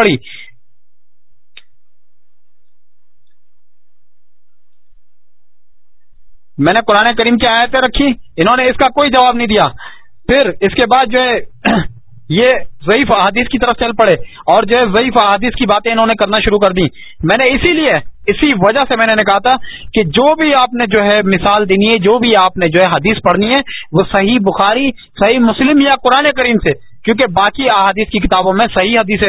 پڑی۔ میں نے قرآن کریم کی آیتیں رکھی، انہوں نے اس کا کوئی جواب نہیں دیا۔ پھر اس کے بعد جو ہے، یہ ضعیف احادیث کی طرف چل پڑے۔ اور جو ہے، ضعیف احادیث کی باتیں انہوں نے کرنا شروع کر دی میں نے اسی لیے، اسی وجہ سے میں نے کہا تھا کہ جو بھی آپ نے جو ہے مثال دینی ہے، جو بھی آپ نے جو ہے حدیث پڑھنی ہے، وہ صحیح بخاری، صحیح مسلم یا قرآن کریم سے۔ کیونکہ باقی احادیث کی کتابوں میں صحیح حدیث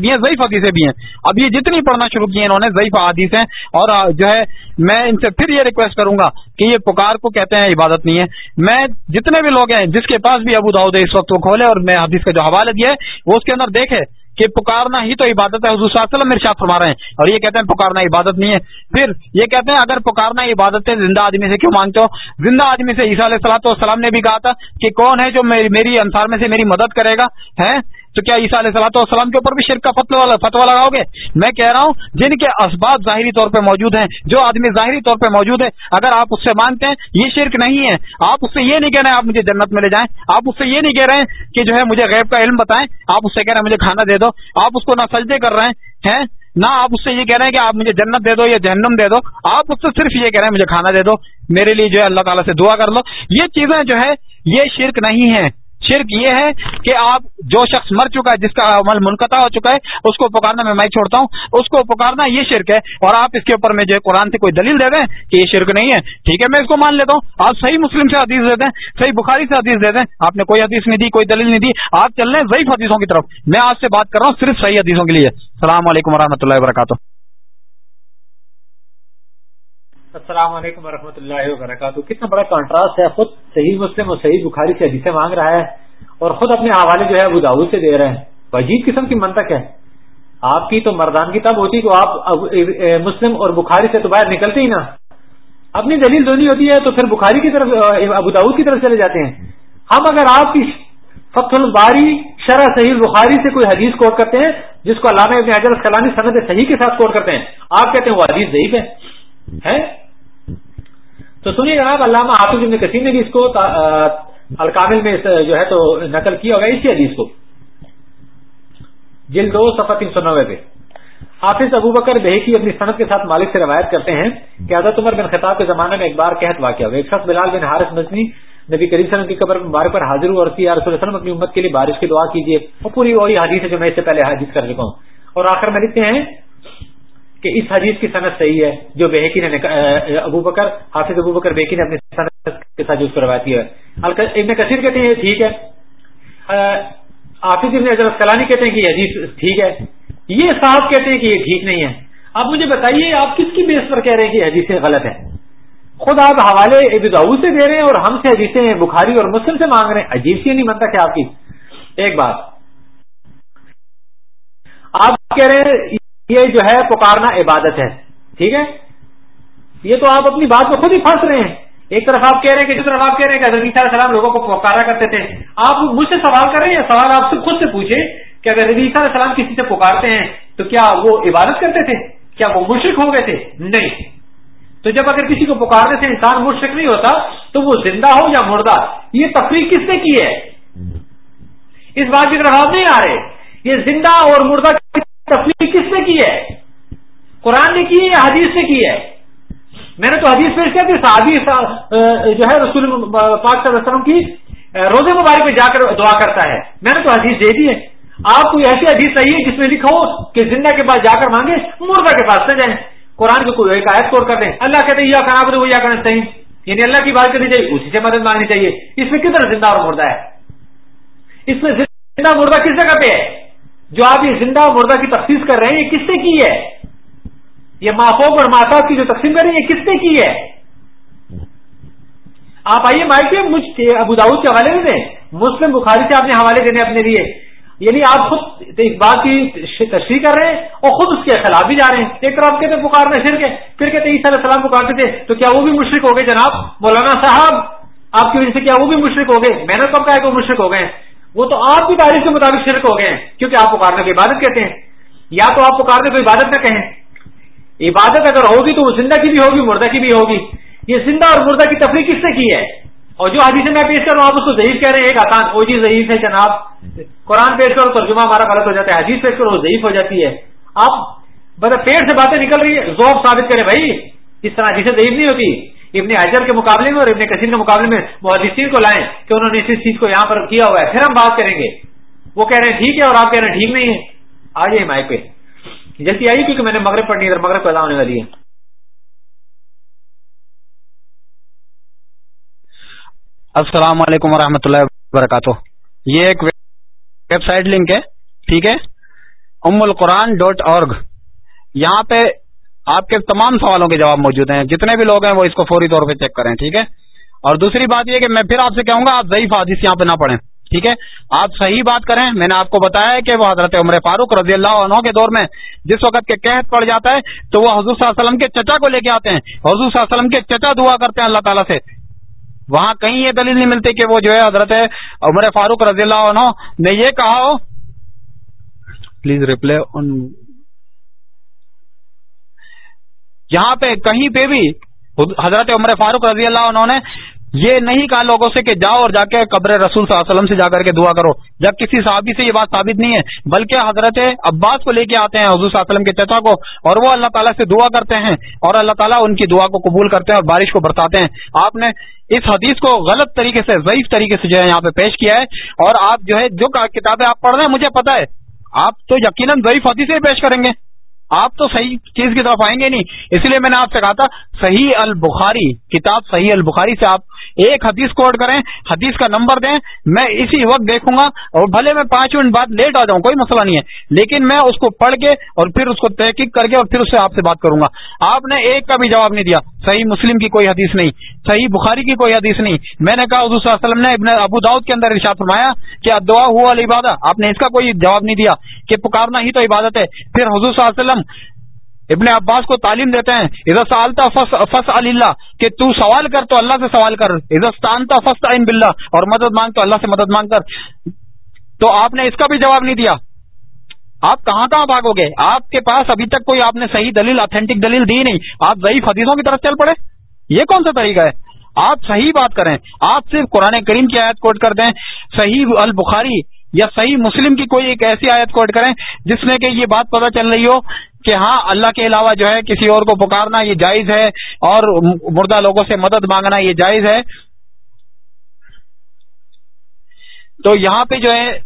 بھی ہیں ضعیف حدیثیں بھی ہیں۔ اب یہ جتنی پڑھنا شروع کی ہیں انہوں نے ضعیف حدیث ہیں اور جو ہے میں ان سے پھر یہ ریکویسٹ کروں گا کہ یہ پکار کو کہتے ہیں عبادت نہیں ہے۔ میں جتنے بھی لوگ ہیں جس کے پاس بھی ابو داؤد اس وقت وہ کھولے اور میں حدیث کا جو حوالے دیا ہے وہ اس کے اندر دیکھے کہ پکارنا ہی تو عبادت ہے، حضور صلی اللہ علیہ وسلم میرے ساتھ فرما رہے ہیں اور یہ کہتے ہیں پکارنا عبادت نہیں ہے۔ پھر یہ کہتے ہیں اگر پکارنا عبادت ہے زندہ آدمی سے کیوں مانگتے ہو؟ زندہ آدمی سے عیسیٰ علیہ والسلام نے بھی کہا تھا کہ کون ہے جو میری انصار میں سے میری مدد کرے گا؟ ہے تو کیا عیسیٰ علیہ صلاح والسلام کے اوپر بھی شرک کا فتوا لگاؤ گے؟ میں کہہ رہا ہوں، جن کے اسباب ظاہری طور پہ موجود ہیں، جو آدمی ظاہری طور پہ موجود ہے، اگر آپ اس سے مانگتے ہیں، یہ شرک نہیں ہے۔ آپ اس سے یہ نہیں کہہ رہے ہیں، آپ مجھے جنت میں لے جائیں۔ آپ اس سے یہ نہیں کہہ رہے ہیں کہ جو ہے مجھے غیب کا علم بتائیں۔ آپ اس سے کہہ رہے ہیں، مجھے کھانا دے دو۔ آپ اس کو نہ سجدے کر رہے ہیں نہ آپ اس سے یہ کہہ رہے ہیں کہ آپ مجھے جنت دے دو یا جہنم دے دو۔ آپ اس سے صرف یہ کہہ رہے ہیں، مجھے کھانا دے دو۔ میرے لیے جو ہے اللہ تعالیٰ سے دعا کر لو۔ یہ چیزیں جو ہے، یہ شرک نہیں ہے شرک یہ ہے کہ آپ جو شخص مر چکا ہے، جس کا عمل منقطع ہو چکا ہے، اس کو پکارنا میں مائک چھوڑتا ہوں۔ اس کو پکارنا یہ شرک ہے اور آپ اس کے اوپر میں جو ہے قرآن سے کوئی دلیل دے دیں کہ یہ شرک نہیں ہے۔ ٹھیک ہے، میں اس کو مان لیتا ہوں۔ آپ صحیح مسلم سے حدیث دے دیں، صحیح بخاری سے حدیث دے دیں۔ آپ نے کوئی حدیث نہیں دی، کوئی دلیل نہیں دی۔ آپ چل رہے ہیں ضعیف حدیثوں کی طرف۔ میں آپ سے بات کر رہا ہوں صرف صحیح حدیثوں کے لیے۔ السلام علیکم و اللہ وبرکاتہ۔ السلام علیکم ورحمۃ اللہ وبرکاتہ۔ کتنا بڑا کانٹراسٹ ہے، خود صحیح مسلم اور صحیح بخاری سے حدیثیں مانگ رہا ہے اور خود اپنے حوالے جو ہے ابو داود سے دے رہے ہیں عجیب قسم کی منطق ہے۔ آپ کی تو مردانگی تب ہوتی تو آپ مسلم اور بخاری سے تو باہر نکلتے ہی نا اپنی دلیل دونی ہوتی ہے تو پھر بخاری کی طرف ابو داود کی طرف چلے جاتے ہیں۔ ہم اگر آپ کی فت الباری شرح صحیح بخاری سے کوئی حدیث کوٹ کرتے ہیں، جس کو علامہ ابن حضرت کلانی صنعت صحیح کے ساتھ کوٹ کرتے ہیں، آپ کہتے ہیں وہ حدیث ضعیف ہے۔ تو سنیے جناب، علامہ حافظ ابن کثیر نے بھی اس کو الکامل میں جو ہے تو نقل کیا ہوگا اسی حدیث کو۔ جلد دو سفر تین سو نوے پہ۔ حافظ ابو بکر بہکی اپنی صنعت کے ساتھ مالک سے روایت کرتے ہیں کہ حضرت عمر بن خطاب کے زمانے میں ایک بار قحط واقع ہوا۔ ایک شخص بلال بن حارث مزنی، نبی کریم صلی اللہ علیہ وسلم کی قبر مبارک پر حاضر ہوا اور رسول وسلم اپنی امت کے لیے بارش کی دعا کیجیے۔ وہ پوری وہی حدیث ہے جو میں اس سے پہلے حادث کر چکا ہوں۔ اور آخر میں لکھتے ہیں کہ اس حدیث کی صنعت صحیح ہے، جو بہکی نے ابو بکر، حافظ ابو بکر بہکی نے اپنی صنعت کے ساتھ جو اس کو ہے۔ ابن کثیر کہتے ہیں یہ ٹھیک ہے۔ حافظ ابن حضرت کلانی کہتے ہیں کہ یہ حدیث ٹھیک ہے۔ یہ صاحب کہتے ہیں کہ یہ ٹھیک نہیں ہے۔ آپ مجھے بتائیے، آپ کس کی بیس پر کہہ رہے ہیں کہ حدیثیں غلط ہیں؟ خود آپ حوالے ابو سے دے رہے ہیں اور ہم سے حدیثیں بخاری اور مسلم سے مانگ رہے ہیں۔ عجیب سی نہیں بنتا کہ آپ کی ایک بات۔ آپ کہہ رہے ہیں یہ جو ہے پکارنا عبادت ہے۔ ٹھیک ہے؟ یہ تو آپ اپنی بات میں خود ہی پھنس رہے ہیں۔ ایک طرف آپ کہہ رہے ہیں کہ طرف آپ کہہ رہے ہیں کہ حضرت علیہ السلام لوگوں کو پکارا کرتے تھے۔ آپ مجھ سے سوال کر رہے ہیں سوال آپ سے خود سے پوچھے کہ اگر علیہ السلام کسی سے پکارتے ہیں تو کیا وہ عبادت کرتے تھے؟ کیا وہ مشرق ہو گئے تھے؟ نہیں۔ تو جب اگر کسی کو پکارنے سے انسان مشرق نہیں ہوتا، تو وہ زندہ ہو یا مردہ؟ یہ تفریح کس نے کی ہے؟ اس بات کی طرف آپ نہیں آ رہے۔ یہ زندہ اور مردہ تفریح کس نے کی ہے؟ قرآن نے کی ہے یا حدیث نے کی ہے؟ میں نے تو حدیث پیش کیا کہ صحابی جو ہے رسول پاک صلی اللہ علیہ وسلم کی روزے مبارک میں جا کر دعا کرتا ہے۔ میں نے تو حدیث دے دی ہے۔ آپ کو ایسی حدیث صحیح ہے جس میں لکھا ہو کہ زندہ کے پاس جا کر مانگے، مردہ کے پاس نہ جائیں۔ قرآن کی کوئی ایک آیت کر دیں۔ اللہ کہتے ہیں یا کہاں پر یا کرنا چاہیے یعنی اللہ کی بات کرنی چاہیے، اسی سے مدد مانگنی چاہیے۔ اس میں کدھر زندہ اور مردہ ہے؟ اس میں زندہ مردہ کس جگہ پہ ہے؟ جو آپ یہ زندہ اور مردہ کی تخصیص کر رہے ہیں، یہ کس نے کی ہے؟ یہ مافوق اور ماتا کی جو تقسیم کر رہے ہیں، یہ کس نے کی ہے؟ آپ آئیے مائک مجھ ابو داود کے حوالے میں، مسلم بخاری سے آپ نے حوالے دینے اپنے لیے۔ یعنی آپ خود اس بات کی تشریح کر رہے ہیں اور خود اس کے خلاف بھی جا رہے ہیں۔ ایک طرف آپ کہتے پکارنا شرک ہے، پھر کہتے عیسیٰ علیہ السلام پکارتے تھے، تو کیا وہ بھی مشرق ہو گئے جناب؟ مولانا صاحب، آپ کی وجہ سے کیا وہ بھی مشرق ہو گئے؟ میں نے کب کہا کہ وہ مشرق ہو گئے وہ تو آپ کی تاریخ کے مطابق شرک ہو گئے ہیں، کیونکہ آپ پکارنے کی عبادت کہتے ہیں۔ یا تو آپ پکارنے کو عبادت نہ کہیں۔ عبادت اگر ہوگی تو وہ زندہ کی بھی ہوگی، مردہ کی بھی ہوگی۔ یہ زندہ اور مردہ کی تفریح کس نے کی ہے؟ اور جو حدیث میں پیش کر رہا ہوں، آپ اس کو ضعیف کہہ رہے ہیں، ایک آسان او جی ضعیف ہے جناب۔ قرآن پیش کرو، ترجمہ ہمارا غلط ہو جاتا ہے، حدیث پیش کرو، وہ ضعیف ہو جاتی ہے۔ آپ مطلب پیڑ سے باتیں نکل رہی ہے ذوق ثابت کریں، بھائی، اس طرح حدیثیں ضعیف نہیں ہوتی۔ ابن حجر کے مقابلے میں اور ابن کثیر کے مقابلے میں محدثین کو لائیں کہ انہوں نے اس چیز کو یہاں پر کیا ہوا ہے۔ پھر ہم بات کریں گے۔ وہ کہہ رہے ہیں ٹھیک ہے اور آپ کہہ رہے ہیں ٹھیک نہیں ہے۔ آ جائیے مائک پہ۔ جیسی آئی کیونکہ میں نے مغرب پڑھنی ہے مغرب پیدا ہونے والی ہے۔ السلام علیکم ورحمۃ اللہ وبرکاتہ۔ یہ ایک ویب سائٹ لنک ہے، ٹھیک ہے؟ ام القرآن ڈاٹ اورگ۔ یہاں پہ آپ کے تمام سوالوں کے جواب موجود ہیں۔ جتنے بھی لوگ ہیں وہ اس کو فوری طور پہ چیک کریں، ٹھیک ہے؟ اور دوسری بات یہ کہ میں پھر آپ سے کہوں گا، آپ ضعیف حادث یہاں پہ نہ پڑھیں، ٹھیک ہے؟ آپ صحیح بات کریں، میں نے آپ کو بتایا کہ وہ حضرت عمر فاروق رضی اللہ عنہ کے دور میں جس وقت کے قحط پڑ جاتا ہے تو وہ حضور صلی اللہ علیہ وسلم کے چچا کو لے کے آتے ہیں۔ حضور صلی اللہ علیہ وسلم کے چچا دعا کرتے ہیں اللہ تعالیٰ سے۔ وہاں کہیں یہ دلیل نہیں ملتی کہ وہ جو ہے حضرت عمر فاروق رضی اللہ عنہ نے یہ کہا ہو۔ پلیز ریپلائی یہاں پہ کہیں پہ بھی حضرت عمر فاروق رضی اللہ عنہ نے یہ نہیں کہا لوگوں سے کہ جاؤ اور جا کے قبر رسول صلی اللہ علیہ وسلم سے جا کر کے دعا کرو۔ جب کسی صحابی سے یہ بات ثابت نہیں ہے، بلکہ حضرت عباس کو لے کے آتے ہیں حضور صلی اللہ علیہ وسلم کے چچا کو اور وہ اللہ تعالیٰ سے دعا کرتے ہیں اور اللہ تعالیٰ ان کی دعا کو قبول کرتے ہیں اور بارش کو برتاتے ہیں۔ آپ نے اس حدیث کو غلط طریقے سے، ضعیف طریقے سے جو ہے یہاں پہ پیش کیا ہے اور آپ جو ہے جو کتابیں آپ پڑھ رہے ہیں، مجھے پتا ہے۔ آپ تو یقیناً ضعیف حدیث پیش کریں گے۔ آپ تو صحیح چیز کی طرف آئیں گے نہیں۔ اس لیے میں نے آپ سے کہا تھا، صحیح البخاری، کتاب صحیح البخاری سے آپ ایک حدیث کوڈ کریں، حدیث کا نمبر دیں، میں اسی وقت دیکھوں گا اور بھلے میں پانچ منٹ بعد لیٹ آ جاؤں، کوئی مسئلہ نہیں ہے۔ لیکن میں اس کو پڑھ کے اور پھر اس کو تحقیق کر کے اور پھر اس سے آپ سے بات کروں گا۔ آپ نے ایک کا بھی جواب نہیں دیا۔ صحیح مسلم کی کوئی حدیث نہیں، صحیح بخاری کی کوئی حدیث نہیں۔ میں نے کہا حضور صلی اللہ علیہ وسلم نے ابن ابو داؤد کے اندر ارشاد فرمایا کہ دعا ہوا عبادت آپ نے اس کا کوئی جواب نہیں دیا کہ پکارنا ہی تو عبادت ہے۔ پھر حضور صلی اللہ علیہ وسلم ابن عباس کو تعلیم دیتے ہیں عزت سالتا فس فس اللہ. کہ تو سوال کر تو اللہ سے سوال کر عزت تانتا فس عین بلّہ اور مدد مانگ تو اللہ سے مدد مانگ کر۔ تو آپ نے اس کا بھی جواب نہیں دیا۔ آپ کہاں کہاں بھاگو گے؟ آپ کے پاس ابھی تک کوئی آپ نے صحیح دلیل اتھینٹک دلیل دی نہیں۔ آپ ضعیف حدیثوں کی طرف چل پڑے۔ یہ کون سا طریقہ ہے؟ آپ صحیح بات کریں۔ آپ صرف قرآن کریم کی آیت کوٹ کر دیں۔ صحیح البخاری یا صحیح مسلم کی کوئی ایک ایسی آیت کوٹ کریں جس میں کہ یہ بات پتہ چل رہی ہو کہ ہاں اللہ کے علاوہ جو ہے کسی اور کو پکارنا یہ جائز ہے اور مردہ لوگوں سے مدد مانگنا یہ جائز ہے۔ تو یہاں پہ جو ہے،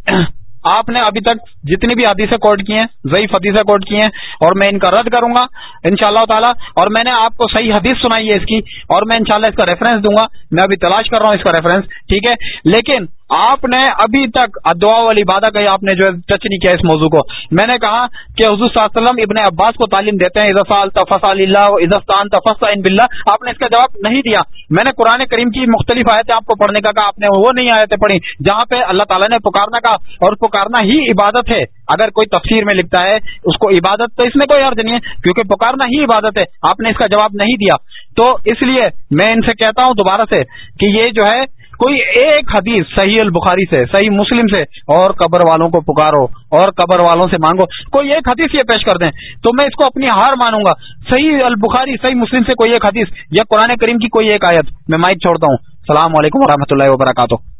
آپ نے ابھی تک جتنی بھی حدیثیں کوٹ کی ہیں، ضعیف حدیثیں کوٹ کی ہیں، اور میں ان کا رد کروں گا ان شاء اللہ تعالیٰ، اور میں نے آپ کو صحیح حدیث سنائی ہے اس کی، اور میں انشاءاللہ اس کا ریفرنس دوں گا۔ میں ابھی تلاش کر رہا ہوں اس کا ریفرنس ٹھیک ہے؟ لیکن آپ نے ابھی تک دعا والی بادہ کا آپ نے جو ہے ٹچ نہیں کیا اس موضوع کو۔ میں نے کہا کہ حضور صلی اللہ علیہ وسلم ابن عباس کو تعلیم دیتے ہیں اللہ عزستان ان بلّہ آپ نے اس کا جواب نہیں دیا۔ میں نے قرآن کریم کی مختلف آیتیں آپ کو پڑھنے کا کہا، آپ نے وہ نہیں آیتیں پڑھی جہاں پہ اللہ تعالیٰ نے پکارنا کا اور پکارنا ہی عبادت ہے۔ ہے۔ اگر کوئی تفسیر میں لکھتا ہے، اس کو عبادت تو اس میں کوئی عرض نہیں ہے، کیونکہ پکارنا ہی عبادت ہے۔ آپ نے اس کا جواب نہیں دیا۔ تو اس لیے میں ان سے کہتا ہوں دوبارہ سے کہ یہ جو ہے، کوئی ایک حدیث صحیح البخاری سے، صحیح مسلم سے، اور قبر والوں کو پکارو، اور قبر والوں سے مانگو۔ کوئی ایک حدیث یہ پیش کر دیں۔ تو میں اس کو اپنی ہار مانوں گا۔ صحیح البخاری، صحیح مسلم سے کوئی ایک حدیث یا قرآن کریم کی کوئی ایک آیت، میں مائک چھوڑتا ہوں۔ السلام علیکم و اللہ وبرکاتہ۔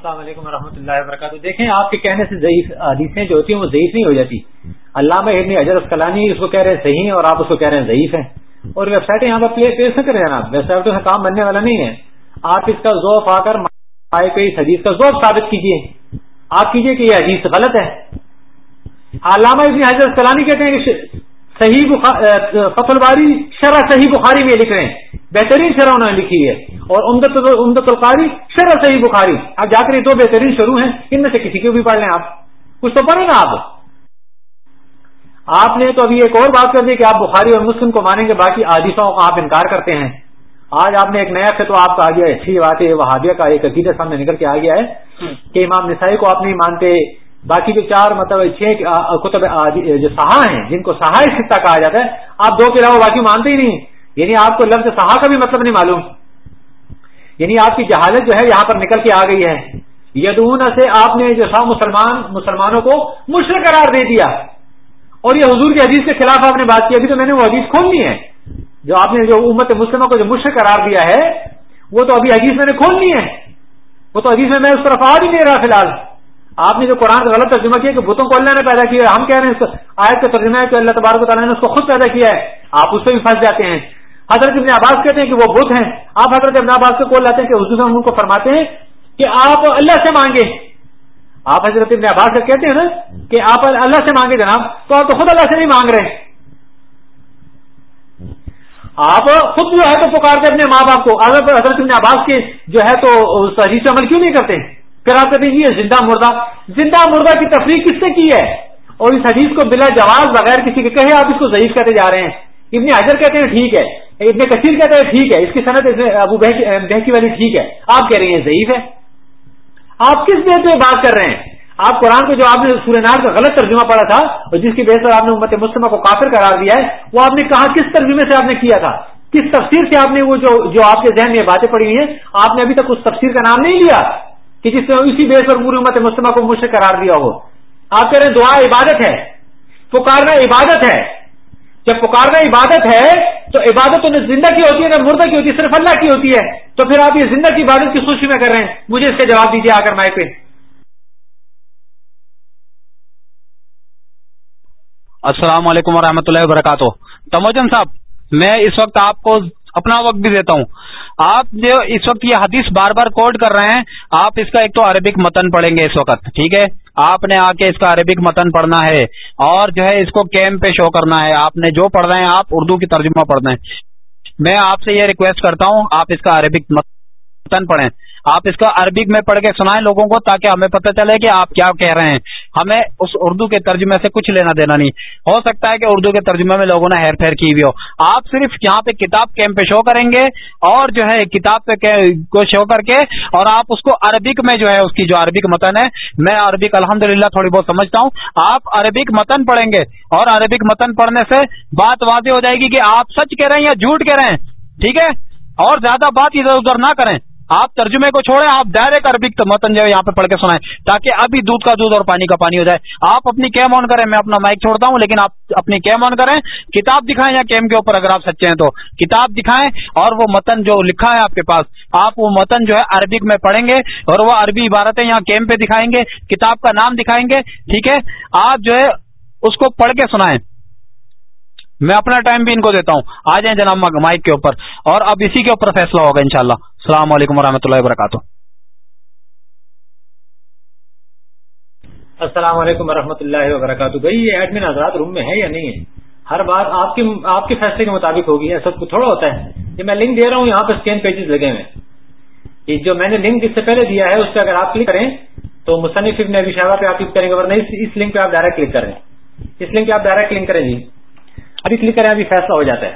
السلام علیکم و اللہ وبرکاتہ۔ دیکھیں، آپ کے کہنے سے ضعیف حدیثیں جو ہوتی ہیں وہ ضعیف نہیں ہو جاتی۔ علامہ ابن اجر اسکلانی اس کو کہہ رہے ہیں صحیح اور آپ اس کو کہہ رہے ہیں ضعیف ہیں۔ اور ویب سائٹ یہاں پر پیش نہ کریں جناب۔ ویب سائٹوں سے کام بننے والا نہیں ہے۔ آپ اس کا ذوف آ کر آئے پہ اس حدیث کا ذوف ثابت کیجیے آپ کیجیے کہ یہ حدیث غلط ہے۔ علامہ ابن حضرت اسکلانی کہتے ہیں کہ صحیح فصل باری شرح صحیح بخاری میں لکھ رہے ہیں۔ بہترین شرح انہوں نے لکھی ہے۔ اور امدت القاری شرح صحیح بخاری۔ اب جا کر یہ دو بہترین شروع ہیں۔ ان میں سے کسی کو بھی پڑھ لیں آپ۔ کچھ تو پڑھیں نا آپ۔ آپ نے تو ابھی ایک اور بات کر دی کہ آپ بخاری اور مسلم کو مانیں گے، باقی عادثوں کا آپ انکار کرتے ہیں۔ آج آپ نے ایک نیا تو آپ کا آ گیا اچھی بات ہے وہابیہ کا ایک عقیدہ سامنے نکل کے آ گیا ہے کہ امام نسائی کو آپ نہیں مانتے۔ باقی جو چار مطلب چھ کتب جو سہا ہیں، جن کو سہا سکتا کہا جاتا ہے، آپ دو کے علاوہ باقی مانتے ہی نہیں یعنی آپ کو لفظ صحا کا بھی مطلب نہیں معلوم۔ یعنی آپ کی جہالت جو ہے یہاں پر نکل کے آ گئی ہے۔ یدون سے آپ نے جو سا مسلمان، مسلمانوں کو مشرق قرار دے دیا۔ اور یہ حضور کی حدیث کے خلاف آپ نے بات کی، ابھی تو میں نے وہ حدیث کھولنی ہے۔ جو آپ نے جو امت مسلمہ کو جو مشرق قرار دیا ہے، وہ تو ابھی حدیث میں نے کھولنی ہے۔ وہ تو حدیث میں میں اس طرف آ بھی نہیں رہا فی الحال۔ آپ نے جو قرآن کا غلط ترجمہ کیا کہ بتوں کو اللہ نے پیدا کیا ہے، ہم کہہ رہے ہیں آیت کا ترجمہ ہے کہ اللہ تبارک تعالیٰ نے اس کو خود پیدا کیا ہے۔ آپ اس پہ بھی پھنس جاتے ہیں۔ حضرت ابن عباس کہتے ہیں کہ وہ بت ہیں۔ آپ حضرت ابن عباس کو کول لاتے ہیں کہ حضور ان کو فرماتے ہیں کہ آپ اللہ سے مانگے آپ حضرت ابن عباس سے کہتے ہیں نا کہ آپ اللہ سے مانگے جناب، تو آپ تو خود اللہ سے نہیں مانگ رہے۔ آپ خود جو ہے تو پکارتے اپنے ماں باپ کو۔ حضرت ابن عباس کے جو ہے تو حدیث عمل کیوں نہیں کرتے؟ پھر آپ کہتے ہیں، یہ زندہ مردہ زندہ مردہ کی تفریح کس سے کی ہے؟ اور اس حدیث کو بلا جواز بغیر کسی کے کہے آپ اس کو ضعیف کہتے جا رہے ہیں۔ ابن حضر کہتے ہیں، ٹھیک ہے۔ ابن کثیر کہتے ہیں، ٹھیک ہے۔ اس کی صنعت ابو بہکی والی ٹھیک ہے۔ آپ کہہ رہے ہیں، ضعیف ہے۔ آپ کس بیس پہ بات کر رہے ہیں؟ آپ قرآن کو جو آپ نے سورہ نار کا غلط ترجمہ پڑھا تھا اور جس کی بحث پر آپ نے امت مسلمہ کو کافر قرار دیا ہے، وہ آپ نے کہا کس ترجمے سے آپ نے کیا تھا؟ کس تفسیر سے آپ نے وہ جو جو آپ کے ذہن میں باتیں پڑی ہوئی ہیں، آپ نے ابھی تک اس تفسیر کا نام نہیں لیا؟ کہ جس نے اسی بیس پر پوری امت مسلمہ کو مشرق قرار دیا ہو۔ آپ کہہ رہے ہیں دعا عبادت ہے، پکارنا عبادت ہے۔ جب پکارنا عبادت ہے، تو عبادت تو نہ زندہ کی ہوتی ہے، نہ مردہ کی ہوتی ہے صرف اللہ کی ہوتی ہے۔ تو پھر آپ یہ زندہ کی عبادت کی سوچی میں کر رہے ہیں؟ مجھے اس کا جواب دیجیے آ کر مائک پہ۔ السلام علیکم و اللہ وبرکاتہ۔ تموجن صاحب، میں اس وقت آپ کو اپنا وقت بھی دیتا ہوں۔ آپ جو اس وقت یہ حدیث بار بار کوڈ کر رہے ہیں، آپ اس کا ایک تو عربک متن پڑھیں گے اس وقت، ٹھیک ہے؟ آپ نے آ کے اس کا عربک متن پڑھنا ہے اور جو ہے اس کو کیمپ پہ شو کرنا ہے۔ آپ نے جو پڑھ رہے ہیں آپ اردو کی ترجمہ پڑھنا ہے۔ میں آپ سے یہ ریکویسٹ کرتا ہوں، آپ اس کا عربک متن پڑھیں۔ آپ اس کا عربک میں پڑھ کے سنائیں لوگوں کو تاکہ ہمیں پتہ چلے کہ آپ کیا کہہ رہے ہیں۔ ہمیں اس اردو کے ترجمے سے کچھ لینا دینا نہیں۔ ہو سکتا ہے کہ اردو کے ترجمے میں لوگوں نے ہیر پھیر کی ہوئی ہو۔ آپ صرف یہاں پہ کتاب کیمپ پہ شو کریں گے اور جو ہے کتاب پہ کو شو کر کے اور آپ اس کو عربک میں جو ہے اس کی جو عربک متن ہے، میں عربک الحمد تھوڑی بہت سمجھتا ہوں۔ آپ عربک متن پڑھیں گے اور عربک متن پڑھنے سے بات واضح ہو جائے گی کہ آپ سچ کہہ رہے ہیں یا جھوٹ کہہ رہے ہیں۔ ٹھیک ہے؟ اور زیادہ بات ادھر ادھر نہ کریں۔ آپ ترجمے کو چھوڑیں، آپ ڈائریکٹ عربک متن جو ہے یہاں پہ پڑھ کے سنائیں، تاکہ ابھی دودھ کا دودھ اور پانی کا پانی ہو جائے۔ آپ اپنی کیم آن کریں، میں اپنا مائک چھوڑتا ہوں، لیکن آپ اپنی کیم آن کریں۔ کتاب دکھائیں یا کیم کے اوپر اگر آپ سچے ہیں تو۔ کتاب دکھائیں اور وہ متن جو لکھا ہے آپ کے پاس، آپ وہ متن جو ہے عربک میں پڑھیں گے اور وہ عربی عبارتیں یہاں کیم پہ دکھائیں گے، کتاب کا نام دکھائیں گے، ٹھیک ہے؟ آپ جو ہے اس کو پڑھ کے سنائیں۔ میں اپنا ٹائم بھی ان کو دیتا ہوں۔ آ جائیں جناب مائک کے اوپر۔ اور اب اسی کے اوپر فیصلہ ہوگا انشاءاللہ۔ السلام علیکم و اللہ وبرکاتہ۔ السلام علیکم و اللہ وبرکاتہ۔ بھائی، یہ ایڈمن حضرات روم میں ہے یا نہیں ہے؟ ہر بات آپ کے آپ کے فیصلے کے مطابق ہوگی ایسا کو تھوڑا ہوتا ہے۔ یہ میں لنک دے رہا ہوں، یہاں پہ اسکین پیجز لگے ہوئے جو میں نے لنک اس سے پہلے دیا ہے، اس پہ اگر آپ کلک کریں، تو مصنف ابن ابھی شہبہ پہ آپ کلک کریں گے، ورنہ اس لنک پہ آپ ڈائریکٹ کلک کریں۔ اس لنک پہ آپ ڈائریکٹ کلک کریں جی ابھی کلک کریں، ابھی فیصلہ ہو جاتا ہے۔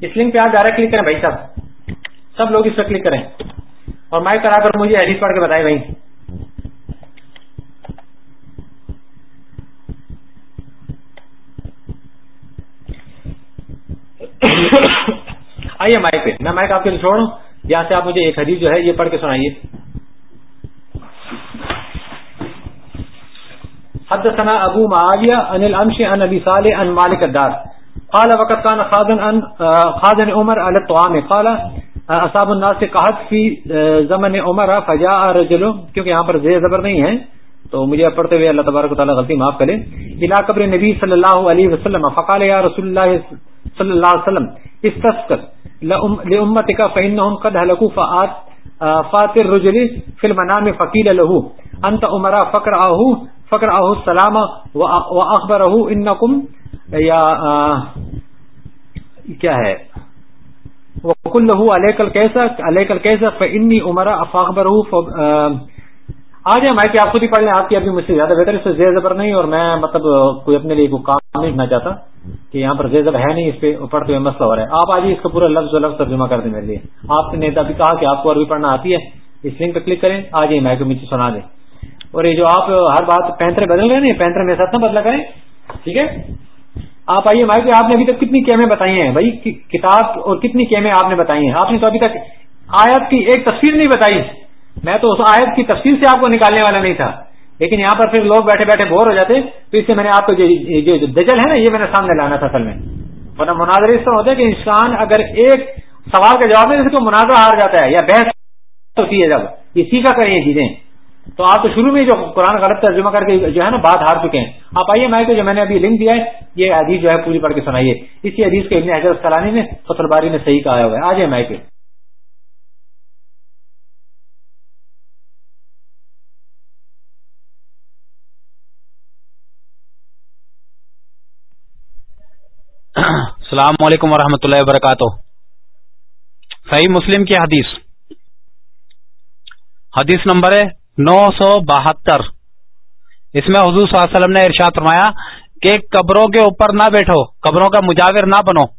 اس لنک پہ آپ ڈائریکٹ کلک کریں بھائی صاحب۔ سب لوگ اس پہ کلک کریں۔ اور مائک کرا کر مجھے حدیث پڑھ کے بتائے بھائی۔ آئیے مائک پہ۔ میں مائک آپ کے لیے چھوڑوں۔ یہاں سے آپ مجھے ایک حدیث جو ہے، یہ پڑھ کے سنائیے۔ حدثنا ابو معاویہ عن الامشی عن ابی صالح عن مالک الدار۔ قال وقت كان خادن ان خادن عمر على الطعام. قال اصحاب الناس سے قحط فی زمن عمر، فجاء رجل، کیونکہ یہاں پر زیر زبر نہیں ہے، تو مجھے پڑھتے ہوئے اللہ تبارک و تعالی غلطی معاف کرے۔ الى قبر نبی صلی اللہ علیہ وسلم، فقال یا رسول اللہ صلی اللہ علیہ وسلم، استسقط لامتك فانهم قد هلكوا فات فات الرجل في المنام فقيل له انت عمر، فقرأه فکر اہ السلام و اخبر ان یا کیا ہے؟ وکل علیہ کل کیسا علیہ کل کیسا فنی عمر افاخبر آ جائیں، میں کہ آپ خود ہی پڑھ لیں، آپ کی ابھی مجھ سے زیادہ بہتر اس سے زیر زبر نہیں، اور میں مطلب کوئی اپنے لیے کوئی کام نہیں کرنا چاہتا کہ یہاں پر زیر زبر ہے نہیں، اس پہ پڑھتے ہوئے مسئلہ ہو رہا ہے۔ آپ آج اس کا پورا لفظ و لفظ ترجمہ کر دیں میرے لیے۔ آپ نے ابھی کہا کہ آپ کو عربی پڑھنا آتی ہے، اس لنک پہ کلک کریں آ جائیں میں مجھے سنا دیں۔ اور یہ جو آپ ہر بات پینترے بدل رہے ہیں پینترے میرے ساتھ نہ بدلا کریں، ٹھیک ہے؟ آپ آئیے مائک آپ نے ابھی تک کتنی کیمیں بتائی ہیں؟ بھائی کتاب اور کتنی کیمیں آپ نے بتائی ہیں؟ آپ نے تو ابھی تک آیت کی ایک تصویر نہیں بتائی۔ میں تو اس آیت کی تفصیل سے آپ کو نکالنے والا نہیں تھا۔ لیکن یہاں پر پھر لوگ بیٹھے بیٹھے بور ہو جاتے تو اس سے میں نے آپ کو جو دجل ہے نا، یہ میں نے سامنے لانا تھا اصل میں۔ ورنہ مناظر اس طرح ہوتا ہے کہ انسان اگر ایک سوال کا جواب دے تو مناظر ہار جاتا ہے یا بحث ہوتی ہے جب۔ یہ سیکھا کریں یہ چیزیں۔ تو آپ تو شروع میں جو قرآن غلط ترجمہ کر کے جو ہے نا بات ہار چکے ہیں۔ آپ آئیے، میں جو میں نے ابھی لنک دیا ہے، یہ حدیث جو ہے پوری پڑھ کے سنائیے۔ اسی حدیث کے ابن حضرت سلانی نے فصل باری نے صحیح کہا ہوا ہے۔ آ جائے میں السلام علیکم ورحمۃ اللہ وبرکاتہ۔ صحیح مسلم کی حدیث۔ حدیث نمبر ہے نو سو بہتر۔ اس میں حضور صلی اللہ علیہ وسلم نے ارشاد فرمایا کہ قبروں کے اوپر نہ بیٹھو، قبروں کا مجاور نہ بنو۔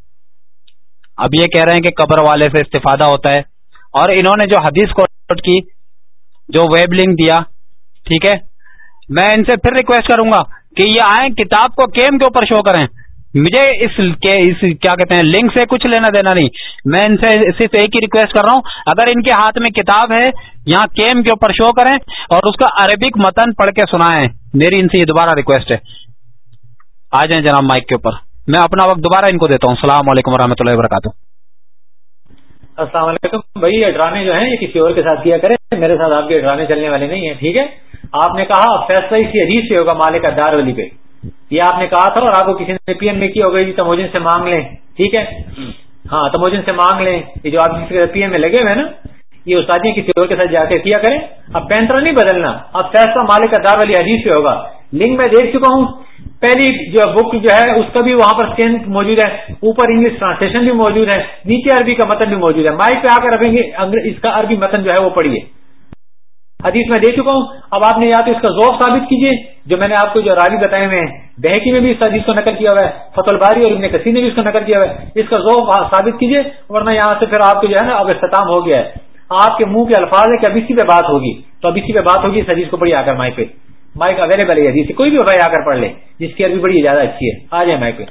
اب یہ کہہ رہے ہیں کہ قبر والے سے استفادہ ہوتا ہے۔ اور انہوں نے جو حدیث کو کی، جو ویب لنک دیا، ٹھیک ہے؟ میں ان سے پھر ریکویسٹ کروں گا کہ یہ آئیں، کتاب کو کیم کے اوپر شو کریں۔ مجھے اس اس کیا کہتے ہیں لنک سے کچھ لینا دینا نہیں۔ میں ان سے صرف ایک ہی ریکویسٹ کر رہا ہوں۔ اگر ان کے ہاتھ میں کتاب ہے، یہاں کیم کے اوپر شو کریں اور اس کا عربک متن پڑھ کے سنائیں۔ میری ان سے یہ دوبارہ ریکویسٹ ہے۔ آ جائیں جناب مائک کے اوپر۔ میں اپنا وقت دوبارہ ان کو دیتا ہوں۔ السلام علیکم و رحمۃ اللہ وبرکاتہ۔ السلام علیکم۔ بھائی، یہ ڈرانے جو ہیں، یہ کسی اور کے ساتھ کیا کریں۔ میرے ساتھ آپ کے ڈرانے چلنے والے نہیں ہیں، ٹھیک ہے؟ آپ نے کہا، فیصلہ اسی عجیب سے ہوگا مالک دار ولی پہ۔ یہ آپ نے کہا تھا اور آپ کو کسی نے پی ایم میں کیا ہوگا جی تموجن سے مانگ لیں، ٹھیک ہے؟ ہاں تموجن سے مانگ لیں۔ یہ جو آپ پی ایم میں لگے ہوئے نا، یہ استادی کسی اور کے ساتھ جا کے کیا کریں؟ اب پینترا نہیں بدلنا، اب فیصلہ مالک کا دار والی حدیث سے ہوگا۔ لنک میں دیکھ چکا ہوں۔ پہلی جو بک جو ہے، اس کا بھی وہاں پر اسکین موجود ہے۔ اوپر انگلش ٹرانسلیشن بھی موجود ہے۔ نیچے عربی کا متن بھی موجود ہے۔ مائک پہ آ کر رکھیں گے اس کا عربی متن جو ہے وہ پڑھیے۔ حدیث میں دے چکا ہوں۔ اب آپ نے یا تو اس کا ذوق ثابت کیجیے جو میں نے آپ کو جو راوی بتائے ہوئے ہیں، بہکی میں بھی اس حدیث کو نقل کیا ہوا ہے فصل باری اور ابن کثیر نے بھی اس کو نقل کیا ہوا ہے۔ اس کا ذوق ثابت کیجیے ورنہ یہاں سے پھر آپ کو جو ہے نا اب اختتام ہو گیا ہے۔ آپ کے منہ کے الفاظ ہے کہ اب اسی پہ بات ہوگی۔ تو اب اسی پہ بات ہوگی، اس حدیث کو بڑی آ کر مائک پہ۔ مائک اویلیبل ہے حدیث کوئی بھی بھائی آ کر پڑھ لے، جس کی ابھی بڑی زیادہ اچھی ہے۔ آ جائے مائک پہ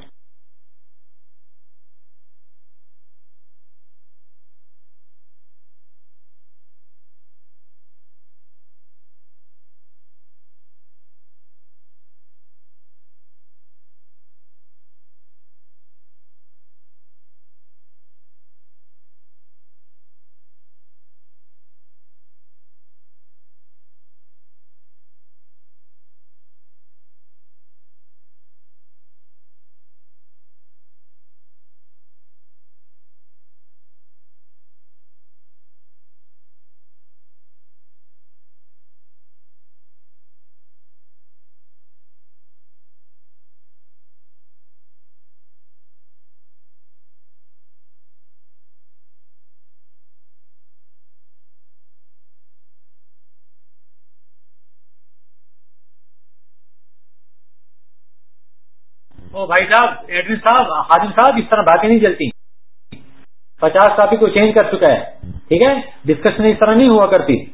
بھائی صاحب ایڈمن صاحب حاجم صاحب، اس طرح باتیں نہیں چلتی۔ پچاس کاپی کو چینج کر چکا ہے، ٹھیک ہے؟ ڈسکشن اس طرح نہیں ہوا کرتی۔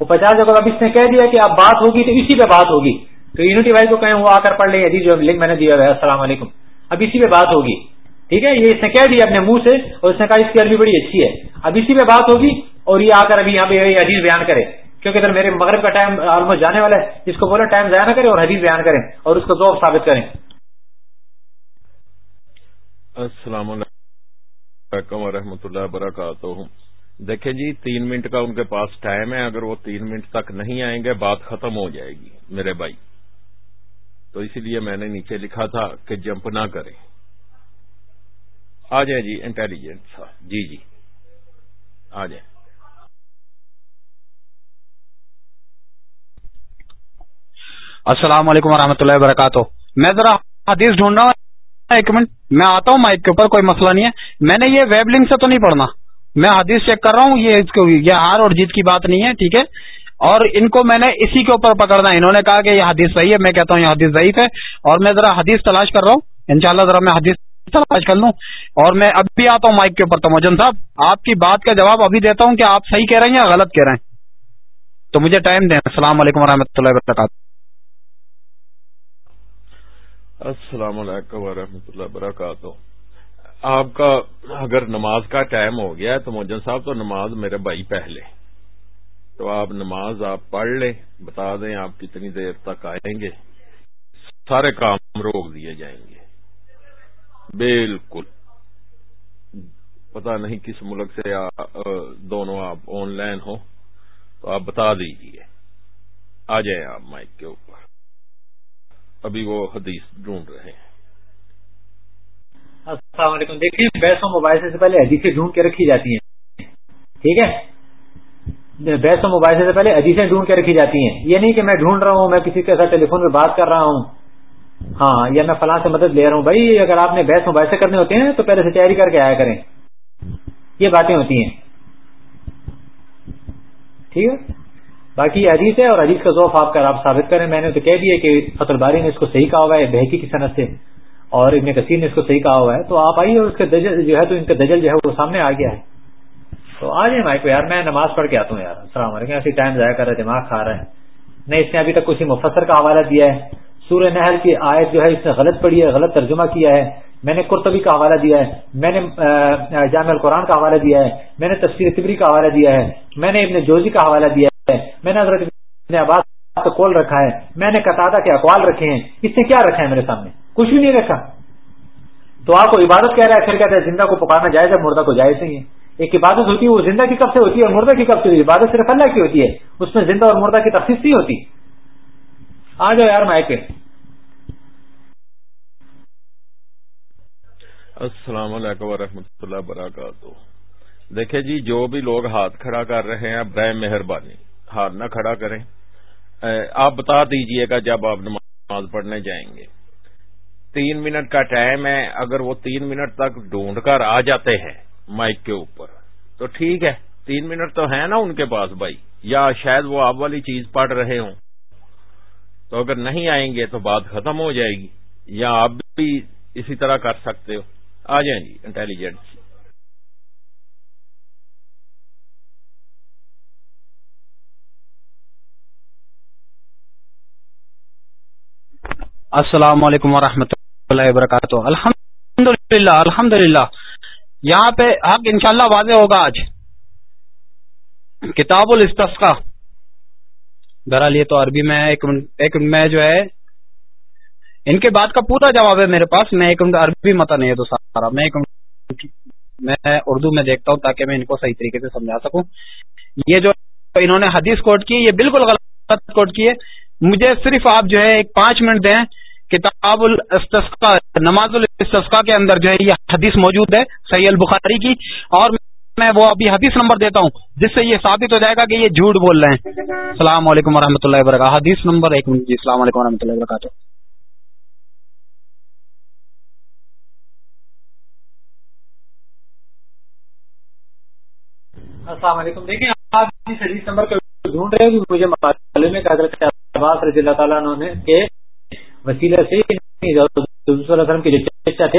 وہ پچاس اگر اب اس نے کہہ دیا کہ اب بات ہوگی تو اسی پہ بات ہوگی۔ تو یونٹی بھائی کو کہیں وہ آ کر پڑھ لیں جو لنک میں نے دیا ہے، السلام علیکم۔ اب اسی پہ بات ہوگی۔ ٹھیک ہے؟ یہ اس نے کہہ دیا اپنے منہ سے اور اس نے کہا اس کی عربی بڑی اچھی ہے۔ اب اسی پہ بات ہوگی اور یہ آ کر ابھی یہاں پہ حدیث بیان کرے۔ کیونکہ ادھر میرے مغرب کا ٹائم آلموسٹ جانے والا ہے، اس کو بولے ٹائم ضائع نہ کرے اور حدیث بیان کریں اور اس کو ذوق ثابت کریں۔ السلام علیکم ورحمۃ اللہ وبرکاتہ۔ دیکھیں جی تین منٹ کا ان کے پاس ٹائم ہے، اگر وہ تین منٹ تک نہیں آئیں گے، بات ختم ہو جائے گی، میرے بھائی۔ تو اسی لیے میں نے نیچے لکھا تھا کہ جمپ نہ کریں۔ آ جائیں جی انٹیلیجنٹ جی جی۔ آ جائیں۔ السلام علیکم ورحمۃ اللہ وبرکاتہ۔ میں ذرا حدیث ڈھونڈ رہا ہوں۔ ایک منٹ، میں آتا ہوں مائک کے اوپر کوئی مسئلہ نہیں ہے۔ میں نے یہ ویب لنک سے تو نہیں پڑھنا۔ میں حدیث چیک کر رہا ہوں، یہ یہ ہار اور جیت کی بات نہیں ہے، ٹھیک ہے؟ اور ان کو میں نے اسی کے اوپر پکڑنا ہے۔ انہوں نے کہا کہ یہ حدیث صحیح ہے، میں کہتا ہوں یہ حدیث ضعیف ہے۔ اور میں ذرا حدیث تلاش کر رہا ہوں۔ انشاءاللہ ذرا میں حدیث تلاش کر لوں۔ اور میں اب بھی آتا ہوں مائک کے اوپر، تموجن صاحب، آپ کی بات کا جواب ابھی دیتا ہوں کہ آپ صحیح کہہ رہے ہیں یا غلط کہہ رہے ہیں۔ تو مجھے ٹائم دیں۔ السلام علیکم و اللہ وبرکاتہ۔ السلام علیکم ورحمۃ اللہ وبرکاتہ۔ آپ کا اگر نماز کا ٹائم ہو گیا ہے تو موجن صاحب تو نماز میرے بھائی پہلے۔ تو آپ نماز آپ پڑھ لیں، بتا دیں آپ کتنی دیر تک آئیں گے۔ سارے کام روک دیے جائیں گے۔ بالکل۔ پتا نہیں کس ملک سے دونوں آپ آن لائن ہو تو آپ بتا دیجیے۔ آ جائیں آپ مائک کے اوپر۔ ابھی وہ حدیث ڈھونڈ رہے ہیں۔ السلام علیکم۔ دیکھیے، بحث و مباحثے سے پہلے حدیثیں ڈھونڈ کے رکھی جاتی ہیں۔ ٹھیک ہے؟ بحث و مباحثے سے پہلے حدیثیں ڈھونڈ کے رکھی جاتی ہیں۔ یہ نہیں کہ میں ڈھونڈ رہا ہوں، میں کسی کے ساتھ ٹیلی فون پہ بات کر رہا ہوں۔ ہاں یا میں فلاں سے مدد لے رہا ہوں۔ بھائی، اگر آپ نے بحث مباحثے کرنے ہوتے ہیں تو پہلے سے تیاری کر کے آیا کریں۔ یہ باتیں ہوتی ہیں۔ ٹھیک ہے؟ باقی حدیث ہے اور حدیث کا ذوف آپ کا آپ ثابت کریں۔ میں نے تو کہہ دیا کہ فت الباری نے اس کو صحیح کہا ہوا ہے بہکی کی صنعت سے اور ابن کثیر نے اس کو صحیح کہا ہوا ہے۔ تو آپ آئیے اس کے دجل جو ہے تو ان کا دجل جو ہے وہ سامنے آ گیا ہے۔ تو آ جائیں بھائی کو یار میں نماز پڑھ کے آتا ہوں یار۔ السلام علیکم۔ ایسی ٹائم ضائع کر رہا ہے دماغ کھا رہا ہے نہیں، اس نے ابھی تک کسی مفسر کا حوالہ دیا ہے۔ سورہ نہل کی آیت جو ہے، اس نے غلط پڑھی ہے، غلط ترجمہ کیا ہے۔ میں نے قرطبی کا حوالہ دیا ہے۔ میں نے جامع القرآن کا حوالہ دیا ہے۔ میں نے تفسیر تبری کا حوالہ دیا ہے۔ میں نے ابن جوزی کا حوالہ دیا ہے۔ میں نے حضرت ابن عباس کا کول رکھا ہے۔ میں نے قطادہ کے اقوال رکھے ہیں؟ اس نے کیا رکھا ہے میرے سامنے؟ کچھ بھی نہیں رکھا۔ تو آپ کو عبادت کہہ رہا ہے، پھر کہتے ہیں زندہ کو پکارنا جائز ہے، مردہ کو جائز نہیں ہے۔ ایک عبادت ہوتی ہے، وہ زندہ کی کب سے ہوتی ہے اور مردہ کی کب سے ہوتی ہے؟ عبادت صرف اللہ کی ہوتی ہے۔ اس میں زندہ اور مردہ کی تفصیل نہیں ہوتی۔ آ جاؤ یار مائکے السلام علیکم ورحمۃ اللہ وبرکاتہ۔ دیکھیں جی جو بھی لوگ ہاتھ کھڑا کر رہے ہیں برائے مہربانی۔ ہاتھ نہ کھڑا کریں۔ آپ بتا دیجیے گا جب آپ نماز پڑھنے جائیں گے۔ تین منٹ کا ٹائم ہے، اگر وہ تین منٹ تک ڈھونڈ کر آ جاتے ہیں مائک کے اوپر۔ تو ٹھیک ہے، تین منٹ تو ہے نا ان کے پاس بھائی، یا شاید وہ آپ والی چیز پڑھ رہے ہوں۔ تو اگر نہیں آئیں گے تو بات ختم ہو جائے گی، یا آپ بھی اسی طرح کر سکتے ہو۔ آ جائیں جی انٹیلیجنس السلام علیکم ورحمۃ اللہ وبرکاتہ۔ الحمد للہ الحمد للہ یہاں پہ حق انشاءاللہ واضح ہوگا آج۔ کتاب کا بہرحال یہ تو عربی میں ایک میں جو ہے، ان کے بعد کا پورا جواب ہے میرے پاس۔ میں ایک عربی متا نہیں ہے تو سارا۔ میں ایک میں اردو میں دیکھتا ہوں تاکہ میں ان کو صحیح طریقے سے سمجھا سکوں۔ یہ جو انہوں نے حدیث کوٹ کی یہ بالکل غلط کوٹ کی ہے۔ مجھے صرف آپ جو ہے ایک پانچ منٹ دیں۔ کتاب الاستصقاء نماز الاستصقاء کے اندر جو ہے یہ حدیث موجود ہے سید البخاری کی، اور میں وہ ابھی حدیث نمبر دیتا ہوں، جس سے یہ ثابت ہو جائے گا کہ یہ جھوٹ بول رہے ہیں۔ السلام علیکم و اللہ وبرکاتہ۔ حدیث نمبر ایک منٹ جی السلام علیکم و اللہ وبرکاتہ۔ السلام علیکم۔ دیکھیں، آپ جس حدیث نمبر کو ڈھونڈ رہے ہیں، مجھے معلوم ہے کہ حضرت عباس رضی اللہ تعالیٰ نے کے وسیلے سے وسلم کے جو چچا تھے،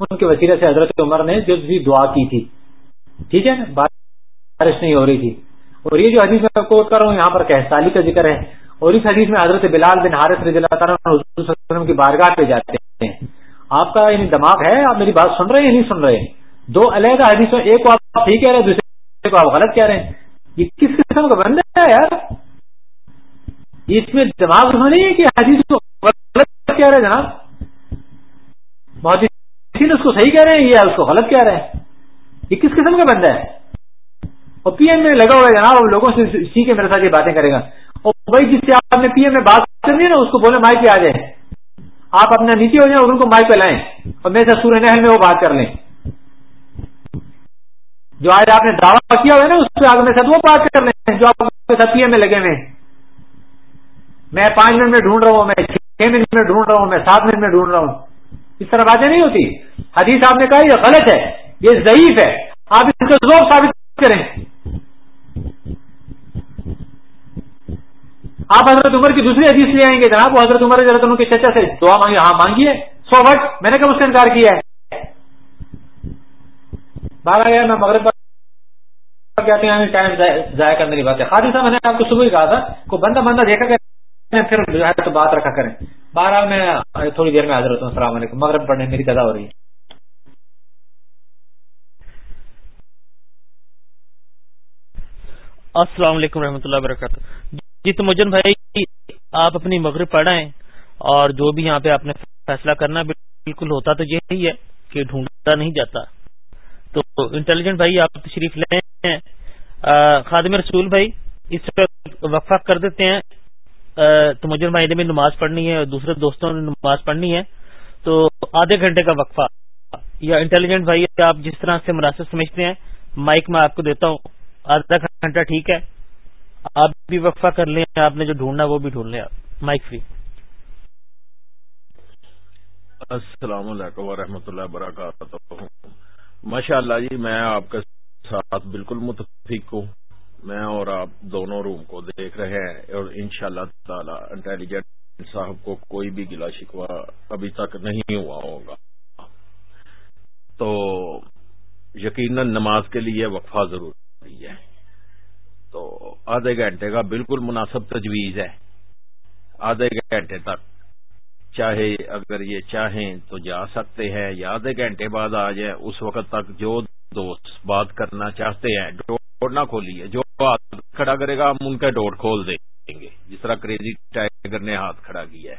ان کے وسیلے سے حضرت عمر نے جو بھی دعا کی تھی۔ ٹھیک ہے نا بارش نہیں ہو رہی تھی۔ اور یہ جو حدیث میں کوٹ کر رہا ہوں، یہاں پر کہسالی کا ذکر ہے۔ اور اس حدیث میں حضرت بلال بن حارث رضی اللہ تعالیٰ حضور صلی اللہ علیہ وسلم کی بارگاہ پہ جاتے ہیں۔ آپ کا یعنی دماغ ہے، آپ میری بات سن رہے ہیں یا نہیں سن رہے دو علیحدہ حدیث ایک کو آپ ٹھیک کہہ رہے ہیں، دوسرے کو آپ غلط کہہ رہے ہیں۔ یہ کس قسم کا بندہ ہے یار؟ اس میں دماغ نہیں ہے کہ حدیث کو کہہ رہے جناب؟ بہت اس کو صحیح کہہ رہے ہیں یا اس کو غلط کہہ رہے ہیں۔ یہ کس قسم کا بندہ ہے؟ اور پی ایم میں لگا ہوا ہے جناب لوگوں سے سیکھے میرے ساتھ یہ باتیں کرے گا۔ اور بھائی، جس سے آپ نے پی ایم میں بات کرنی ہے نا، اس کو بولے مائک پہ آ جائیں۔ آپ اپنا نیچے ہو جائیں اور ان کو مائک پہ لائیں۔ اور میرے ساتھ سورہ نہر میں وہ بات کر لیں۔ جو آج آپ نے دعویٰ کیا ہوا ہے نا، اس پہ آگے ساتھ وہ بات کر لیں۔ جو آپ ستیہ میں لگے ہوئے میں پانچ منٹ میں ڈھونڈ رہا ہوں، میں چھ منٹ میں ڈھونڈ رہا ہوں، میں سات منٹ میں ڈھونڈ رہا ہوں۔ اس طرح باتیں نہیں ہوتی۔ حدیث آپ نے کہا یہ غلط ہے، یہ ضعیف ہے۔ آپ اس کو ذوق ثابت کریں۔ آپ حضرت عمر کی دوسری حدیث لے آئیں گے۔ جناب، وہ حضرت عمر حضرت کے چچا سے دعا مانگی ہاں مانگیے سو وٹ میں نے کب اس کا انکار کیا ہے؟ بارہ گیا میں مغرب کہتے ہیں، ٹائم ضائع کرنے کی بات ہے۔ خالی صاحب، میں نے آپ کو صبح ہی کہا تھا کوئی بندہ بندہ دیکھا کہ پھر تو بات رکھا کریں۔ بارہ میں تھوڑی دیر میں حاضر ہوتا ہوں، السلام علیکم۔ مغرب پڑھنے میری قدا ہو رہی ہے۔ السلام علیکم و اللہ وبرکاتہ۔ جی تو مجن بھائی، آپ اپنی مغرب پڑھائیں اور جو بھی یہاں پہ آپ نے فیصلہ کرنا بالکل ہوتا تو یہی ہے کہ ڈھونڈا نہیں جاتا۔ تو انٹیلیجنٹ بھائی، آپ تشریف لیں۔ خادم رسول بھائی، اس وقفہ کر دیتے ہیں۔ تو مجھے بھائی نے بھی نماز پڑھنی ہے اور دوسرے دوستوں نے نماز پڑھنی ہے، تو آدھے گھنٹے کا وقفہ۔ یا انٹیلیجنٹ بھائی، آپ جس طرح سے مناسب سمجھتے ہیں، مائک میں آپ کو دیتا ہوں۔ آدھا گھنٹہ ٹھیک ہے۔ آپ بھی وقفہ کر لیں، آپ نے جو ڈھونڈنا وہ بھی ڈھونڈ لیں مائک فری۔ السلام علیکم ورحمۃ اللہ وبرکاتہ۔ ماشاء اللہ جی میں آپ کے ساتھ بالکل متفق ہوں۔ میں اور آپ دونوں روم کو دیکھ رہے ہیں اور ان شاء اللہ تعالی انٹیلیجنٹ صاحب کو کوئی بھی گلا شکوا ابھی تک نہیں ہوا ہوگا۔ تو یقیناً نماز کے لیے وقفہ ضروری ہے۔ تو آدھے گھنٹے کا بالکل مناسب تجویز ہے۔ آدھے گھنٹے تک۔ چاہے اگر یہ چاہیں تو جا سکتے ہیں یا آدھے گھنٹے بعد آ جائیں، اس وقت تک جو دوست بات کرنا چاہتے ہیں ڈور نہ کھولیے جو ہاتھ کھڑا کرے گا، ہم ان کا ڈور کھول دیں گے۔ جس طرح کریزی ٹائگر نے ہاتھ کھڑا کیا ہے۔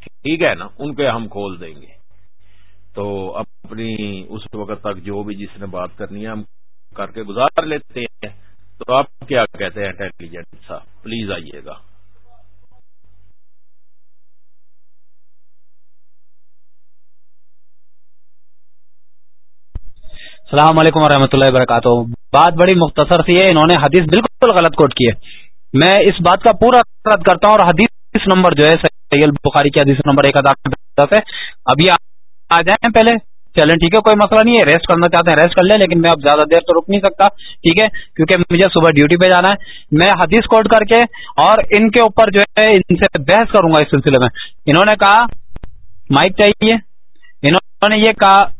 ٹھیک ہے نا؟ ان کے ہم کھول دیں گے۔ تو اپنی اس وقت تک جو بھی جس نے بات کرنی ہے، ہم کر کے گزار لیتے ہیں۔ تو آپ کیا کہتے ہیں، انٹیلیجنٹ صاحب؟ پلیز آئیے گا۔ السلام علیکم و اللہ وبرکاتہ۔ بات بڑی مختصر سی ہے، انہوں نے حدیث بالکل غلط کوٹ کی ہے۔ میں اس بات کا پورا رد کرتا ہوں اور حدیث نمبر جو ہے سید بخاری کی حدیث نمبر ایک ہزار دس ہے۔ ابھی آ جائیں پہلے۔ چلیں ٹھیک ہے، کوئی مسئلہ نہیں ہے۔ ریسٹ کرنا چاہتے ہیں، ریسٹ کر لیں، لیکن میں اب زیادہ دیر تو رک نہیں سکتا۔ ٹھیک ہے، کیونکہ مجھے صبح ڈیوٹی پہ جانا ہے۔ میں حدیث کوٹ کر کے اور ان کے اوپر جو ہے، ان سے بحث کروں گا اس سلسلے میں۔ انہوں نے کہا، مائک چاہیے۔ انہوں نے یہ کہا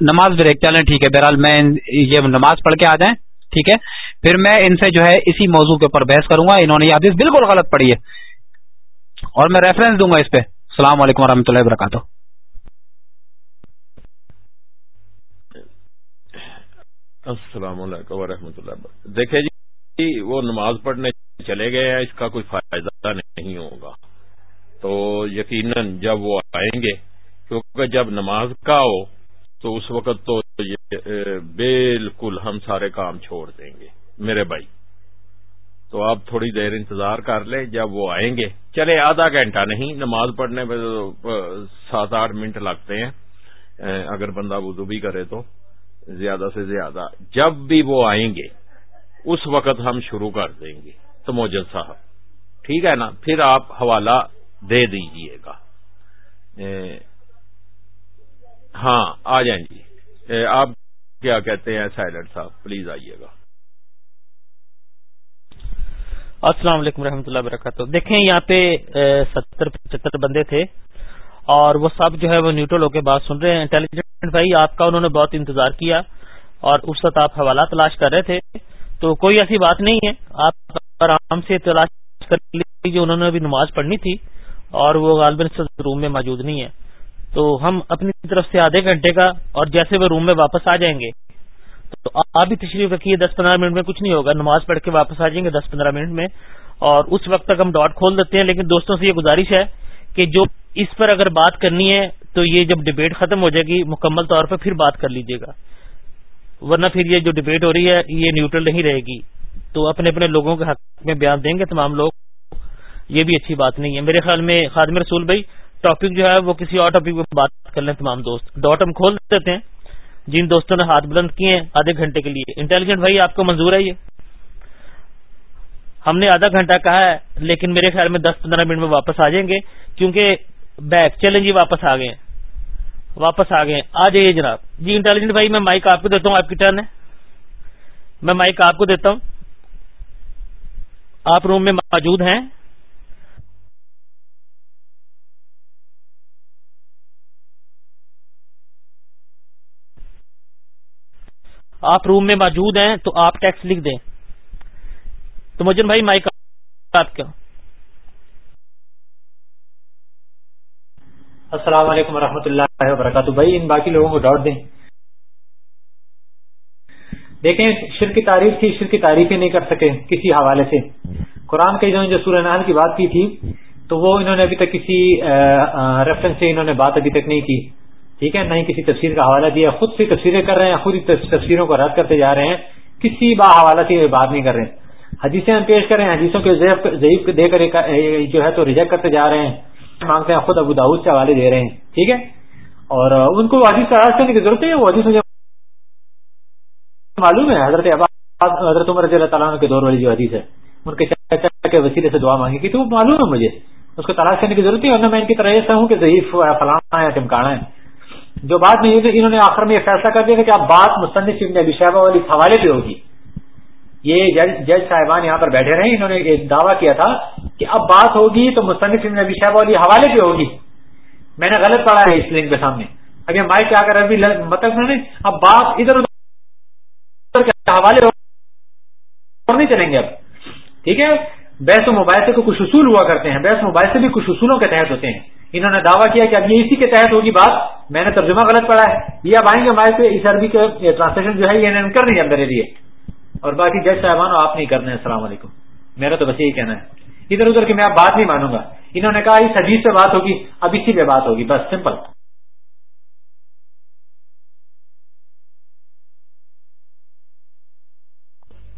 نماز بریک چلیں ٹھیک ہے، بہرحال میں یہ نماز پڑھ کے آ جائیں، ٹھیک ہے۔ پھر میں ان سے جو ہے اسی موضوع کے اوپر بحث کروں گا، انہوں نے یہ حدیث بالکل غلط پڑھی ہے۔ اور میں ریفرنس دوں گا اس پہ۔ السلام علیکم و اللہ وبرکاتہ۔ السلام علیکم ورحمۃ اللہ دیکھیں جی وہ نماز پڑھنے چلے گئے ہیں، اس کا کوئی فائدہ نہیں ہوگا۔ تو یقیناً جب وہ آئیں گے، کیونکہ جب نماز کا ہو تو اس وقت تو یہ بالکل ہم سارے کام چھوڑ دیں گے، میرے بھائی۔ تو آپ تھوڑی دیر انتظار کر لیں، جب وہ آئیں گے۔ چلے آدھا گھنٹہ نہیں، نماز پڑھنے میں سات آٹھ منٹ لگتے ہیں۔ اگر بندہ وضو بھی کرے تو زیادہ سے زیادہ۔ جب بھی وہ آئیں گے، اس وقت ہم شروع کر دیں گے۔ تو موجن صاحب، ٹھیک ہے نا؟ پھر آپ حوالہ دے دیجیے گا۔ ہاں آ جائیں جی۔ آپ کیا کہتے ہیں، سائلنٹ صاحب، پلیز آئیے گا۔ السلام علیکم رحمۃ اللہ وبرکاتہ۔ دیکھیں، یہاں پہ ستر، پچہتر بندے تھے اور وہ سب جو ہے وہ نیوٹرل ہو کے بات سن رہے ہیں۔ انٹیلیجنٹ بھائی، آپ کا انہوں نے بہت انتظار کیا اور اس وقت آپ حوالہ تلاش کر رہے تھے۔ تو کوئی ایسی بات نہیں ہے، آپ آرام سے تلاش کر لیجیے انہوں نے ابھی نماز پڑھنی تھی اور وہ غالباً روم میں موجود نہیں ہے۔ تو ہم اپنی طرف سے آدھے گھنٹے کا اور جیسے وہ روم میں واپس آ جائیں گے۔ تو آپ بھی تشریف رکھیے، دس پندرہ منٹ میں کچھ نہیں ہوگا۔ نماز پڑھ کے واپس آ جائیں گے دس پندرہ منٹ میں۔ اور اس وقت تک ہم ڈاٹ کھول دیتے ہیں، لیکن دوستوں سے یہ گزارش ہے کہ جو اس پر اگر بات کرنی ہے تو یہ جب ڈبیٹ ختم ہو جائے گی، مکمل طور پر پھر بات کر لیجیے گا۔ ورنہ پھر یہ جو ڈبیٹ ہو رہی ہے، یہ نیوٹرل نہیں رہے گی۔ تو اپنے اپنے لوگوں کے حق میں بیان دیں گے، تمام لوگ۔ یہ بھی اچھی بات نہیں ہے۔ میرے خیال میں خادم رسول بھائی ٹاپک جو ہے وہ کسی اور ٹاپک پہ بات کر لیں تمام دوست. ڈاٹ ہم کھول دیتے ہیں. جن دوستوں نے ہاتھ بلند کیے ہیں آدھے گھنٹے کے لیے. انٹیلیجنٹ بھائی، آپ کو منظور ہے یہ؟ ہم نے آدھا گھنٹہ کہا ہے، لیکن میرے خیال میں دس پندرہ منٹ میں واپس آ جائیں گے، کیونکہ بیک چلیں جی واپس آ گئے واپس آ گئے آ جائیے جناب. جی انٹیلیجنٹ بھائی، میں مائک آپ کو دیتا ہوں. آپ کی ٹرن ہے. میں مائک آپ کو دیتا ہوں. آپ روم میں موجود ہیں. آپ روم میں موجود ہیں تو آپ ٹیکس لکھ دیں۔ تو مجن بھائی مائک آپ کا السلام علیکم ورحمۃ اللہ وبرکاتہ۔ بھائی، ان باقی لوگوں کو ڈاٹ دیں۔ دیکھیں، شرک کی تعریف تھی، شرک کی تعریف ہی نہیں کر سکے کسی حوالے سے۔ قرآن کے جو سورہ نال کی بات کی تھی، تو وہ انہوں نے ابھی تک کسی ریفرنس سے انہوں نے بات ابھی تک نہیں کی۔ ٹھیک ہے، نہ ہی کسی تفسیر کا حوالہ دیا، خود سے تفسیریں کر رہے ہیں، خود ہی تفسیروں کو رد کرتے جا رہے ہیں، کسی با حوالہ سے بات نہیں کر رہے ہیں۔ حدیثیں ہم پیش کر رہے ہیں حدیثوں کے ضعیف دے کر جو ہے تو ریجیکٹ کرتے جا رہے ہیں۔ مانگتے ہیں خود ابو داود سے حوالے دے رہے ہیں، ٹھیک ہے؟ اور ان کو حدیث سے کرنے کی ضرورت ہے، وہ حدیث مجھے معلوم ہے۔ حضرت حضرت عمر رضی اللہ تعالیٰ کے دور والی جو حدیث ہے، ان کے چاچا کے وسیلے سے دعا مانگی کی تو وہ معلوم ہے مجھے۔ اس کو تلاش کرنے کی ضرورت ہے اور میں ان کی طرح ایسا ہوں کہ ضعیف فلاں یا ٹمکانا ہے جو بات نہیں ہوئی انہوں نے آخر میں یہ فیصلہ کر دیا کہ اب بات مستنف ابن ابی شہبہ والی حوالے پہ ہوگی۔ یہ جج جج صاحبان یہاں پر بیٹھے رہے انہوں نے ایک دعویٰ کیا تھا کہ اب بات ہوگی تو مستنف ابن ابی شہبہ والی حوالے پہ ہوگی۔ میں نے غلط پڑھا ہے اس لنک کے سامنے۔ اب یہ مائک آ کر ابھی مطلب اب بات ادھر ادھر کے حوالے نہیں چلیں گے اب۔ ٹھیک ہے؟ بحث و مباحثے کو کچھ اصول ہوا کرتے ہیں بحث مباحثے بھی کچھ اصولوں کے تحت ہوتے ہیں۔ انہوں نے دعویٰ کیا کہ اب یہ اسی کے تحت ہوگی بات، میں نے ترجمہ غلط پڑھا ہے۔ یہ اب آئیں گے ہمارے سے، اس عربی کے ٹرانسلیشن جو ہے یہ کرنی ہے میرے لیے۔ اور باقی جج صاحبان آپ نہیں کرنے السلام علیکم۔ میرا تو بس یہی کہنا ہے۔ ادھر ادھر کی میں اب بات نہیں مانوں گا۔ انہوں نے کہا اس حدیث پہ بات ہوگی، اب اسی پہ بات ہوگی، بس سمپل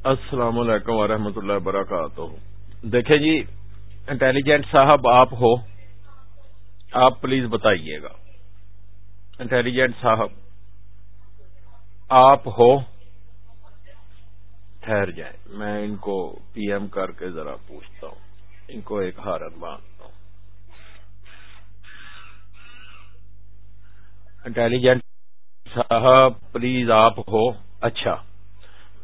السلام علیکم ورحمۃ اللہ وبرکاتہ۔ دیکھیں جی انٹیلیجنٹ صاحب آپ ہو، آپ پلیز بتائیے گا۔ انٹیلیجنٹ صاحب، آپ ہو، ٹھہر جائیں۔ میں ان کو پی ایم کر کے ذرا پوچھتا ہوں۔ ان کو ایک ہارن باندھتا ہوں۔ انٹیلیجنٹ صاحب پلیز آپ ہو۔ اچھا۔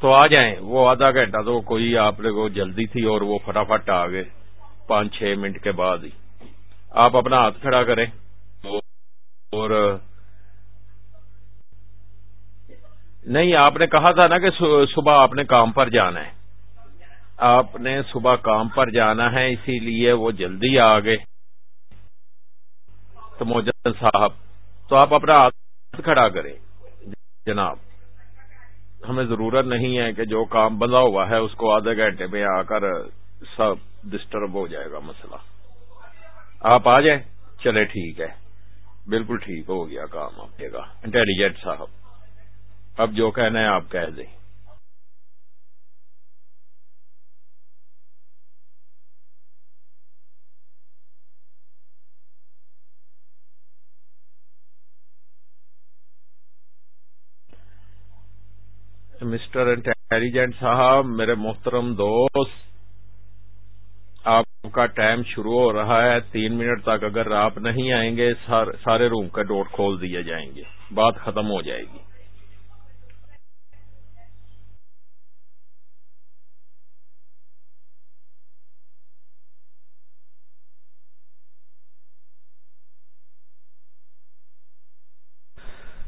تو آ جائیں۔ وہ آدھا گھنٹہ تو کوئی آپ کو جلدی تھی اور وہ فٹافٹ آ گئے پانچ چھ منٹ کے بعد ہی۔ آپ اپنا ہاتھ کھڑا کریں۔ اور نہیں، آپ نے کہا تھا نا کہ صبح آپ نے کام پر جانا ہے۔ آپ نے صبح کام پر جانا ہے، اسی لیے وہ جلدی آ گئے۔ تو موجود صاحب، تو آپ اپنا ہاتھ کھڑا کریں۔ جناب ہمیں ضرورت نہیں ہے کہ جو کام بندہ ہوا ہے اس کو آدھے گھنٹے میں آ کر سب ڈسٹرب ہو جائے گا مسئلہ۔ آپ آ جائیں۔ چلے ٹھیک ہے۔ بالکل ٹھیک ہو گیا کام آپ گا۔ انٹیلیجنٹ صاحب، اب جو کہنا ہے آپ کہہ دیں۔ مسٹر انٹیلیجنٹ صاحب، میرے محترم دوست، آپ کا ٹائم شروع ہو رہا ہے۔ تین منٹ تک اگر آپ نہیں آئیں گے، سارے روم کا ڈور کھول دیے جائیں گے۔ بات ختم ہو جائے گی۔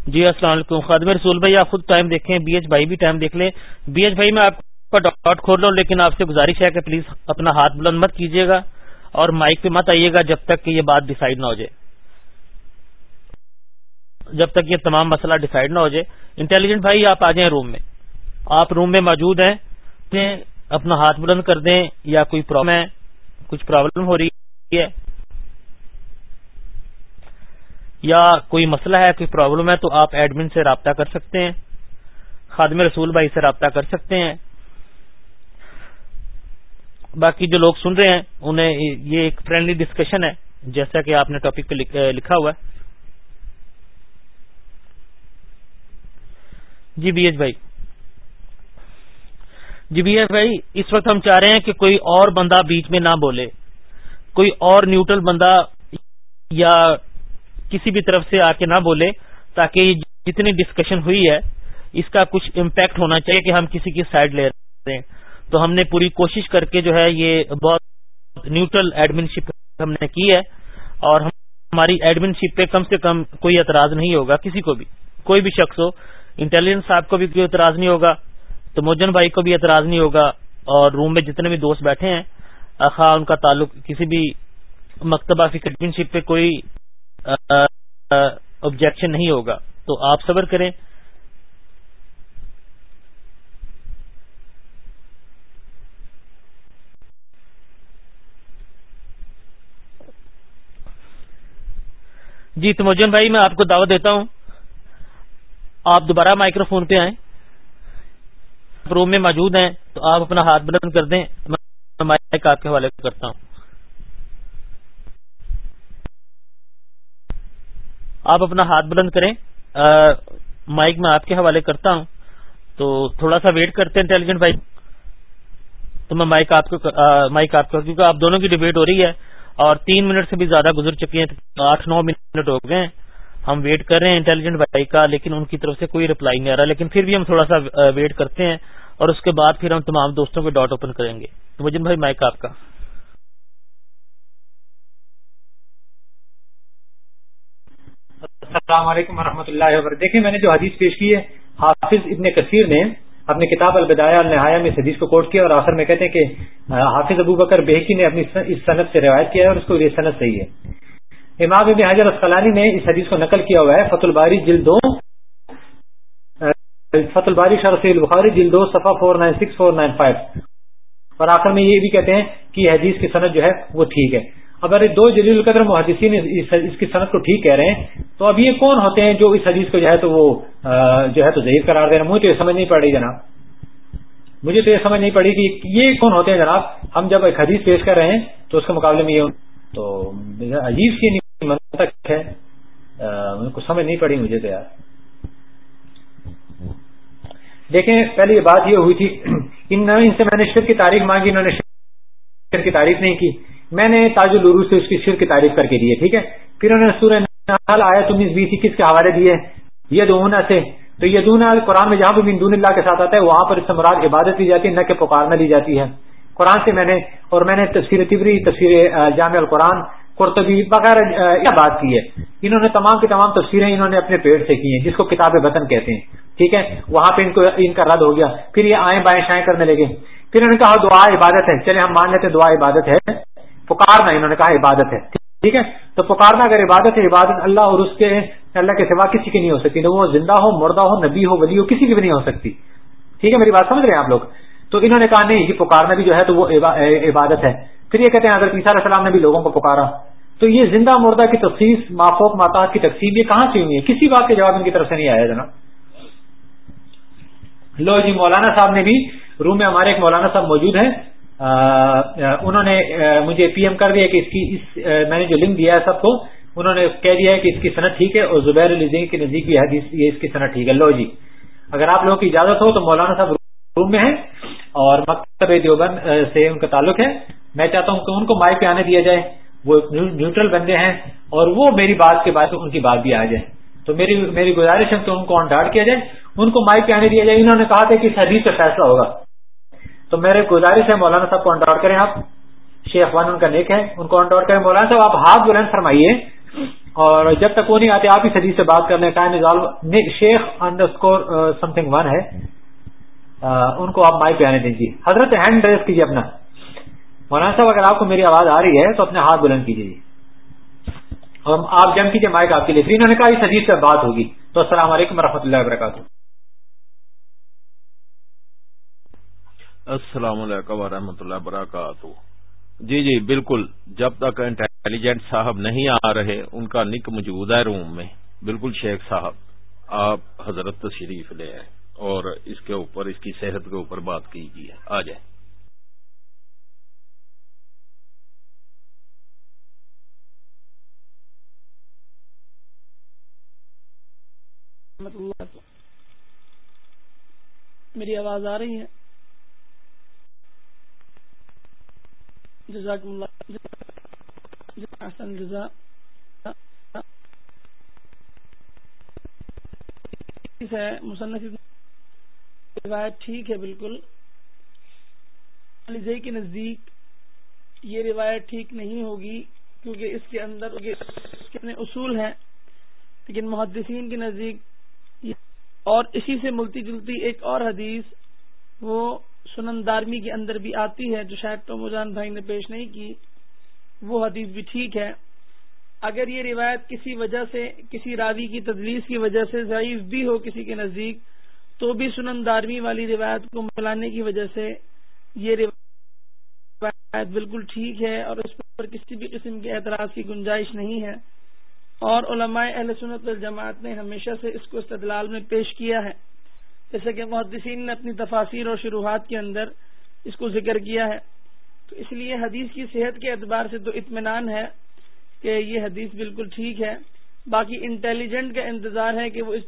جی السلام علیکم. خادم رسول بھائی، آپ خود ٹائم دیکھیں، بی ایچ بھائی بھی ٹائم دیکھ لیں. بی ایچ بھائی، میں آپ کا ڈاٹ کھول رہا ہوں، لیکن آپ سے گزارش ہے کہ پلیز اپنا ہاتھ بلند مت کیجیے گا اور مائک پہ مت آئیے گا جب تک کہ یہ بات ڈسائڈ نہ ہو جائے. جب تک یہ تمام مسئلہ ڈسائڈ نہ ہو جائے. انٹیلیجنٹ بھائی، آپ آ جائیں روم میں. آپ روم میں موجود ہیں. اپنا ہاتھ بلند کر دیں، یا کوئی پرابلم ہے؟ کچھ پرابلم ہو رہی ہے؟ یا کوئی مسئلہ ہے، کوئی پرابلم ہے تو آپ ایڈمن سے رابطہ کر سکتے ہیں، خادم رسول بھائی سے رابطہ کر سکتے ہیں۔ باقی جو لوگ سن رہے ہیں، انہیں یہ ایک فرینڈلی ڈسکشن ہے، جیسا کہ آپ نے ٹاپک پہ لکھا ہوا ہے۔ جی بی ایچ بھائی۔ جی بی ایچ بھائی، اس وقت ہم چاہ رہے ہیں کہ کوئی اور بندہ بیچ میں نہ بولے۔ کوئی اور نیوٹرل بندہ یا کسی بھی طرف سے آ کے نہ بولے تاکہ جتنی ڈسکشن ہوئی ہے، اس کا کچھ امپیکٹ ہونا چاہیے کہ ہم کسی کی سائڈ لے رہے ہیں۔ تو ہم نے پوری کوشش کر کے جو ہے یہ بہت نیوٹرل ایڈمن شپ ہم نے کی ہے اور ہماری ایڈمن شپ پہ کم سے کم کوئی اعتراض نہیں ہوگا، کسی کو بھی۔ کوئی بھی شخص ہو انٹیلیجنس صاحب کو بھی کوئی اعتراض نہیں ہوگا، تو موجن بھائی کو بھی اعتراض نہیں ہوگا اور روم میں جتنے بھی دوست بیٹھے ہیں خواہ ان کا تعلق کسی بھی مکتبہ ایڈمن شپ پہ کوئی آبجیکشن نہیں ہوگا۔ تو آپ صبر کریں۔ جی تموجن بھائی، میں آپ کو دعوت دیتا ہوں۔ آپ دوبارہ مائکرو فون پہ آئیں۔ روم میں موجود ہیں، تو آپ اپنا ہاتھ بلند کر دیں۔ میں مائک آپ کے حوالے کرتا ہوں۔ آپ اپنا ہاتھ بلند کریں۔ مائک میں آپ کے حوالے کرتا ہوں۔ تو تھوڑا سا ویٹ کرتے ہیں انٹیلیجنٹ بھائی۔ تو میں مائک آپ کو مائک آپ کو کیونکہ آپ دونوں کی ڈبیٹ ہو رہی ہے اور تین منٹ سے بھی زیادہ گزر چکی ہیں۔ آٹھ نو منٹ ہو گئے ہیں۔ ہم ویٹ کر رہے ہیں انٹیلیجنٹ بھائی کا، لیکن ان کی طرف سے کوئی رپلائی نہیں آ رہا۔ لیکن پھر بھی ہم تھوڑا سا ویٹ کرتے ہیں۔ اور اس کے بعد پھر ہم تمام دوستوں کو ڈاٹ اوپن کریں گے۔ تو مجن بھائی مائک آپ کا۔ السلام علیکم و اللہ وبرکاتہ۔ دیکھیں، میں نے جو حدیث پیش کی ہے، حافظ ابن کثیر نے اپنی کتاب البدایہ النہایا میں اس حدیث کو کوٹ کیا اور آخر میں کہتے ہیں کہ حافظ ابو بکر بہکی نے اپنی اس صنعت سے روایت کیا ہے اور اس کو یہ صنعت صحیح ہے۔ امام ابن حضر اسقلانی نے اس حدیث کو نقل کیا ہوا ہے فت الباری جلدو فت الباری شرف البخاری جلدو صفا four nine six, four nine five. اور آخر میں یہ بھی کہتے ہیں کہ یہ حدیث کی صنعت جو ہے وہ ٹھیک ہے۔ اگر دو جلیل القدر محدثین اس کی صنعت کو ٹھیک کہہ رہے ہیں، تو اب یہ کون ہوتے ہیں جو اس حدیث کو جو ہے تو وہ جو ہے تو ضعیف قرار دے رہے ہیں؟ مجھے تو یہ سمجھ نہیں پڑ رہی جناب۔ مجھے تو یہ سمجھ نہیں پڑی کہ یہ کون ہوتے ہیں جناب؟ ہم جب ایک حدیث پیش کر رہے ہیں تو اس کے مقابلے میں یہ تو عجیب سی منطق ہے۔ کو سمجھ نہیں پڑی مجھے تو یار۔ دیکھیں، پہلے یہ بات یہ ہوئی تھی، ان سے میں نے شر کی تاریخ مانگی، انہوں نے شر کی تعریف نہیں کی۔ میں نے تاج العرو سے اس کی شر کی تعریف کر کے دی ٹھیک ہے؟ پھر انہوں نے سورہ نحل آیا تم اس بیسی کے حوالے دیے یہ سے۔ تو یہ قرآن میں جہاں بھی دون اللہ کے ساتھ آتا ہے، وہاں پر اس سے مراد عبادت دی جاتی ہے، نہ کہ پکارنا لی جاتی ہے۔ قرآن سے میں نے اور میں نے تفسیر تبری، تفسیر جامع القرآن، قرطبی وغیرہ یہ بات کی ہے۔ انہوں نے تمام کی تمام تفسیریں انہوں نے اپنے پیڑ سے کی ہیں، جس کو کتاب وطن کہتے ہیں، ٹھیک ہے؟ وہاں پہ ان کو، ان کا رد ہو گیا۔ پھر یہ آئیں بائیں شائیں کرنے لگے۔ پھر انہوں نے کہا دعا عبادت ہے۔ چلے ہم مان لیتے دعا عبادت ہے۔ پکارنا، انہوں نے کہا عبادت ہے۔ ٹھیک ہے؟ تو پکارنا اگر عبادت ہے، عبادت اللہ اور اس کے اللہ کے سوا کسی کی نہیں ہو سکتی، نہ وہ زندہ ہو، مردہ ہو، نبی ہو، ولی ہو، کسی کی بھی نہیں ہو سکتی۔ ٹھیک ہے؟ میری بات سمجھ رہے ہیں آپ لوگ؟ تو انہوں نے کہا نہیں، یہ پکارنا بھی جو ہے تو وہ عبادت ہے۔ پھر یہ کہتے ہیں اگر عیسیٰ علیہ السلام نے بھی لوگوں کو پکارا۔ تو یہ زندہ مردہ کی تفصیل مافوق ماتا کی تقسیم، یہ کہاں سے ہوئی ہے کسی بات کے جواب ان کی طرف سے نہیں آیا جناب۔ لو جی مولانا صاحب نے بھی، روم میں ہمارے ایک مولانا صاحب موجود ہیں۔ انہوں نے مجھے پی ایم کر دیا کہ اس کی، اس میں نے جو لنک دیا ہے سب کو، انہوں نے کہہ دیا ہے کہ اس کی صنعت ٹھیک ہے اور زبیر الزین کے نزدیک بھی حدیث، یہ اس کی صنعت ٹھیک ہے۔ لو جی اگر آپ لوگوں کی اجازت ہو تو مولانا صاحب روم میں ہیں اور مکتب دیوبند سے ان کا تعلق ہے۔ میں چاہتا ہوں کہ ان کو مائک پہ آنے دیا جائے۔ وہ نیوٹرل بندے ہیں اور وہ میری بات کے بعد ان کی بات بھی آ جائے۔ تو میری میری گزارش ہے کہ ان کو آن ڈاٹ کیا جائے۔ ان کو مائک پہ آنے دیا جائے۔ انہوں نے کہا تھا کہ اس حدیث سے فیصلہ ہوگا۔ تو میرے گزارش ہے مولانا صاحب کو انڈاؤٹ کریں آپ۔ شیخ وان ان کا نیک ہے ان کو انڈاؤٹ کریں۔ مولانا صاحب، آپ ہاتھ بلند فرمائیے۔ اور جب تک وہ نہیں آتے، آپ ہی حدیث سے بات کر لیں ٹائم شیخ underscore something one ہے ان کو آپ مائک پہ آنے دیجیے۔ حضرت ہینڈ ریس کیجیے اپنا۔ مولانا صاحب، اگر آپ کو میری آواز آ رہی ہے، تو اپنے ہاتھ بلند کیجیے۔ اور آپ جم کیجیے مائک آپ کے لیے۔ انہوں نے کہا، اس حدیث سے بات ہوگی۔ تو السلام علیکم و اللہ وبرکاتہ۔ السلام علیکم ورحمۃ اللہ وبرکاتہ۔ جی جی بالکل۔ جب تک انٹیلیجنٹ صاحب نہیں آ رہے، ان کا نک موجود ہے روم میں۔ بالکل شیخ صاحب، آپ حضرت تشریف لے آئے اور اس کے اوپر، اس کی صحت کے اوپر بات کیجیے۔ آ جائیں۔ میری آواز آ رہی ہے؟ جزاک اللہ حسن جزا. ہے، مصنف روایت ٹھیک ہے بالکل. علی کے نزدیک یہ روایت ٹھیک نہیں ہوگی کیونکہ اس کے اندر کتنے اصول ہیں، لیکن محدثین کے نزدیک اور اسی سے ملتی جلتی ایک اور حدیث وہ سنن دارمی کے اندر بھی آتی ہے، جو شاید ٹومو جان بھائی نے پیش نہیں کی، وہ حدیث بھی ٹھیک ہے۔ اگر یہ روایت کسی وجہ سے، کسی راوی کی تدلیس کی وجہ سے ضعیف بھی ہو کسی کے نزدیک، تو بھی سنن دارمی والی روایت کو ملانے کی وجہ سے یہ روایت بالکل ٹھیک ہے اور اس پر کسی بھی قسم کے اعتراض کی گنجائش نہیں ہے۔ اور علماء اہل سنت الجماعت نے ہمیشہ سے اس کو استدلال میں پیش کیا ہے۔ جیسے کہ محدثین نے اپنی تفاصیر اور شروحات کے اندر اس کو ذکر کیا ہے۔ تو اس لیے حدیث کی صحت کے اعتبار سے تو اطمینان ہے کہ یہ حدیث بالکل ٹھیک ہے۔ باقی انٹیلیجنٹ کا انتظار ہے کہ وہ اس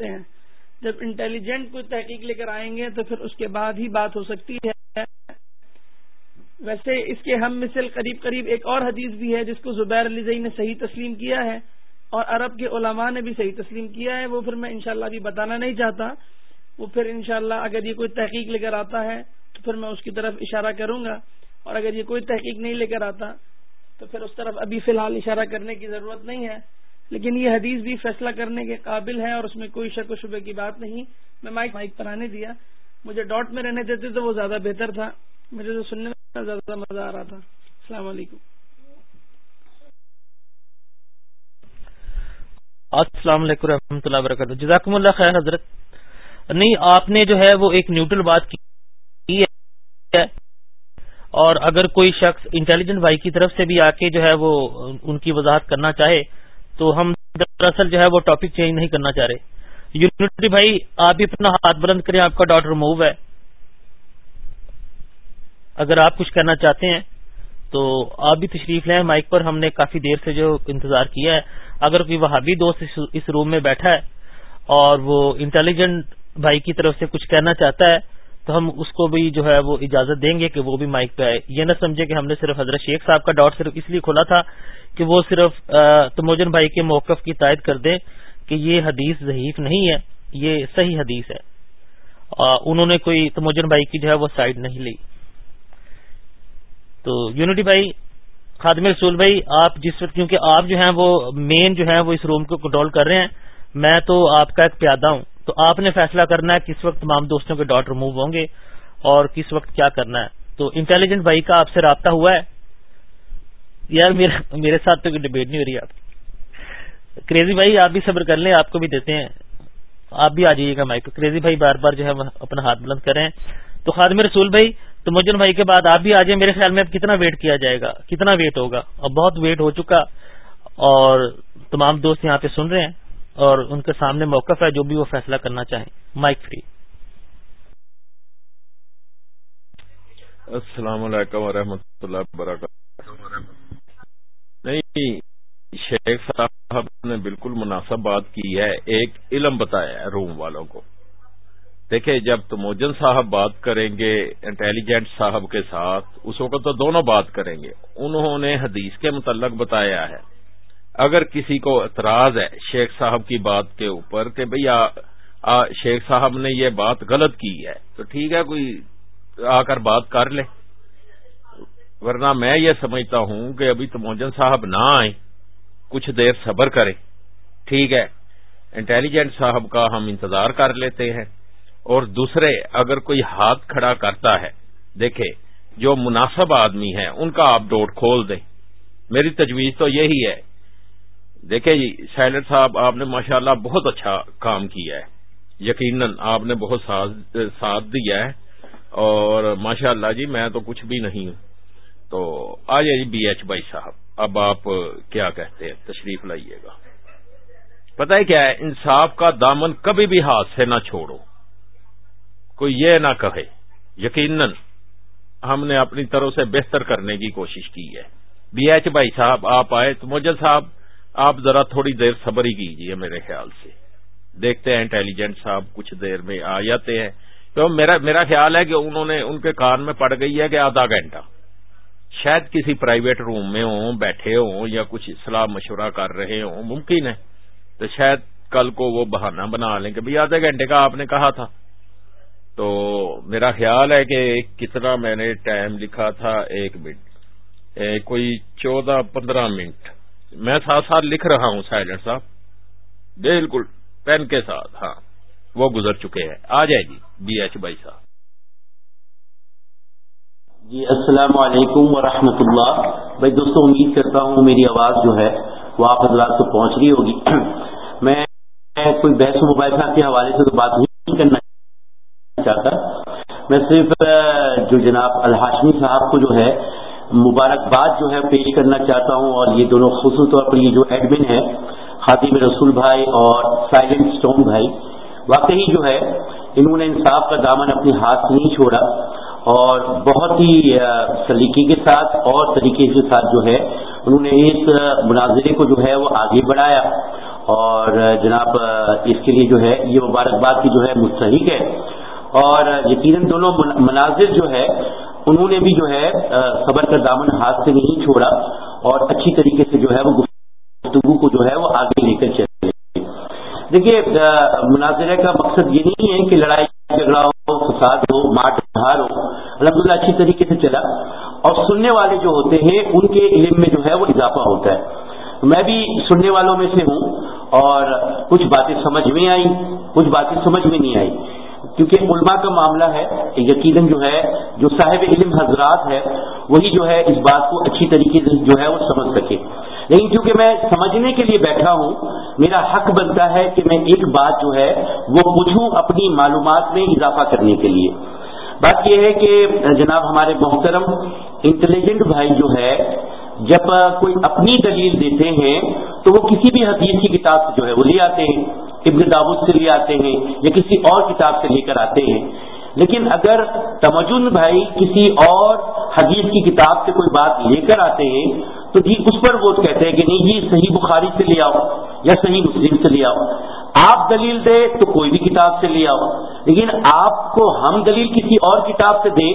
ہیں۔ جب انٹیلیجنٹ کوئی تحقیق لے کر آئیں گے تو پھر اس کے بعد ہی بات ہو سکتی ہے۔ ویسے اس کے ہم مثل قریب قریب ایک اور حدیث بھی ہے جس کو زبیر علی زئی نے صحیح تسلیم کیا ہے۔ اور عرب کے علماء نے بھی صحیح تسلیم کیا ہے، وہ پھر میں انشاءاللہ ابھی بتانا نہیں چاہتا۔ وہ پھر انشاءاللہ اگر یہ کوئی تحقیق لے کر آتا ہے، تو پھر میں اس کی طرف اشارہ کروں گا۔ اور اگر یہ کوئی تحقیق نہیں لے کر آتا، تو پھر اس طرف ابھی فی الحال اشارہ کرنے کی ضرورت نہیں ہے۔ لیکن یہ حدیث بھی فیصلہ کرنے کے قابل ہے اور اس میں کوئی شک و شبے کی بات نہیں۔ میں مائک مائک پر آنے دیا۔ مجھے ڈاٹ میں رہنے دیتے تو وہ زیادہ بہتر تھا۔ مجھے تو سننے میں زیادہ مزہ آ رہا تھا۔ السلام علیکم۔ السلام علیکم رحمۃ اللہ وبرکاتہ۔ جزاکم اللہ خیر، حضرت۔ نہیں، آپ نے جو ہے وہ ایک نیوٹرل بات کی ہے۔ اور اگر کوئی شخص انٹیلیجنٹ بھائی کی طرف سے بھی آ کے جو ہے وہ ان کی وضاحت کرنا چاہے، تو ہم دراصل جو ہے وہ ٹاپک چینج نہیں کرنا چاہ رہے۔ یونیورسٹی بھائی، آپ بھی اپنا ہاتھ بلند کریں، آپ کا ڈاٹ ریموو ہے۔ اگر آپ کچھ کہنا چاہتے ہیں تو آپ بھی تشریف لیں مائک پر ہم نے کافی دیر سے جو انتظار کیا ہے۔ اگر کوئی وہابی دوست اس روم میں بیٹھا ہے اور وہ انٹیلیجنٹ بھائی کی طرف سے کچھ کہنا چاہتا ہے، تو ہم اس کو بھی جو ہے وہ اجازت دیں گے کہ وہ بھی مائک پہ آئے۔ یہ نہ سمجھے کہ ہم نے صرف حضرت شیخ صاحب کا ڈاٹ صرف اس لیے کھولا تھا کہ وہ صرف تموجن بھائی کے موقف کی تائید کر دیں کہ یہ حدیث ضعیف نہیں ہے، یہ صحیح حدیث ہے۔ انہوں نے کوئی تموجن بھائی کی جو ہے وہ سائڈ نہیں لی۔ تو یونٹی بھائی، خادم رسول بھائی، آپ جس وقت کیونکہ آپ جو ہیں وہ مین جو ہے وہ اس روم کو کنٹرول کر رہے ہیں، میں تو آپ کا ایک پیادہ ہوں۔ تو آپ نے فیصلہ کرنا ہے کس وقت تمام دوستوں کے ڈاٹ ریموو ہوں گے اور کس وقت کیا کرنا ہے۔ تو انٹیلیجنٹ بھائی کا آپ سے رابطہ ہوا ہے۔ یار، میرے ساتھ تو کوئی ڈبیٹ نہیں ہو رہی آپ کریزی بھائی، آپ بھی صبر کر لیں، آپ کو بھی دیتے ہیں۔ آپ بھی آ جائیے گا مائک کریزی بھائی بار بار جو ہے اپنا ہاتھ بلند کریں تو خادم رسول بھائی تو مجن بھائی کے بعد آپ بھی آ جائیں، میرے خیال میں اب کتنا ویٹ کیا جائے گا؟ کتنا ویٹ ہوگا؟ اب بہت ویٹ ہو چکا اور تمام دوست یہاں پہ سن رہے ہیں اور ان کے سامنے موقف ہے جو بھی وہ فیصلہ کرنا چاہیں۔ مائک فری السلام علیکم ورحمۃ اللہ وبرکاتہ۔ نہیں، شیخ صاحب نے بالکل مناسب بات کی ہے، ایک علم بتایا ہے روم والوں کو۔ دیکھیں، جب تو موجن صاحب بات کریں گے، انٹیلیجنٹ صاحب کے ساتھ، اس وقت تو دونوں بات کریں گے۔ انہوں نے حدیث کے متعلق بتایا ہے۔ اگر کسی کو اعتراض ہے شیخ صاحب کی بات کے اوپر کہ بھئی شیخ صاحب نے یہ بات غلط کی ہے، تو ٹھیک ہے، کوئی آ کر بات کر لے۔ ورنہ میں یہ سمجھتا ہوں کہ ابھی تو موجن صاحب نہ آئیں، کچھ دیر صبر کریں۔ ٹھیک ہے، انٹیلیجنٹ صاحب کا ہم انتظار کر لیتے ہیں۔ اور دوسرے اگر کوئی ہاتھ کھڑا کرتا ہے، دیکھے، جو مناسب آدمی ہے ان کا آپ ڈوٹ کھول دیں۔ میری تجویز تو یہی ہے۔ دیکھیں جی سیلٹ صاحب، آپ نے ماشاءاللہ بہت اچھا کام کیا ہے۔ یقیناً آپ نے بہت ساتھ دیا ہے۔ اور ماشاءاللہ جی میں تو کچھ بھی نہیں ہوں۔ تو آ جائیے جی بی ایچ بھائی صاحب، اب آپ کیا کہتے ہیں؟ تشریف لائیے گا۔ پتہ ہے کیا ہے؟ انصاف کا دامن کبھی بھی ہاتھ سے نہ چھوڑو۔ کوئی یہ نہ کہے، یقیناً ہم نے اپنی طرف سے بہتر کرنے کی کوشش کی ہے۔ بی ایچ بھائی صاحب، آپ آئے تو مجھے صاحب، آپ ذرا تھوڑی دیر صبر ہی کیجیے میرے خیال سے۔ دیکھتے ہیں انٹیلیجنٹ صاحب کچھ دیر میں آ جاتے ہیں۔ تو میرا میرا خیال ہے کہ انہوں نے، ان کے کان میں پڑ گئی ہے کہ آدھا گھنٹہ۔ شاید کسی پرائیویٹ روم میں ہوں، بیٹھے ہوں یا کچھ اصلاح مشورہ کر رہے ہوں، ممکن ہے۔ تو شاید کل کو وہ بہانہ بنا لیں کہ بھائی آدھے گھنٹے کا آپ نے کہا تھا۔ تو میرا خیال ہے کہ کتنا میں نے ٹائم لکھا تھا، ایک منٹ۔ کوئی چودہ پندرہ منٹ۔ میں ساتھ ساتھ لکھ رہا ہوں، سائلنٹ صاحب۔ بالکل، پین کے ساتھ ہاں۔ وہ گزر چکے ہیں۔ آ جائے گی، بی ایچ بھائی صاحب۔ جی السلام علیکم ورحمۃ اللہ۔ بھائی دوستوں امید کرتا ہوں میری آواز جو ہے وہ آپ حضرات کو پہنچ رہی ہوگی۔ میں کوئی بحث و مباحثہ کے حوالے سے تو بات نہیں کرنا چاہتا میں صرف جو جناب الحاشمی صاحب کو جو ہے، مبارکباد جو ہے پیش کرنا چاہتا ہوں، اور یہ دونوں خصوص طور پر یہ جو ایڈمن ہے خاطم رسول بھائی اور سائلنٹ اسٹون بھائی، واقعی جو ہے، انہوں نے انصاف کا دامن اپنے ہاتھ سے نہیں چھوڑا، اور بہت ہی سلیقے کے ساتھ اور طریقے کے ساتھ جو ہے، انہوں نے اس مناظرے کو جو ہے وہ آگے بڑھایا۔ اور جناب اس کے لیے جو ہے، یہ مبارکباد کی جو ہے مستحق ہے۔ اور یقیناً دونوں مناظر جو ہے، انہوں نے بھی جو ہے صبر کا دامن ہاتھ سے نہیں چھوڑا اور اچھی طریقے سے جو ہے وہ گفتگو کو جو ہے وہ آگے لے کر چلے دیکھیے مناظرے کا مقصد یہ نہیں ہے کہ لڑائی، جھگڑا ہو، فساد ہو، مار، دھار ہو الحمد للہ اچھی طریقے سے چلا۔ اور سننے والے جو ہوتے ہیں، ان کے علم میں جو ہے وہ اضافہ ہوتا ہے۔ میں بھی سننے والوں میں سے ہوں اور کچھ باتیں سمجھ میں آئی کچھ باتیں سمجھ میں نہیں آئی کیونکہ علماء کا معاملہ ہے یقیناً جو ہے، جو صاحب علم حضرات ہے وہی جو ہے اس بات کو اچھی طریقے سے جو ہے وہ سمجھ سکے۔ لیکن کیونکہ میں سمجھنے کے لیے بیٹھا ہوں، میرا حق بنتا ہے کہ میں ایک بات جو ہے وہ پوچھوں اپنی معلومات میں اضافہ کرنے کے لیے۔ بات یہ ہے کہ جناب ہمارے محترم انٹیلیجنٹ بھائی جو ہے جب کوئی اپنی دلیل دیتے ہیں، تو وہ کسی بھی حدیث کی کتاب سے جو ہے وہ لے آتے ہیں، ابن داود سے لے آتے ہیں یا کسی اور کتاب سے لے کر آتے ہیں۔ لیکن اگر تمجن بھائی کسی اور حدیث کی کتاب سے کوئی بات لے کر آتے ہیں، تو جی اس پر وہ کہتے ہیں کہ نہیں جی صحیح بخاری سے لے آؤ یا صحیح مسلم سے لے آؤ۔ آپ دلیل دے تو کوئی بھی کتاب سے لے آؤ۔ لیکن آپ کو ہم دلیل کسی اور کتاب سے دیں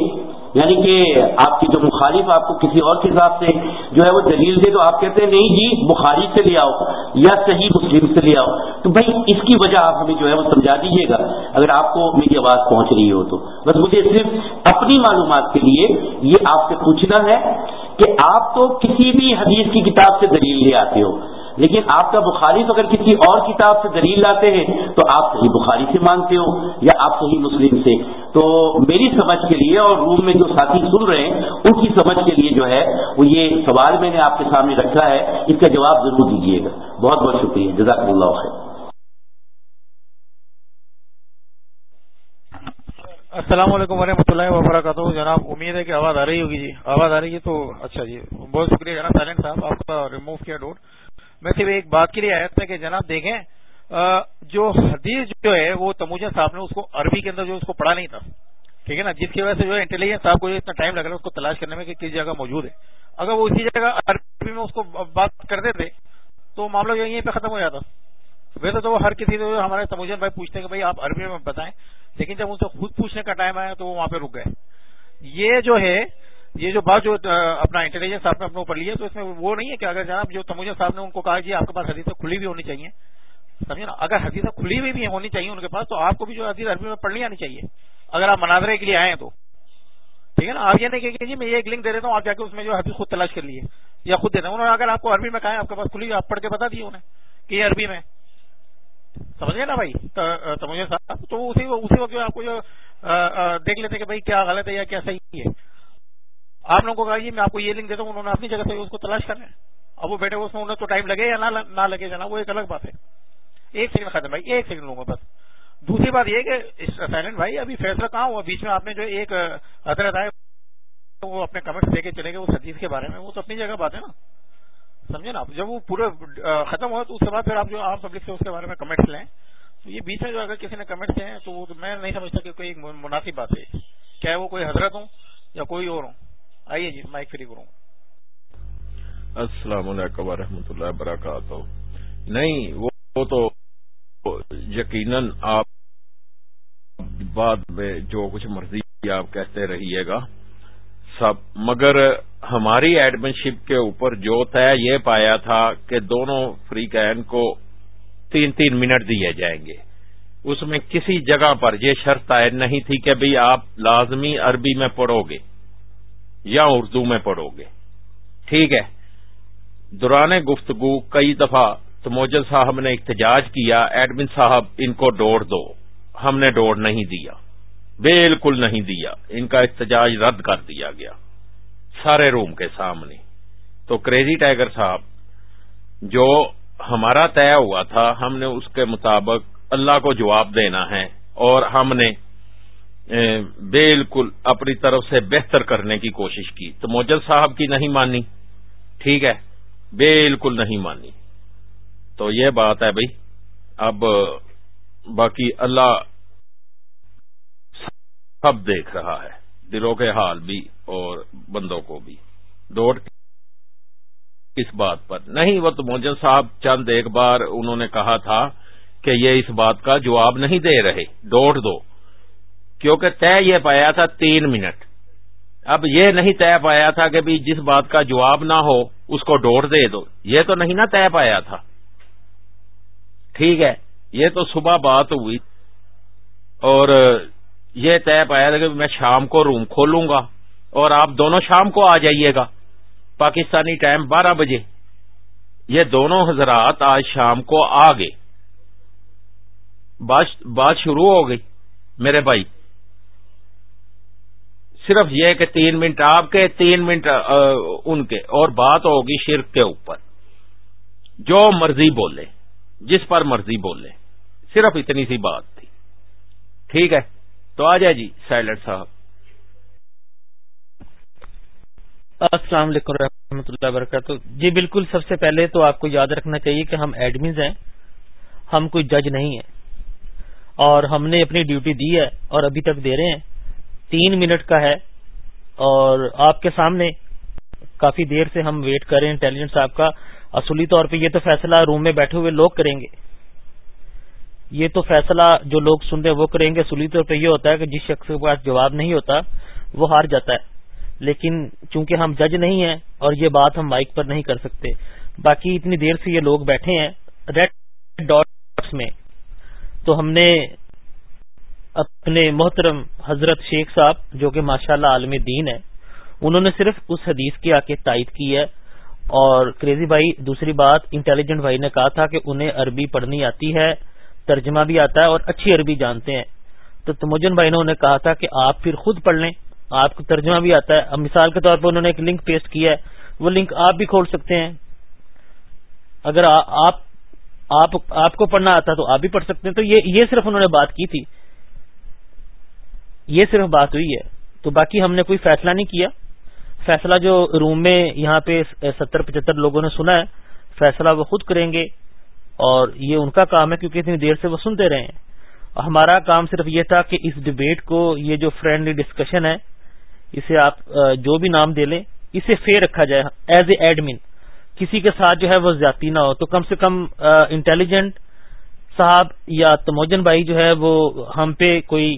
یعنی کہ آپ کی جو مخالف آپ کو کسی اور کے حساب سے جو ہے وہ دلیل دے تو آپ کہتے ہیں نہیں جی بخاری سے لے آؤ یا صحیح مسلم سے لے آؤ۔ تو بھائی، اس کی وجہ آپ ہمیں جو ہے وہ سمجھا دیجیے گا۔ اگر آپ کو میری آواز پہنچ رہی ہو تو۔ بس مجھے صرف اپنی معلومات کے لیے یہ آپ سے پوچھنا ہے کہ آپ تو کسی بھی حدیث کی کتاب سے دلیل لے آتے ہو۔ لیکن آپ کا بخاری اگر کسی اور کتاب سے دلیل لاتے ہیں تو آپ صحیح بخاری سے مانگتے ہو یا آپ صحیح مسلم سے۔ تو میری سمجھ کے لیے اور روم میں جو ساتھی سن رہے ہیں، ان کی سمجھ کے لیے جو ہے، وہ یہ سوال میں نے آپ کے سامنے رکھا ہے۔ اس کا جواب ضرور دیجیے گا۔ بہت بہت شکریہ۔ جزاک اللہ خیر۔ السلام علیکم ورحمۃ اللہ وبرکاتہ۔ جناب، امید ہے کہ آواز آ رہی ہوگی جی۔ آواز آ رہی ہے تو اچھا جی۔ بہت شکریہ جناب، سائلنٹ صاحب، آپ کا ریموو کیا ڈوٹ۔ میں صرف ایک بات کے لیے آیا تھا کہ جناب دیکھیں جو حدیث جو ہے، وہ تموجن صاحب نے اس کو عربی کے اندر جو اس کو پڑھا نہیں تھا۔ ٹھیک ہے نا؟ جس کی وجہ سے جو ہے، انٹیلیجنس صاحب کو اتنا ٹائم لگ رہا ہے، اس کو تلاش کرنے میں کہ کس جگہ موجود ہے۔ اگر وہ اسی جگہ عربی میں اس کو بات کرتے تھے، تو معاملہ جو یہیں پہ ختم ہو جاتا۔ ویسے تو وہ ہر کسی سے ہمارے تموجن بھائی پوچھتے ہیں کہ بھائی، آپ عربی میں بتائیں۔ لیکن جب ان سے خود پوچھنے کا ٹائم آیا، تو وہ وہاں پہ رک گئے۔ یہ جو ہے یہ جو بات جو اپنا انٹیلیجنس آپ نے اپنے اوپر لیا تو اس میں وہ نہیں ہے کہ اگر جناب جو تموجن صاحب نے ان کو کہا جی آپ کے پاس حدیثیں کھلی بھی ہونی چاہیے، سمجھے نا؟ اگر حدیثیں کھلی ہوئی بھی ہونی چاہیے ان کے پاس، تو آپ کو بھی جو حدیث عربی میں پڑھنی آنی چاہیے۔ اگر آپ مناظرے کے لیے آئے تو۔ ٹھیک ہے نا؟ آپ یہ نہیں کہ جی میں یہ ایک لنک دے دیتا ہوں، آپ جا کے اس میں جو حدیث خود تلاش کر لیے یا خود دیتے ہیں انہوں نے اگر آپ کو عربی میں کہا ہے، آپ کے پاس کھلی آپ پڑھ کے بتا دیے انہیں کہ یہ عربی میں۔ سمجھ گئے نا بھائی؟ تمجھے صاحب، تو اسی اسی وقت جو آپ کو جو دیکھ لیتے کہ بھائی کیا غلط ہے یا کیا صحیح ہے۔ آپ لوگوں کو کہا جی میں آپ کو یہ لنک دیتا ہوں، انہوں نے اپنی جگہ سے اس کو تلاش کر رہے ہیں۔ اب وہ بیٹھے اس میں انہیں تو ٹائم لگے یا نہ لگے جانا وہ ایک الگ بات ہے۔ ایک سیکنڈ ختم بھائی، ایک سیکنڈ لوں گا بس۔ دوسری بات یہ کہ سائلنٹ بھائی، ابھی فیصلہ کہاں ہوا؟ بیچ میں آپ نے جو ایک حضرت آئے، وہ اپنے کمنٹس دے کے چلے گئے، اس حدیث کے بارے میں۔ وہ تو اپنی جگہ بات ہے نا۔ سمجھے نا؟ جب وہ پورے ختم ہوا، تو اس کے بعد پھر آپ جو عام پبلک سے اس کے بارے میں کمنٹس لیں۔ تو یہ بیچ میں جو اگر کسی نے کمنٹس ہیں، تو وہ میں نہیں سمجھتا کہ کوئی مناسب بات ہے۔ چاہے وہ کوئی حضرت ہوں یا کوئی اور ہوں۔ آئیے جی مائک فری کروں۔ السلام علیکم ورحمۃ اللہ وبرکاتہ۔ نہیں، وہ تو یقیناً آپ بعد میں جو کچھ مرضی آپ کہتے رہیے گا، سب۔ مگر ہماری ایڈمن شپ کے اوپر جو طے یہ پایا تھا کہ دونوں فری کین کو تین تین منٹ دیے جائیں گے۔ اس میں کسی جگہ پر یہ شرط عائد نہیں تھی کہ بھئی آپ لازمی عربی میں پڑھو گے۔ یا اردو میں پڑھو گے۔ ٹھیک ہے۔ دوران گفتگو کئی دفعہ تو صاحب نے احتجاج کیا، ایڈمن صاحب ان کو ڈوڑ دو۔ ہم نے ڈوڑ نہیں دیا۔ بالکل نہیں دیا۔ ان کا احتجاج رد کر دیا گیا۔ سارے روم کے سامنے۔ تو کریزی ٹائگر صاحب، جو ہمارا طے ہوا تھا، ہم نے اس کے مطابق اللہ کو جواب دینا ہے اور ہم نے بالکل اپنی طرف سے بہتر کرنے کی کوشش کی تو موجل صاحب کی نہیں مانی۔ ٹھیک ہے۔ بالکل نہیں مانی۔ تو یہ بات ہے بھائی۔ اب باقی اللہ سب دیکھ رہا ہے۔ دلوں کے حال بھی اور بندوں کو بھی۔ ڈوٹ کس بات پر۔ نہیں، وہ تو موجن صاحب چند ایک بار انہوں نے کہا تھا کہ یہ اس بات کا جواب نہیں دے رہے۔ ڈوٹ دو۔ کیونکہ طے یہ پایا تھا تین منٹ۔ اب یہ نہیں طے پایا تھا کہ بھی جس بات کا جواب نہ ہو، اس کو ڈوٹ دے دو۔ یہ تو نہیں نا طے پایا تھا۔ ٹھیک ہے، یہ تو صبح بات ہوئی۔ اور یہ طے پایا تھا کہ میں شام کو روم کھولوں گا۔ اور آپ دونوں شام کو آ جائیے گا۔ پاکستانی ٹائم بارہ بجے۔ یہ دونوں حضرات آج شام کو آ گئے۔ بات شروع ہو گئی۔ میرے بھائی صرف یہ کہ تین منٹ آپ کے، تین منٹ ان کے، اور بات ہوگی شرک کے اوپر۔ جو مرضی بولے، جس پر مرضی بولے، صرف اتنی سی بات تھی۔ ٹھیک ہے؟ تو آ جائے جی سائلنٹ صاحب۔ السلام علیکم رحمۃ اللہ وبرکاتہ۔ جی بالکل سب سے پہلے تو آپ کو یاد رکھنا چاہیے کہ ہم ایڈمنز ہیں۔ ہم کوئی جج نہیں ہیں۔ اور ہم نے اپنی ڈیوٹی دی ہے اور ابھی تک دے رہے ہیں۔ تین منٹ کا ہے اور آپ کے سامنے کافی دیر سے ہم ویٹ کر رہے ہیں انٹیلیجنس صاحب کا۔ اصولی طور پہ یہ تو فیصلہ روم میں بیٹھے ہوئے لوگ کریں گے۔ یہ تو فیصلہ جو لوگ سن رہے وہ کریں گے۔ اصولی طور پہ یہ ہوتا ہے کہ جس شخص کے پاس جواب نہیں ہوتا، وہ ہار جاتا ہے۔ لیکن چونکہ ہم جج نہیں ہیں اور یہ بات ہم مائک پر نہیں کر سکتے۔ باقی اتنی دیر سے یہ لوگ بیٹھے ہیں ریڈ ڈاٹس میں۔ تو ہم نے اپنے محترم حضرت شیخ صاحب، جو کہ ماشاء اللہ عالم دین ہے انہوں نے صرف اس حدیث کی آ کے تائید کی ہے۔ اور کریزی بھائی، دوسری بات، انٹیلیجنٹ بھائی نے کہا تھا کہ انہیں عربی پڑھنی آتی ہے، ترجمہ بھی آتا ہے اور اچھی عربی جانتے ہیں۔ تو تمجن بھائی نے انہیں کہا تھا کہ آپ پھر خود پڑھ لیں۔ آپ کو ترجمہ بھی آتا ہے۔ اب مثال کے طور پر انہوں نے ایک لنک پیسٹ کیا ہے۔ وہ لنک آپ بھی کھول سکتے ہیں۔ اگر آپ آپ آپ کو پڑھنا آتا تو آپ بھی پڑھ سکتے ہیں۔ تو یہ صرف انہوں نے بات کی تھی۔ یہ صرف بات ہوئی ہے۔ تو باقی ہم نے کوئی فیصلہ نہیں کیا۔ فیصلہ جو روم میں یہاں پہ ستر پچہتر لوگوں نے سنا ہے، فیصلہ وہ خود کریں گے۔ اور یہ ان کا کام ہے کیونکہ اتنی دیر سے وہ سنتے رہے ہیں۔ ہمارا کام صرف یہ تھا کہ اس ڈبیٹ کو، یہ جو فرینڈلی ڈسکشن ہے، اسے آپ جو بھی نام دے لیں، اسے فیئر رکھا جائے۔ ایز اے ایڈمن کسی کے ساتھ جو ہے وہ زیادتی نہ ہو۔ تو کم سے کم انٹیلیجنٹ صاحب یا تموجن بھائی جو ہے وہ ہم پہ کوئی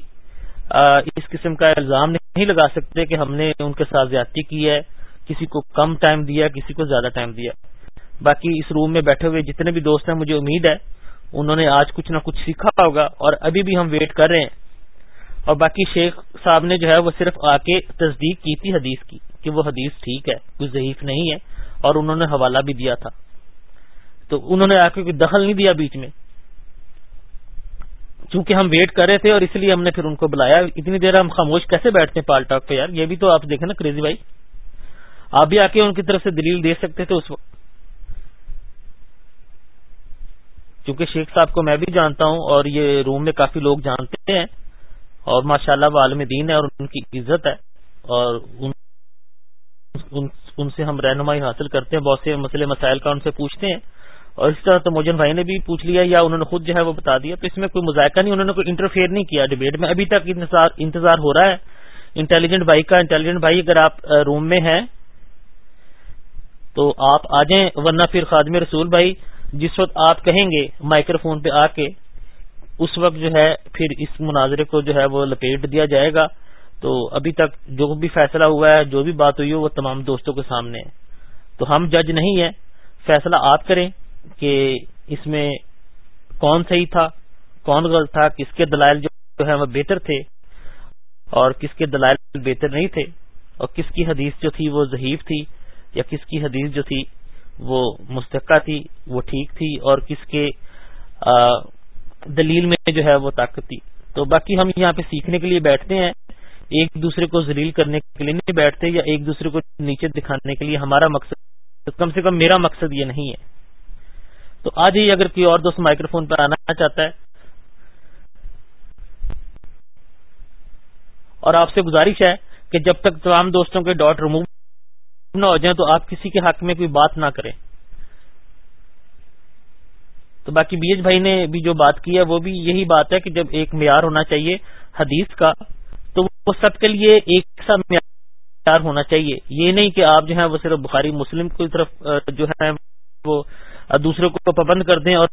اس قسم کا الزام نہیں لگا سکتے کہ ہم نے ان کے ساتھ زیادتی کی ہے، کسی کو کم ٹائم دیا، کسی کو زیادہ ٹائم دیا۔ باقی اس روم میں بیٹھے ہوئے جتنے بھی دوست ہیں، مجھے امید ہے انہوں نے آج کچھ نہ کچھ سیکھا ہوگا اور ابھی بھی ہم ویٹ کر رہے ہیں۔ اور باقی شیخ صاحب نے جو ہے وہ صرف آ کے تصدیق کی تھی حدیث کی کہ وہ حدیث ٹھیک ہے، کوئی ضعیف نہیں ہے اور انہوں نے حوالہ بھی دیا تھا۔ تو انہوں نے آ کے کوئی دخل نہیں دیا بیچ میں۔ چونکہ ہم ویٹ کر رہے تھے اور اس لیے ہم نے پھر ان کو بلایا۔ اتنی دیر ہم خاموش کیسے بیٹھتے ہیں پال ٹاک پہ یار؟ یہ بھی تو آپ دیکھیں نا کریزی بھائی۔ آپ بھی آ کے ان کی طرف سے دلیل دے سکتے تھے اس وقت۔ چونکہ شیخ صاحب کو میں بھی جانتا ہوں اور یہ روم میں کافی لوگ جانتے ہیں اور ماشاء اللہ وہ عالم دین ہے اور ان کی عزت ہے اور ان ان, ان سے ہم رہنمائی حاصل کرتے ہیں۔ بہت سے مسئلے مسائل کا ان سے پوچھتے ہیں۔ اور اس طرح تو موجن بھائی نے بھی پوچھ لیا یا انہوں نے خود جو ہے وہ بتا دیا۔ تو اس میں کوئی مذائقہ نہیں، انہوں نے کوئی انٹرفیئر نہیں کیا ڈبیٹ میں۔ ابھی تک انتظار ہو رہا ہے۔ انٹیلیجنٹ بھائی کا انٹیلیجنٹ بھائی اگر آپ روم میں ہیں، تو آپ آ جائیں۔ ورنہ پھر خادم رسول بھائی، جس وقت آپ کہیں گے مائکرو فون پہ آ کے، اس وقت جو ہے پھر اس مناظرے کو جو ہے وہ لپیٹ دیا جائے گا۔ تو ابھی تک جو بھی فیصلہ ہوا ہے، جو بھی بات ہوئی ہو، وہ تمام دوستوں کے سامنے ہے۔ تو ہم جج نہیں ہیں۔ فیصلہ آپ کریں۔ کہ اس میں کون صحیح تھا، کون غلط تھا، کس کے دلائل جو ہے وہ بہتر تھے اور کس کے دلائل بہتر نہیں تھے اور کس کی حدیث جو تھی وہ ضعیف تھی یا کس کی حدیث جو تھی وہ مستقہ تھی، وہ ٹھیک تھی اور کس کے دلیل میں جو ہے وہ طاقت تھی۔ تو باقی ہم یہاں پہ سیکھنے کے لیے بیٹھتے ہیں۔ ایک دوسرے کو ذلیل کرنے کے لیے نہیں بیٹھتے یا ایک دوسرے کو نیچے دکھانے کے لیے ہمارا مقصد کم سے کم میرا مقصد یہ نہیں ہے۔ تو آج ہی اگر کوئی اور دوست مائکرو فون پر آنا چاہتا ہے اور آپ سے گزارش ہے کہ جب تک تمام دوستوں کے ڈاٹ ریموو نہ ہو جائیں تو آپ کسی کے حق میں کوئی بات نہ کریں۔ تو باقی بی ایچ بھائی نے بھی جو بات کی ہے وہ بھی یہی بات ہے کہ جب ایک معیار ہونا چاہیے حدیث کا، تو وہ سب کے لیے ایک سا معیار ہونا چاہیے۔ یہ نہیں کہ آپ جو ہے وہ صرف بخاری مسلم کی طرف جو ہے وہ دوسرے کو پابند کر دیں اور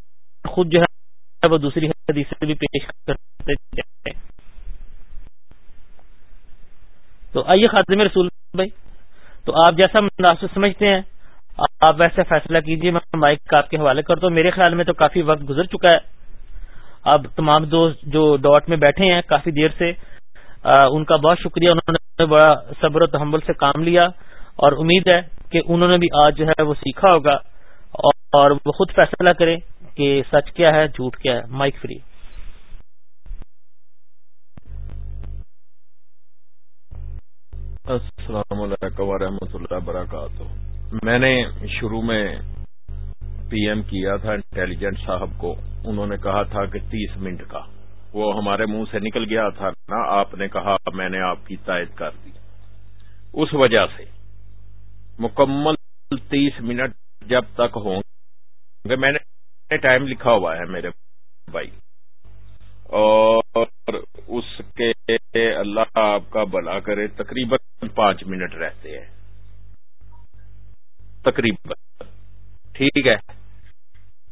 خود جو ہے وہ دوسری حدیث بھی پیش کرتے جائیں۔ تو آئیے خاتم رسول بھائی۔ تو آپ جیسا مناسب سمجھتے ہیں، آپ ویسے فیصلہ کیجیے میں مائک آپ کے حوالے کرتا ہوں۔ میرے خیال میں تو کافی وقت گزر چکا ہے۔ اب تمام دوست جو ڈاٹ میں بیٹھے ہیں کافی دیر سے ان کا بہت شکریہ۔ انہوں نے بڑا صبر و تحمل سے کام لیا۔ اور امید ہے کہ انہوں نے بھی آج جو ہے وہ سیکھا ہوگا۔ اور وہ خود فیصلہ کریں کہ سچ کیا ہے، جھوٹ کیا ہے، مائک فری۔ السلام علیکم ورحمۃ اللہ وبرکاتہ۔ میں نے شروع میں پی ایم کیا تھا انٹیلیجنٹ صاحب کو۔ انہوں نے کہا تھا کہ تیس منٹ کا۔ وہ ہمارے منہ سے نکل گیا تھا نا، آپ نے کہا میں نے آپ کی تائید کر دی۔ اس وجہ سے مکمل تیس منٹ جب تک ہوں گے میں نے ٹائم لکھا ہوا ہے میرے بھائی۔ اور اس کے اللہ آپ کا بلا کرے، تقریباً پانچ منٹ رہتے ہیں۔ تقریباً۔ ٹھیک ہے۔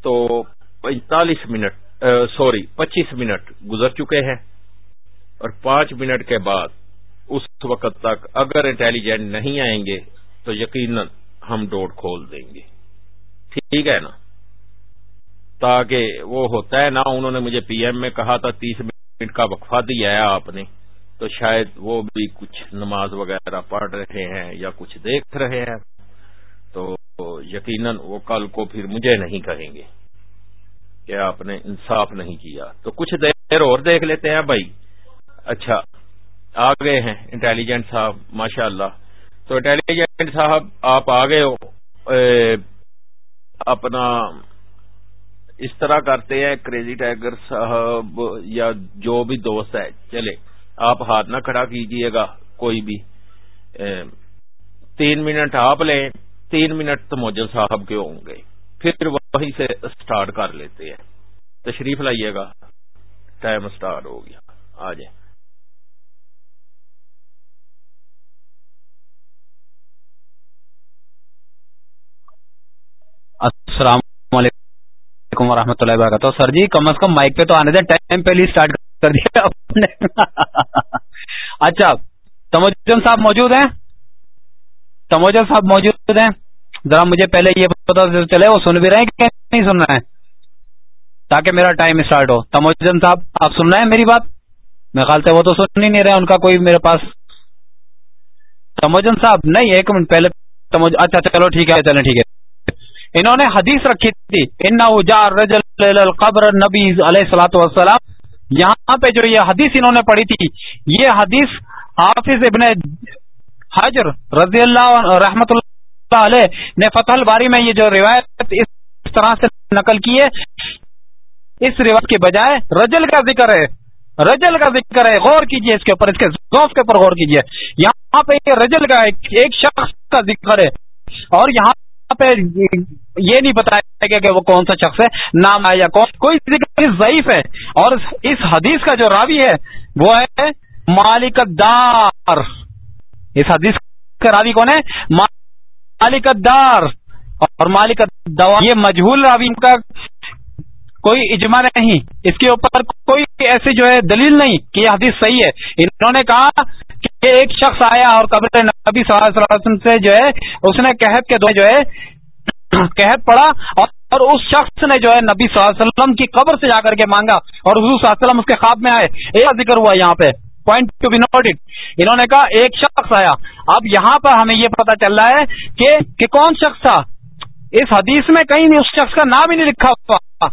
تو پینتالیس منٹ سوری، پچیس منٹ گزر چکے ہیں۔ اور پانچ منٹ کے بعد اس وقت تک اگر انٹیلیجنٹ نہیں آئیں گے تو یقیناً ہم ڈوٹ کھول دیں گے۔ ٹھیک ہے نا؟ تاکہ وہ ہوتا ہے نا، انہوں نے مجھے پی ایم میں کہا تھا، تیس منٹ کا وقفہ دیا ہے آپ نے۔ تو شاید وہ بھی کچھ نماز وغیرہ پڑھ رہے ہیں یا کچھ دیکھ رہے ہیں۔ تو یقیناً وہ کل کو پھر مجھے نہیں کہیں گے کہ آپ نے انصاف نہیں کیا۔ تو کچھ دیر اور دیکھ لیتے ہیں بھائی۔ اچھا آ گئے ہیں انٹیلیجنٹ صاحب ماشاء اللہ تو انٹیلیجنٹ صاحب، آپ آ گئے ہو؟ اپنا اس طرح کرتے ہیں کریزی ٹائگر صاحب یا جو بھی دوست ہے، چلے، آپ ہاتھ نہ کھڑا کیجیے گا، کوئی بھی۔ تین منٹ آپ لیں، تین منٹ تو صاحب کے ہوں گے۔ پھر وہیں سے اسٹارٹ کر لیتے ہیں۔ تشریف لائیے گا۔ ٹائم اسٹارٹ ہو گیا۔ آ جائیں۔ السلام علیکم۔ ورحمۃ اللہ وبرکاتہ۔ سر جی کم از کم مائک پہ تو آنے دیں۔ ٹائم پہلے اسٹارٹ کر دیا۔ اچھا تموجن صاحب موجود ہیں؟ تموجن صاحب موجود ہیں؟ ذرا مجھے پہلے یہ پتا چلے، وہ سن بھی رہے ہیں کہ نہیں سن رہے ہیں؟ تاکہ میرا ٹائم اسٹارٹ ہو۔ تموجن صاحب، آپ سن رہے ہیں میری بات؟ میں خیال سے وہ تو سن ہی نہیں رہے، ان کا کوئی میرے پاس۔ تموجن صاحب، نہیں، ایک منٹ، پہلے اچھا چلو، ٹھیک ہے، چلیں، ٹھیک ہے۔ انہوں نے حدیث رکھی تھی ان قبر نبی علیہ السلاۃ والسلام. یہاں پہ جو یہ حدیث انہوں نے پڑھی تھی، یہ حدیث حافظ ابن حجر رضی اللہ رحمت اللہ علیہ نے فتح الباری میں یہ جو روایت اس طرح سے نقل کی ہے، اس روایت کے بجائے رجل کا ذکر ہے، رجل کا ذکر ہے، غور کیجیے اس کے اوپر، اس کے ذوف کے اوپر غور کیجیے۔ یہاں پہ یہ رجل کا ایک شخص کا ذکر ہے اور یہاں پہ یہ نہیں بتایا گیا کہ وہ کون سا شخص ہے، نام ہے یا کون، کوئی ذکر ضعیف ہے۔ اور اس حدیث کا جو راوی ہے، وہ ہے مالک دار اس حدیث کا راوی کون ہے؟ مالک دار اور مالک یہ مجہول راوی کا کوئی اجماع نہیں۔ اس کے اوپر کوئی ایسی جو ہے دلیل نہیں کہ یہ حدیث صحیح ہے۔ انہوں نے کہا کہ ایک شخص آیا اور قبر نبی صلی اللہ علیہ وسلم سے جو ہے، اس نے قحط کے دو جو ہے، قحط پڑا اور اس شخص نے جو ہے نبی صلی اللہ علیہ وسلم کی قبر سے جا کر کے مانگا اور حضور صلی اللہ علیہ وسلم اس کے خواب میں آئے۔ ایک ذکر ہوا یہاں پہ۔ پوائنٹ ٹو بی نوٹڈ انہوں نے کہا، ایک شخص آیا۔ اب یہاں پر ہمیں یہ پتا چل رہا ہے کہ کہ کون شخص تھا؟ اس حدیث میں کہیں نہیں، اس شخص کا نام ہی نہیں لکھا ہوا۔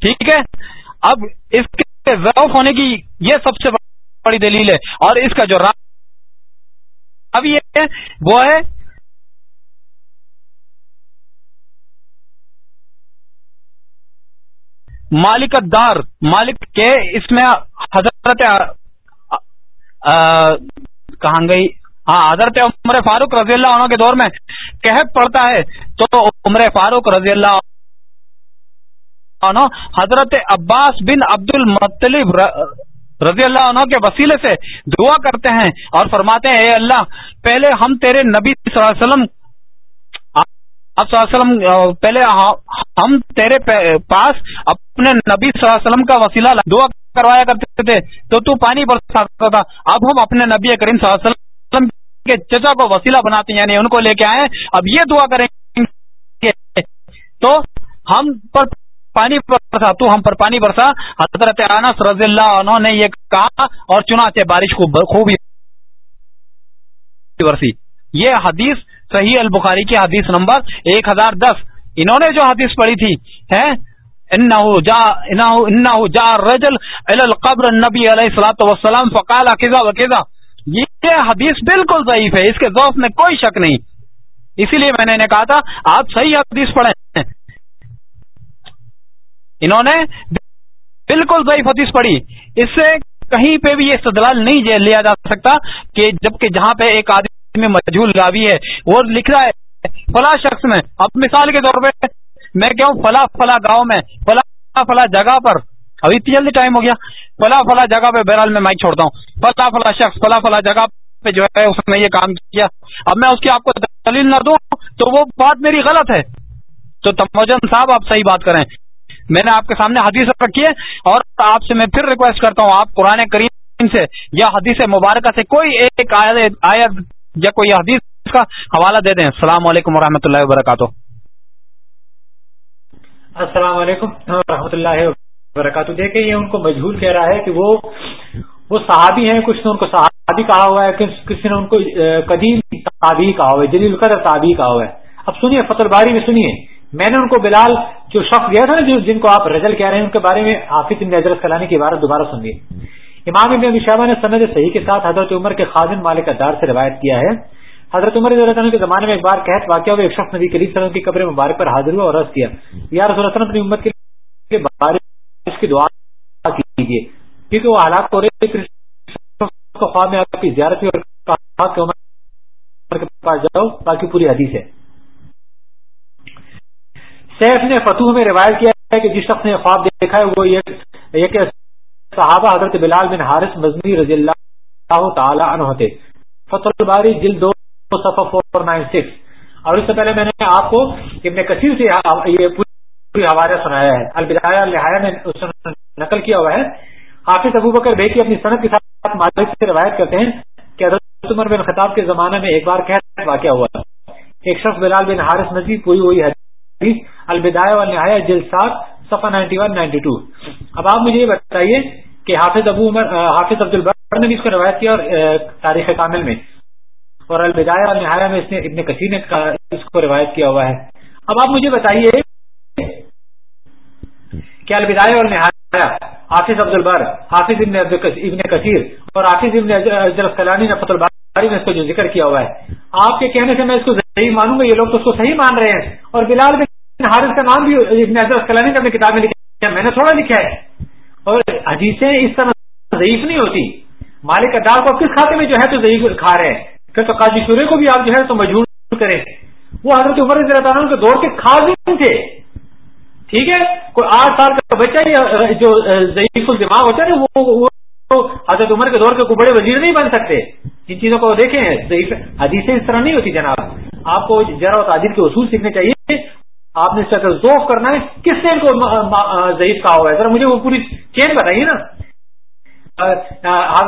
ٹھیک ہے؟ اب اس کے ضعف ہونے کی یہ سب سے بڑی دلیل ہے۔ اور اس کا جو اب یہ وہ ہے مالک دار مالک کے اس میں حضرت کہاں گئی؟ ہاں حضرت عمر فاروق رضی اللہ عنہ کے دور میں کہب پڑتا ہے۔ تو عمر فاروق رضی اللہ عنہ، حضرت عباس بن عبد المطلب رضی اللہ عنہ کے وسیلے سے دعا کرتے ہیں اور فرماتے ہیں، اے اللہ، پہلے ہم تیرے نبی صلی اللہ علیہ وسلم، آپ صلی اللہ علیہ وسلم پہلے ہم تیرے پاس اپنے نبی صلی اللہ علیہ وسلم کا وسیلہ دعا کروایا کرتے تھے، تو تو پانی برساتا تھا۔ اب ہم اپنے نبی کریم صلی اللہ علیہ وسلم کے چچا کو وسیلہ بناتے ہیں یعنی ان کو لے کے آئے، اب یہ دعا کریں گے تو ہم پر پانی برسا، تو ہم پر پانی برسا۔ حضرت انس رضی اللہ عنہ نے یہ کہا اور چنا سے بارش خوب برسی۔ یہ حدیث صحیح البخاری کی حدیث نمبر ایک ہزار دس۔ انہوں نے جو حدیث پڑھی تھی ہے جا رجل القبر نبی علیہ السلاۃ وسلام فقال کزا وکیزا یہ حدیث بالکل ضعیف ہے، اس کے ذوق میں کوئی شک نہیں۔ اسی لیے میں نے کہا تھا، آپ صحیح حدیث پڑھیں۔ انہوں نے بالکل ضعیف حدیث پڑھی۔ اس سے کہیں پہ بھی یہ استدلال نہیں لیا جا سکتا کہ جبکہ جہاں پہ ایک آدمی مجھول راوی ہے، وہ لکھ رہا ہے، فلاں شخص میں۔ اب مثال کے طور پہ میں کہوں، فلاں فلاں گاؤں میں، فلاں فلاں جگہ پر۔ ابھی جلدی ٹائم ہو گیا۔ فلاں فلاں جگہ پہ بہرحال میں مائک چھوڑتا ہوں۔ فلاں فلاں شخص، فلاں فلاں جگہ پہ جو ہے، اس نے یہ کام کیا۔ اب میں اس کی آپ کو دلیل نہ دوں تو وہ بات میری غلط ہے۔ تو تموجن صاحب، آپ صحیح بات کریں۔ میں نے آپ کے سامنے حدیث رکھی ہے اور آپ سے میں پھر ریکویسٹ کرتا ہوں، آپ قرآن کریم سے یا حدیث مبارکہ سے کوئی ایک آیت یا کوئی حدیث کا حوالہ دے دیں۔ السلام علیکم و اللہ وبرکاتہ۔ السلام علیکم و اللہ وبرکاتہ۔ دیکھیں، یہ ان کو مجھول کہہ رہا ہے کہ وہ وہ صحابی ہیں، کچھ نے ان کو صحابی کہا ہوا ہے کسی نے ان کو قدیم صحابی کہا ہوا ہے، جلیل قدر صحابی کہا ہوا ہے۔ اب سنیے، فتح باری میں سنیے۔ میں نے ان کو بلال جو شخص گیا تھا نا جن کو آپ رجل کہہ رہے ہیں ان کے بارے میں حافظ ابن حضرت کلانے کی عبارت دوبارہ سنیے امام ابن ابی شہبہ نے سند صحیح کے ساتھ حضرت عمر کے خادم مالک دار سے روایت کیا ہے۔ حضرت عمر رضی اللہ عنہ کے زمانے میں ایک بار قحط واقعہ ہوا ایک شخص نبی کریم وسلم کی قبر مبارک پر حاضر ہوا اور رس کیا، یا رسول اللہ اپنی امت کے بارش کی دعا کیجیے، کیونکہ وہ حالات ہو رہے تھے خواب میں آپ کی زیارت ہوئی اور کہا کہ عمر کے پاس جاؤ، باقی پوری حدیث ہے۔ سیف نے فتوح میں روایت کیا ہے کہ جس شخص نے خواب دیکھا ہے، وہ یہ کہ صحابہ حضرت بلال بن حارث مزنی رضی اللہ تعالی عنہ ہوتے۔ فتح الباری جلد دو، صفحہ فور نائن سکس۔ اور اس سے پہلے میں نے آپ کو ابن کثیر سے یہ پوری حوالہ سنایا ہے۔ البدایہ لہایا نے نقل کیا ہوا ہے۔ حافظ ابو بکر بیٹی اپنی صنعت کے ساتھ مالک سے روایت کرتے ہیں کہ حضرت عمر بن خطاب کے زمانے میں ایک بار کہہ واقعہ ہوا۔ ایک شخص بلال بن حارث مزید پوری ہوئی ہے البدایہ و نہایا جل سات، صفحہ نائنٹی ون نائنٹی ٹو۔ اب آپ مجھے یہ بتائیے کہ حافظ ابو عمر حافظ عبد البر نے بھی اس کو روایت کیا اور تاریخ کامل میں۔ اور البدایہ اور نہایا میں اس نے ابن کثیر نے اس کو روایت کیا ہوا ہے۔ اب آپ مجھے بتائیے کہ البدایہ اور نہایا حافظ عبد البر، حافظ ابن ابن کثیر اور حافظ ابن اجرف کلانی نے فت الباری میں اس کو جو ذکر کیا ہوا ہے۔ آپ کے کہنے سے میں اس کو صحیح مانوں گا، یہ لوگ تو اس کو صحیح مان رہے ہیں۔ اور بلال بن حارث کا نام بھی ابن اجرف کلانی نے اپنی کتاب میں لکھا میں نے تھوڑا لکھا ہے۔ اور حدیثیں اس طرح ضعیف نہیں ہوتی۔ مالک ادار کو کس کھاتے میں جو ہے تو ضعیف کھا رہے ہیں۔ پھر تو قاضی شورے کو بھی آپ جو ہے تو مجبور کریں۔ وہ حضرت عمر رضی اللہ تعالیٰ کے دور کے خاص تھے۔ ٹھیک ہے؟ کوئی آٹھ سال کا بچہ جو ضعیف الدماغ ہوتا ہے نا، وہ حضرت عمر کے دور کے کوئی بڑے وزیر نہیں بن سکتے۔ ان چیزوں کو دیکھیں، ضعیف حدیثیں اس طرح نہیں ہوتی جناب۔ آپ کو جرا و تعدیر کے اصول سیکھنے چاہیے۔ آپ نے اس طرح ذوق کرنا ہے، کس نے ان کو ضعیف کہا ہوا ہے؟ ذرا مجھے وہ پوری چین بتائیے نا۔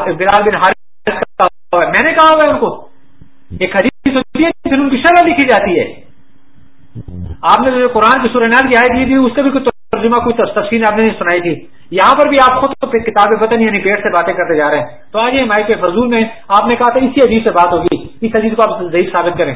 بلال بن حارث میں نے کہا ہوا ہے ان کو۔ ایک حدیث ہوتی ہے، پھر ان کی شرح لکھی جاتی ہے۔ آپ نے جو قرآن کی سورنال کی آئے دی تھی، اس کا بھی کوئی ترجمہ، کوئی تفصیل آپ نے نہیں سنائی تھی۔ یہاں پر بھی آپ خود تو کتابیں پتہ نہیں یعنی پیڑ سے باتیں کرتے جا رہے ہیں۔ تو آج مائک کے فضول میں آپ نے کہا تھا، اسی عزیز سے بات ہوگی۔ اس عزیز کو آپ ضعیف ثابت کریں۔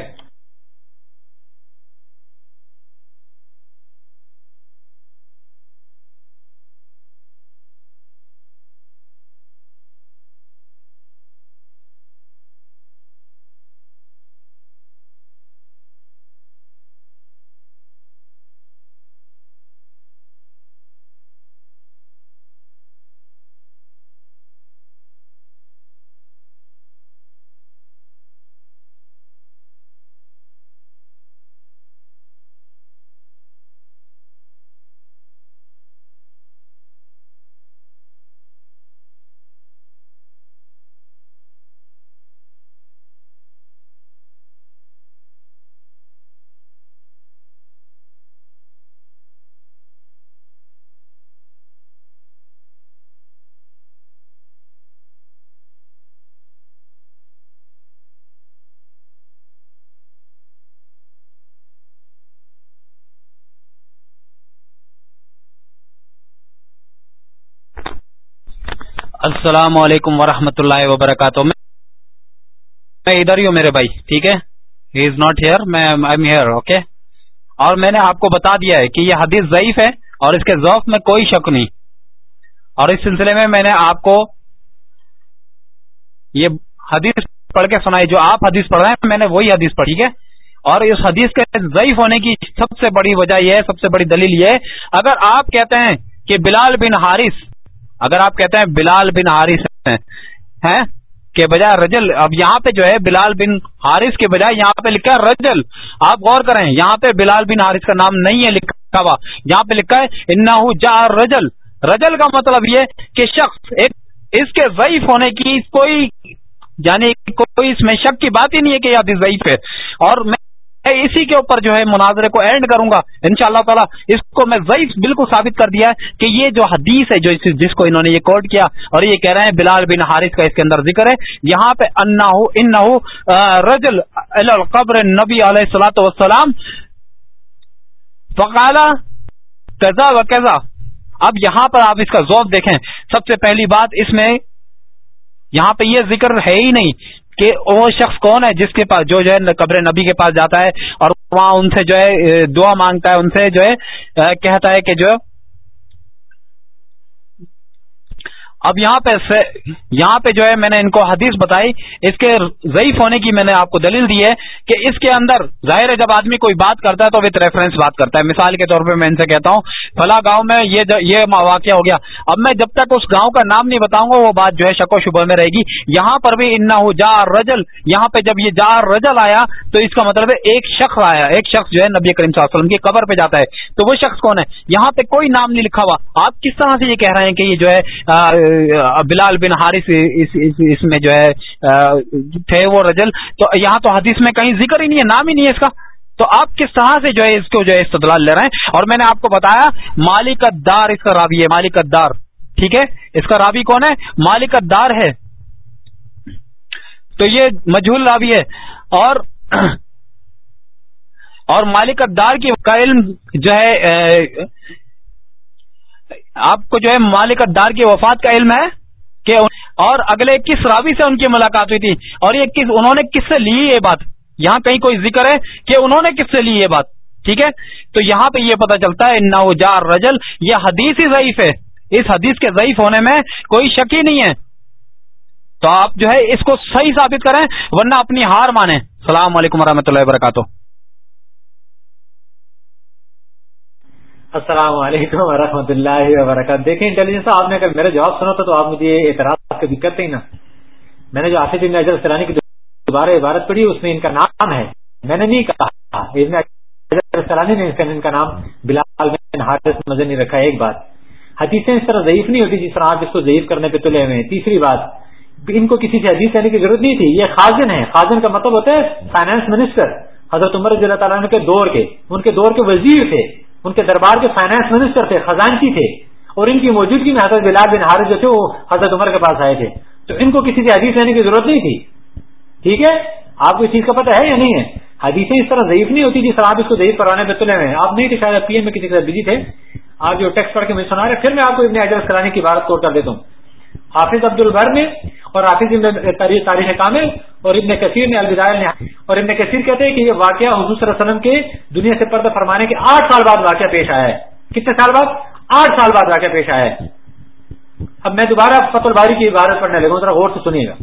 السلام علیکم ورحمۃ اللہ وبرکاتہ. میں ادھر ہی ہوں میرے بھائی، ٹھیک ہے؟ ہی از ناٹ ہیئر میں ہیئر اوکے اور میں نے آپ کو بتا دیا ہے کہ یہ حدیث ضعیف ہے اور اس کے ذوق میں کوئی شک نہیں۔ اور اس سلسلے میں میں نے آپ کو یہ حدیث پڑھ کے سنائی، جو آپ حدیث پڑھ رہے ہیں، میں نے وہی حدیث پڑھی ہے؟ اور اس حدیث کے ضعیف ہونے کی سب سے بڑی وجہ یہ ہے، سب سے بڑی دلیل یہ ہے۔ اگر آپ کہتے ہیں کہ بلال بن حارث اگر آپ کہتے ہیں بلال بن حارث ہیں کے بجائے رجل۔ اب یہاں پہ جو ہے بلال بن حارث کے بجائے یہاں پہ لکھا ہے رجل۔ آپ غور کریں، یہاں پہ بلال بن حارث کا نام نہیں ہے لکھا ہوا۔ یہاں پہ لکھا ہے انا جا رجل رجل کا مطلب یہ کہ شخص ایک اس کے ضعیف ہونے کی کوئی یعنی کوئی اس میں شک کی بات ہی نہیں ہے کہ یہ ضعیف ہے۔ اور میں اسی کے اوپر جو ہے مناظرے کو اینڈ کروں گا. ان شاء اللہ تعالیٰ اس کو میں ضعیف بالکل ثابت کر دیا ہے کہ یہ جو حدیث ہے جو جس کو انہوں نے یہ کوٹ کیا اور یہ کہہ رہے ہیں بلال بن حارث کا اس کے اندر ذکر ہے، یہاں پہ انا ان رجل القبر نبی علیہ السلاۃ وسلام فقالا کزا و کزا اب یہاں پر آپ اس کا ذوق دیکھیں. سب سے پہلی بات اس میں یہاں پہ یہ ذکر ہے ہی نہیں کہ وہ شخص کون ہے جس کے پاس جو جو ہے قبر نبی کے پاس جاتا ہے اور وہاں ان سے جو ہے، دعا مانگتا ہے، ان سے جو ہے، کہتا ہے کہ جو اب یہاں پہ یہاں پہ جو ہے میں نے ان کو حدیث بتائی، اس کے ضعیف ہونے کی میں نے آپ کو دلیل دی ہے کہ اس کے اندر ظاہر ہے جب آدمی کوئی بات کرتا ہے تو وتھ ریفرنس بات کرتا ہے۔ مثال کے طور پہ میں ان سے کہتا ہوں، فلاں گاؤں میں یہ یہ واقعہ ہو گیا۔ اب میں جب تک اس گاؤں کا نام نہیں بتاؤں گا، وہ بات جو ہے شک و شبہ میں رہے گی۔ یہاں پر بھی انا ہو جا رجل یہاں پہ جب یہ جا رجل آیا، تو اس کا مطلب ہے ایک شخص آیا۔ ایک شخص جو ہے نبی کریم صلی اللہ علیہ وسلم کی قبر پہ جاتا ہے۔ تو وہ شخص کون ہے؟ یہاں پہ کوئی نام نہیں لکھا ہوا۔ آپ کس طرح سے یہ کہہ رہے ہیں کہ یہ جو ہے بلال بن حارث اس, اس, اس میں جو ہے تھے وہ رجل۔ تو یہاں تو حدیث میں کہیں ذکر ہی نہیں ہے نام ہی نہیں ہے اس کا۔ تو آپ کس طرح سے جو ہے اس کو جو ہے استدلال لے رہے ہیں؟ اور میں نے آپ کو بتایا مالک دار اس کا راوی ہے مالک دار ٹھیک ہے؟ اس کا راوی کون ہے؟ مالک دار ہے۔ تو یہ مجھول راوی ہے۔ اور اور مالک دار کی کا علم جو ہے آپ کو جو ہے مالک دار کی وفات کا علم ہے کہ اور اگلے کس راوی سے ان کی ملاقات ہوئی تھی؟ اور یہ کس انہوں نے کس سے لی یہ بات؟ یہاں کہیں کوئی ذکر ہے کہ انہوں نے کس سے لی یہ بات؟ ٹھیک ہے؟ تو یہاں پہ یہ پتا چلتا ہے نو جار رجل یہ حدیث ہی ضعیف ہے۔ اس حدیث کے ضعیف ہونے میں کوئی شک ہی نہیں ہے۔ تو آپ جو ہے اس کو صحیح ثابت کریں، ورنہ اپنی ہار مانیں۔ السلام علیکم و اللہ وبرکاتہ۔ السلام علیکم ورحمۃ اللہ وبرکاتہ۔ دیکھیں انٹیلیجنس آپ نے اگر میرا جواب سنا تھا تو آپ مجھے اعتراض کبھی کرتے ہی نا۔ میں نے جو آصف ابن اجر سلانی کی دوبارہ عبارت پڑھی، اس میں ان کا نام ہے۔ میں نے نہیں کہا۔ ابن سلانی نے ان کا نام بلال بن حارث نظر نہیں رکھا ایک بات۔ حدیثیں اس طرح ضعیف نہیں ہوتی جس طرح آپ اس کو ضعیف کرنے پہ تلے ہوئے تیسری بات، ان کو کسی سے حدیث لینے کی ضرورت نہیں تھی۔ یہ خازن ہے خازن کا مطلب ہوتا ہے فائنانس منسٹر حضرت عمر رضی اللہ تعالیٰ کے دور کے۔ ان کے دور کے وزیر تھے۔ ان کے دربار کے فائنانس منسٹر تھے، خزانچی تھے، اور ان کی موجودگی میں حضرت بلال بن حارث جو تھے، وہ حضرت عمر کے پاس آئے تھے۔ تو ان کو کسی سے حدیث لینے کی ضرورت نہیں تھی۔ ٹھیک ہے؟ آپ کو اس چیز کا پتہ ہے یا نہیں ہے؟ حدیثیں اس طرح ضعیف نہیں ہوتی جس طرح آپ اس کو ضعیف کروانے پہ تلے ہوئے آپ نہیں کہ شاید پی ایم میں کسی طرح بزی تھے۔ آپ جو ٹیکس پڑھ کے مجھے سنا رہے پھر میں آپ کو ابن ایڈریس کرانے کی بات کوٹ کر دیتا ہوں۔ حافظ عبد البر نے اور حافظ تاریخ کامل اور ابن کثیر نے الوداع نے اور ابن کثیر کہتے ہیں کہ یہ واقعہ حضور صلی اللہ علیہ وسلم کے دنیا سے پردہ فرمانے کے آٹھ سال بعد واقعہ پیش آیا ہے۔ کتنے سال بعد؟ آٹھ سال بعد واقعہ پیش آیا ہے۔ اب میں دوبارہ فت الباری کی عبارت پڑھنے لگوں ذرا غور سے سنیے گا۔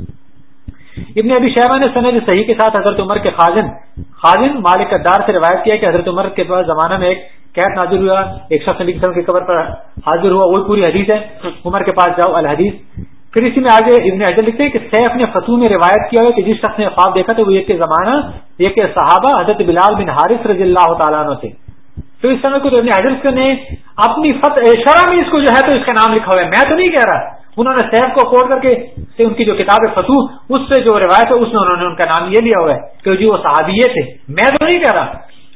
ابن ابی شہبہ نے سند صحیح کے ساتھ حضرت عمر کے خاجن خاجن مالک دار سے روایت کیا کہ حضرت عمر کے پاس زمانہ میں ایک قید نازل ہوا، ایک شخص نبی کی قبر پر حاضر ہوا وہی پوری حدیث ہے۔ عمر کے پاس جاؤ، الحدیث۔ پھر اسی میں آگے ابن حجر لکھتے ہیں کہ سیف نے فتو میں روایت کیا ہے کہ جس شخص نے خواب دیکھا تھا وہ ایک زمانہ ایک صحابہ حضرت بلال بن حارث رضی اللہ تعالیٰ عنہ تھے۔ تو اس سمے کو ابن حجر نے اپنی فتح شرح میں اس کو جو ہے تو اس کا نام لکھا ہوا ہے۔ میں تو نہیں کہہ رہا۔ انہوں نے سیف کو کوٹ کر کے ان کی جو کتاب ہے فتو اس سے جو روایت ہے، اس میں انہوں نے ان کا نام یہ لیا ہوا ہے کہ جی وہ صحابیے تھے۔ میں تو نہیں کہہ رہا۔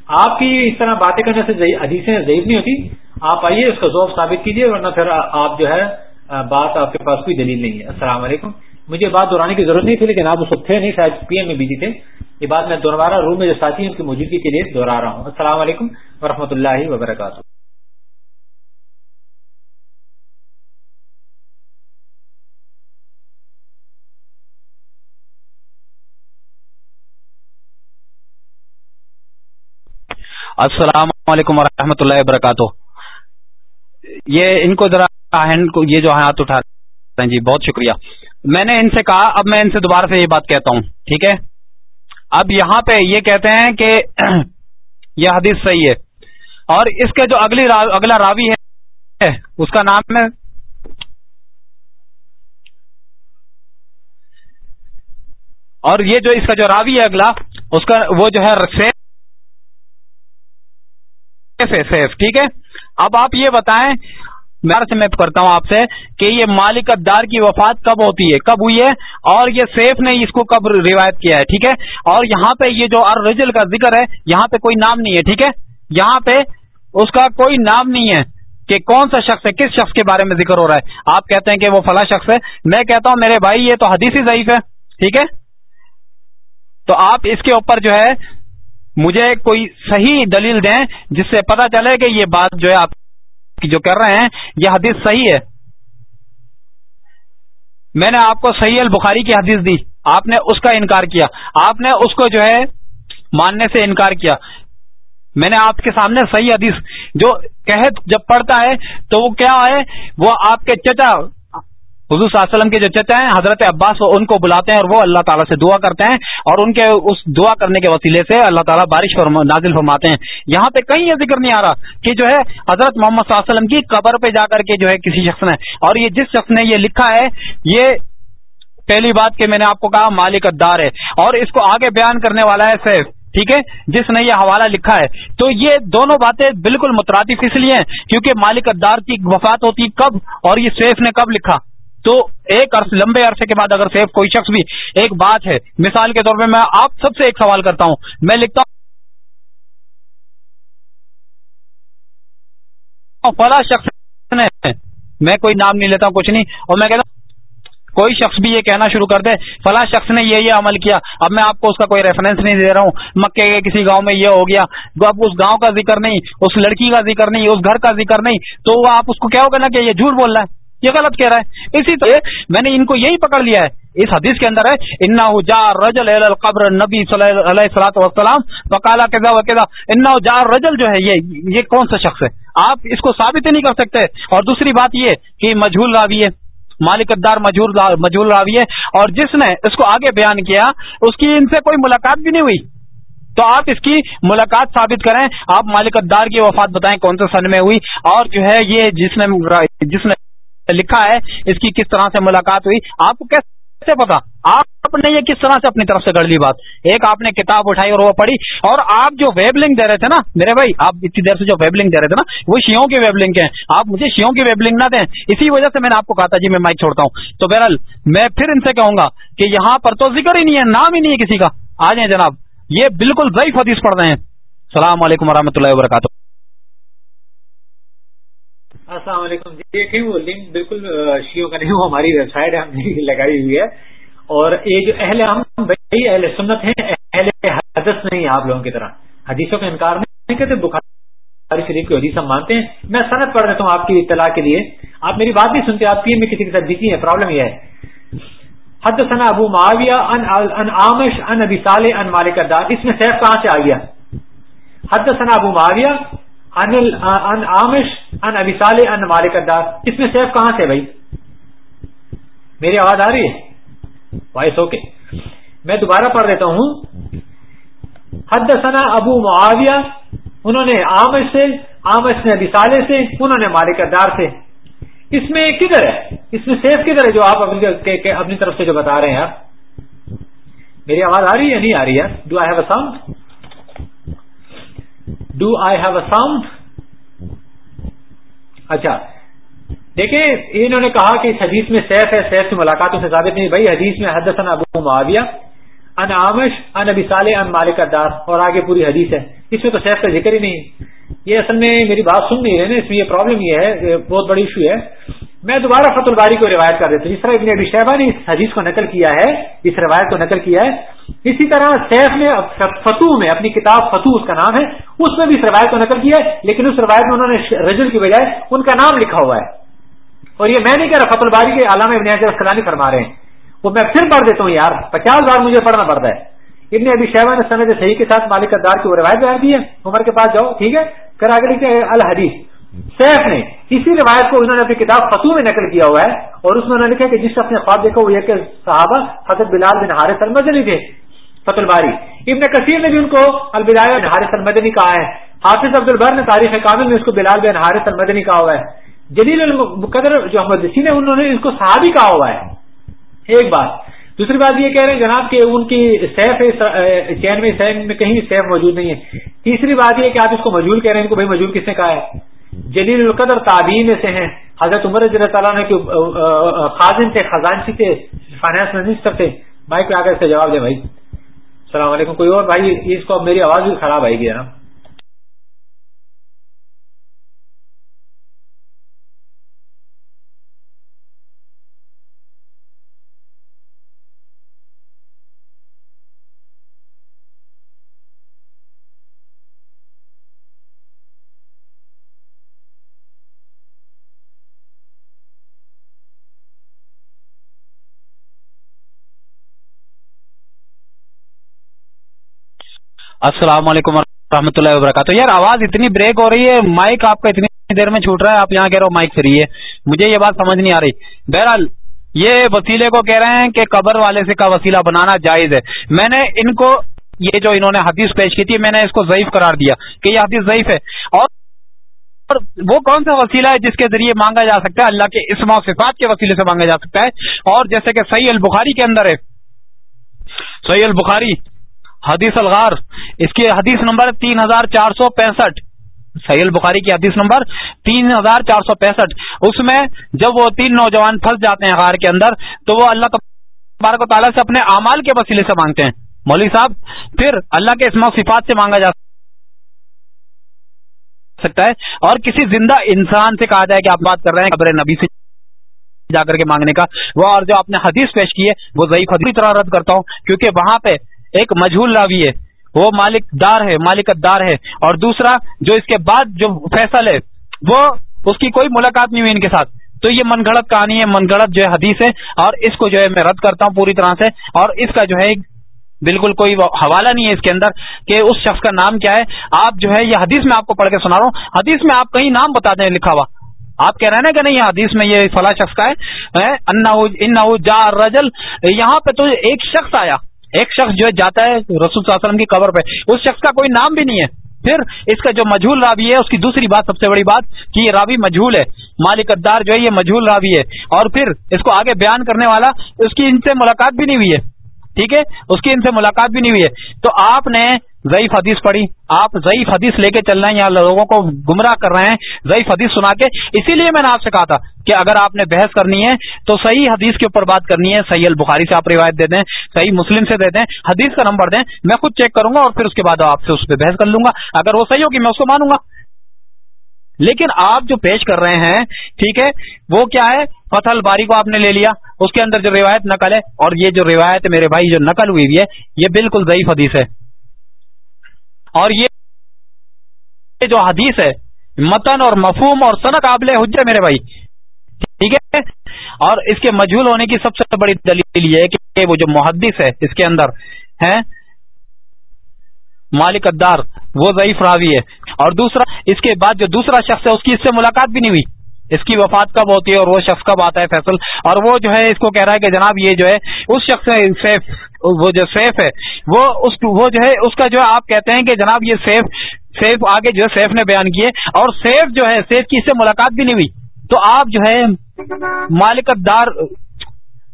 آپ کی اس طرح باتیں کرنے سے حدیثیں ضعیف نہیں ہوتی۔ آپ آئیے اس کا ذوق ثابت کیجیے ورنہ پھر آپ جو ہے بات آپ کے پاس کوئی دلیل نہیں ہے۔ السلام علیکم۔ مجھے بات دہرانے کی ضرورت نہیں تھی، لیکن آپ اس وقت تھے نہیں، شاید پی ایم میں بزی تھے۔ یہ بات میں دوبارہ روم میں جو ساتھی ہیں، ان کی موجودگی کے لیے دوہرا رہا ہوں۔ السلام علیکم ورحمۃ اللہ وبرکاتہ۔ السلام علیکم ورحمۃ اللہ وبرکاتہ۔ یہ ان کو ذرا ہینڈ کو یہ جو ہاتھ اٹھا رہے ہیں جی بہت شکریہ۔ میں نے ان سے کہا، اب میں ان سے دوبارہ سے یہ بات کہتا ہوں، ٹھیک ہے؟ اب یہاں پہ یہ کہتے ہیں کہ یہ حدیث صحیح ہے۔ اور اس کے جو اگلی اگلا راوی ہے، اس کا نام ہے اور یہ جو اس کا جو راوی ہے اگلا، اس کا وہ جو ہے سیف ہے سیف، ٹھیک ہے؟ اب آپ یہ بتائیں میں سے میں کرتا ہوں آپ سے کہ یہ مالک دار کی وفات کب ہوتی ہے؟ کب ہوئی ہے؟ اور یہ سیف نے اس کو کب روایت کیا ہے؟ ٹھیک ہے؟ اور یہاں پہ یہ جو ارجل کا ذکر ہے، یہاں پہ کوئی نام نہیں ہے، ٹھیک ہے؟ یہاں پہ اس کا کوئی نام نہیں ہے کہ کون سا شخص ہے، کس شخص کے بارے میں ذکر ہو رہا ہے۔ آپ کہتے ہیں کہ وہ فلاں شخص ہے۔ میں کہتا ہوں، میرے بھائی، یہ تو حدیثی ضعیف ہے، ٹھیک ہے؟ تو آپ اس کے اوپر جو ہے، مجھے کوئی صحیح دلیل دیں جس سے پتا چلے کہ یہ بات جو ہے آپ جو کر رہے ہیں، یہ حدیث صحیح ہے۔ میں نے آپ کو صحیح البخاری کی حدیث دی۔ آپ نے اس کا انکار کیا۔ آپ نے اس کو جو ہے ماننے سے انکار کیا۔ میں نے آپ کے سامنے صحیح حدیث جو کہ جب پڑھتا ہے تو وہ کیا ہے؟ وہ آپ کے چچا حضور صلی اللہ علیہ وسلم کے جو چچا ہیں، حضرت عباس ان کو بلاتے ہیں اور وہ اللہ تعالیٰ سے دعا کرتے ہیں اور ان کے اس دعا کرنے کے وسیلے سے اللہ تعالیٰ بارش نازل فرماتے ہیں۔ یہاں پہ کہیں یہ ذکر نہیں آ رہا کہ جو ہے حضرت محمد صلی اللہ علیہ وسلم کی قبر پہ جا کر کے جو ہے کسی شخص نے، اور یہ جس شخص نے یہ لکھا ہے، یہ پہلی بات کہ میں نے آپ کو کہا مالک ادار ہے، اور اس کو آگے بیان کرنے والا ہے سیف، ٹھیک ہے؟ جس نے یہ حوالہ لکھا ہے۔ تو یہ دونوں باتیں بالکل مترادف اس لیے ہیں کیونکہ مالک ادار کی وفات ہوتی کب اور یہ سیف نے کب لکھا؟ تو ایک عرص، لمبے عرصے کے بعد اگر سیف کوئی شخص بھی ایک بات ہے، مثال کے طور پہ میں آپ سب سے ایک سوال کرتا ہوں۔ میں لکھتا ہوں، فلاں شخص نے، میں کوئی نام نہیں لیتا ہوں کچھ نہیں، اور میں کہتا ہوں، کوئی شخص بھی یہ کہنا شروع کر دے، فلاں شخص نے یہ یہ عمل کیا، اب میں آپ کو اس کا کوئی ریفرنس نہیں دے رہا ہوں۔ مکے کے کسی گاؤں میں یہ ہو گیا، اب اس گاؤں کا ذکر نہیں، اس لڑکی کا ذکر نہیں، اس گھر کا ذکر نہیں، تو وہ آپ اس کو کیا ہوگا نا کہ یہ جھوٹ بول رہا ہے۔ یہ غلط کہہ رہا ہے۔ اسی طرح میں نے ان کو یہی پکڑ لیا ہے۔ اس حدیث کے اندر ہے انا جار رجل القبر نبی علیہ السلاۃ وسلام وکالا کدا انا جار رجل جو ہے، یہ یہ کون سا شخص ہے؟ آپ اس کو ثابت ہی نہیں کر سکتے۔ اور دوسری بات یہ کہ مجھول راوی ہے، مالک دار مجھول راوی ہے۔ اور جس نے اس کو آگے بیان کیا، اس کی ان سے کوئی ملاقات بھی نہیں ہوئی۔ تو آپ اس کی ملاقات ثابت کریں۔ آپ مالک دار کی وفات بتائیں کون سے سن میں ہوئی۔ اور جو ہے، یہ جس نے جس نے لکھا ہے، اس کی کس طرح سے ملاقات ہوئی؟ آپ کو کیسے پتا؟ آپ نے یہ کس طرح سے اپنی طرف سے کر لی بات؟ ایک آپ نے کتاب اٹھائی اور وہ پڑھی۔ اور آپ جو ویب لنک دے رہے تھے نا، میرے بھائی، آپ اتنی دیر سے جو ویب لنک دے رہے تھے نا، وہ شیوں کی ویب لنک ہیں۔ آپ مجھے شیوں کی ویب لنک نہ دیں۔ اسی وجہ سے میں نے آپ کو کہا تھا جی میں مائک چھوڑتا ہوں۔ تو بہرحال، میں پھر ان سے کہوں گا کہ یہاں پر تو ذکر ہی نہیں ہے، نام ہی نہیں ہے کسی کا۔ آ جائیں جناب۔ یہ بالکل ضعیف حدیث پڑھ رہے ہیں۔ السلام علیکم و اللہ وبرکاتہ۔ السلام علیکم جی، دیکھیں وہ لنک بالکل شیو کا نہیں، وہ ہماری ویب سائٹ ہم نے لگائی ہوئی ہے۔ اور یہ جو اہل ہم بھائی اہل سنت ہیں، اہل حدث نہیں آپ لوگوں کی طرح۔ حدیثوں کا انکار نہیں کرتے، بخاری شریف کی حدیث ہم مانتے ہیں۔ میں صنعت پڑھ دیتا ہوں آپ کی اطلاع کے لیے۔ آپ میری بات نہیں سنتے، آپ کی میں کسی کے ساتھ بیتی ہیں پرابلم یہ ہے۔ حدثنا ابو معاویہ ان ان عامش ان ابی صالح ان مالک دار اس میں سیف کہاں سے آ گیا؟ حد ابو معاویہ ان ان عامش ابی صالح ان مالک دار اس میں سیف کہاں سے بھائی؟ میری آواز آ رہی ہے؟ Voice okay. میں دوبارہ پڑھ دیتا ہوں۔ حد ثنا ابو معاویہ، انہوں نے عامش سے عامش نے ابی صالح سے، انہوں نے مالک دار سے۔ اس میں کدھر ہے؟ اس میں سیف کدھر ہے جو آپ اپنی طرف سے جو بتا رہے ہیں آپ؟ میری آواز آ رہی ہے نہیں آ رہی ہے؟ Do I have a sound do I have a sound اچھا۔ دیکھیں، انہوں نے کہا کہ اس حدیث میں سیف ہے، سیف سے ملاقاتوں سے ثابت نہیں۔ بھائی، حدیث میں حدثن ابو معاویہ ان عامش ان ابی صالح ان مالک دار اور آگے پوری حدیث ہے۔ اس میں تو سیف کا ذکر ہی نہیں۔ یہ اصل میں میری بات سن نہیں رہے نا، اس میں یہ پرابلم یہ ہے بہت بڑی ایشو ہے۔ میں دوبارہ فت الباری کو روایت کر دیتا ہوں۔ جس طرح ابن ابی شہبہ نے اس حدیث کو نقل کیا ہے، اس روایت کو نقل کیا ہے۔ اسی طرح سیف نے فتو میں اپنی کتاب فتو اس کا نام ہے، اس میں بھی اس روایت کو نقل کیا ہے، لیکن اس روایت میں انہوں نے رجل کی بجائے ان کا نام لکھا ہوا ہے۔ اور یہ میں نہیں کہہ رہا، فت الباری کے علامہ ابن اسکلانی فرما رہے ہیں۔ وہ میں پھر پڑھ دیتا ہوں یار، پچاس بار مجھے پڑھنا پڑتا ہے۔ ابن ابھی شہبہ نے سند صحیح کے ساتھ مالک دار کی وہ روایت بیان کی ہے۔ عمر کے پاس جاؤ، ٹھیک ہے؟ پھر آگے لکھتے الحدیث۔ سیف نے اسی روایت کو انہوں نے اپنی کتاب فتو میں نقل کیا ہوا ہے اور اس میں انہوں نے لکھا کہ جس شخص نے خواب دیکھا، وہ یہ کہ صحابہ حضرت بلال بن حارث المدنی تھے، فت الباری۔ ابن کثیر نے بھی ان کو البدایہ بن حارث المدنی کہا ہے۔ حافظ عبد البر نے تاریخ کامل میں اس کو بلال بن حارث المدنی کہا ہوا ہے۔ جلیل القدر جو احمد نے، انہوں نے اس کو صحابی کہا ہوا ہے۔ ایک بات۔ دوسری بات یہ کہہ رہے ہیں جناب کہ ان کی سیف چین میں سین میں کہیں سیف موجود نہیں ہے۔ تیسری بات یہ کہ آپ اس کو مجھول کہہ رہے ہیں، ان کو بھائی مجھول کس نے کہا ہے؟ جلیل القدر تعبین میں سے ہیں۔ حضرت عمر رضی اللہ تعالیٰ نے خازن تھے خزانچی تھے فائنانس منسٹر تھے۔ بھائی پہ آ کر اس کا جواب دیں بھائی۔ السلام علیکم، کوئی اور بھائی، اس کو میری آواز بھی خراب آئے گی نا۔ السلام علیکم و رحمۃ اللہ وبرکاتہ۔ یار، آواز اتنی بریک ہو رہی ہے مائک آپ کا اتنی دیر میں چھوٹ رہا ہے، آپ یہاں کہہ رہے ہو مائک فری ہے۔ مجھے یہ بات سمجھ نہیں آ رہی۔ بہرحال، یہ وسیلے کو کہہ رہے ہیں کہ قبر والے سے کا وسیلہ بنانا جائز ہے۔ میں نے ان کو یہ جو انہوں نے حدیث پیش کی تھی، میں نے اس کو ضعیف قرار دیا کہ یہ حدیث ضعیف ہے۔ اور وہ کون سا وسیلہ ہے جس کے ذریعے مانگا جا سکتا ہے؟ اللہ کے اسما و صفات کے وسیلے سے مانگا جا سکتا ہے۔ اور جیسے کہ صحیح البخاری کے اندر ہے۔ صحیح البخاری حدیث الغار۔ اس کی حدیث نمبر تین ہزار چار سو پینسٹھ۔ سہیل البخاری کی حدیث نمبر تین ہزار چار سو پینسٹھ۔ اس میں جب وہ تین نوجوان پھنس جاتے ہیں غار کے اندر، تو وہ اللہ تبارک و تعالیٰ سے اپنے اعمال کے وسیلے سے مانگتے ہیں۔ مولوی صاحب، پھر اللہ کے اسما صفات سے مانگا جا سکتا ہے۔ اور کسی زندہ انسان سے کہا جائے کہ آپ بات کر رہے ہیں قبر نبی سے جا کر کے مانگنے کا، وہ اور جو آپ نے حدیث پیش کی ہے، وہ ضعیف حدیث طرح رد کرتا ہوں، کیونکہ وہاں پہ ایک مجھول راوی ہے۔ وہ مالک دار ہے، مالکت دار ہے۔ اور دوسرا، جو اس کے بعد جو فیصل ہے، وہ اس کی کوئی ملاقات نہیں ہوئی ان کے ساتھ۔ تو یہ من گڑت کہانی ہے من گڑت جو ہے حدیث ہے۔ اور اس کو جو ہے میں رد کرتا ہوں پوری طرح سے۔ اور اس کا جو ہے بالکل کوئی حوالہ نہیں ہے اس کے اندر کہ اس شخص کا نام کیا ہے۔ آپ جو ہے، یہ حدیث میں آپ کو پڑھ کے سنا رہا ہوں۔ حدیث میں آپ کہیں نام بتا دیں لکھا ہوا۔ آپ کہہ رہے ہیں کہ نہیں حدیث میں یہ فلاں شخص کا ہے۔ ان جا رجل یہاں پہ تو ایک شخص آیا۔ ایک شخص جو ہے جاتا ہے رسول صلی اللہ علیہ وسلم کی قبر پہ، اس شخص کا کوئی نام بھی نہیں ہے۔ پھر اس کا جو مجھول راوی ہے، اس کی دوسری بات، سب سے بڑی بات کہ یہ راوی مجھول ہے۔ مالک ادار جو ہے، یہ مجھول راوی ہے۔ اور پھر اس کو آگے بیان کرنے والا، اس کی ان سے ملاقات بھی نہیں ہوئی ہے۔ ٹھیک ہے؟ اس کی ان سے ملاقات بھی نہیں ہوئی ہے۔ تو آپ نے ضعیف حدیث پڑھی۔ آپ ضعیف حدیث لے کے چل رہے ہیں یا لوگوں کو گمراہ کر رہے ہیں، ضعیف حدیث سنا کے۔ اسی لیے میں نے آپ سے کہا تھا کہ اگر آپ نے بحث کرنی ہے تو صحیح حدیث کے اوپر بات کرنی ہے۔ صحیح البخاری سے آپ روایت دے دیں، صحیح مسلم سے دے دیں۔ حدیث کا نمبر دیں۔ میں خود چیک کروں گا اور پھر اس کے بعد آپ سے اس پہ بحث کر لوں گا۔ اگر وہ صحیح ہوگی میں اس کو مانوں گا۔ لیکن آپ جو پیش کر رہے ہیں، ٹھیک ہے، وہ کیا ہے؟ فتح الباری کو آپ نے لے لیا۔ اس کے اندر جو روایت نقل ہے، اور یہ جو روایت میرے بھائی جو نقل ہوئی ہے، یہ بالکل ضعیف حدیث ہے۔ اور یہ جو حدیث ہے، متن اور مفہوم اور سن قابل حجر میرے بھائی۔ ٹھیک ہے؟ اور اس کے مجھول ہونے کی سب سے بڑی دلیل یہ ہے کہ وہ جو محدث ہے، اس کے اندر ہے مالک ادار وہ ضعیف راوی ہے۔ اور دوسرا، اس کے بعد جو دوسرا شخص ہے، اس کی اس سے ملاقات بھی نہیں ہوئی۔ اس کی وفات کب ہوتی ہے اور وہ شخص کب آتا ہے فیصل؟ اور وہ جو ہے، اس کو کہہ رہا ہے کہ جناب یہ جو ہے، اس شخص سیف وہ جو سیف ہے، وہ اس وہ جو ہے، اس کا جو ہے، آپ کہتے ہیں کہ جناب یہ سیف سیف آگے جو ہے، سیف نے بیان کیے اور سیف جو ہے، سیف کی اس سے ملاقات بھی نہیں ہوئی۔ تو آپ جو ہے مالکت دار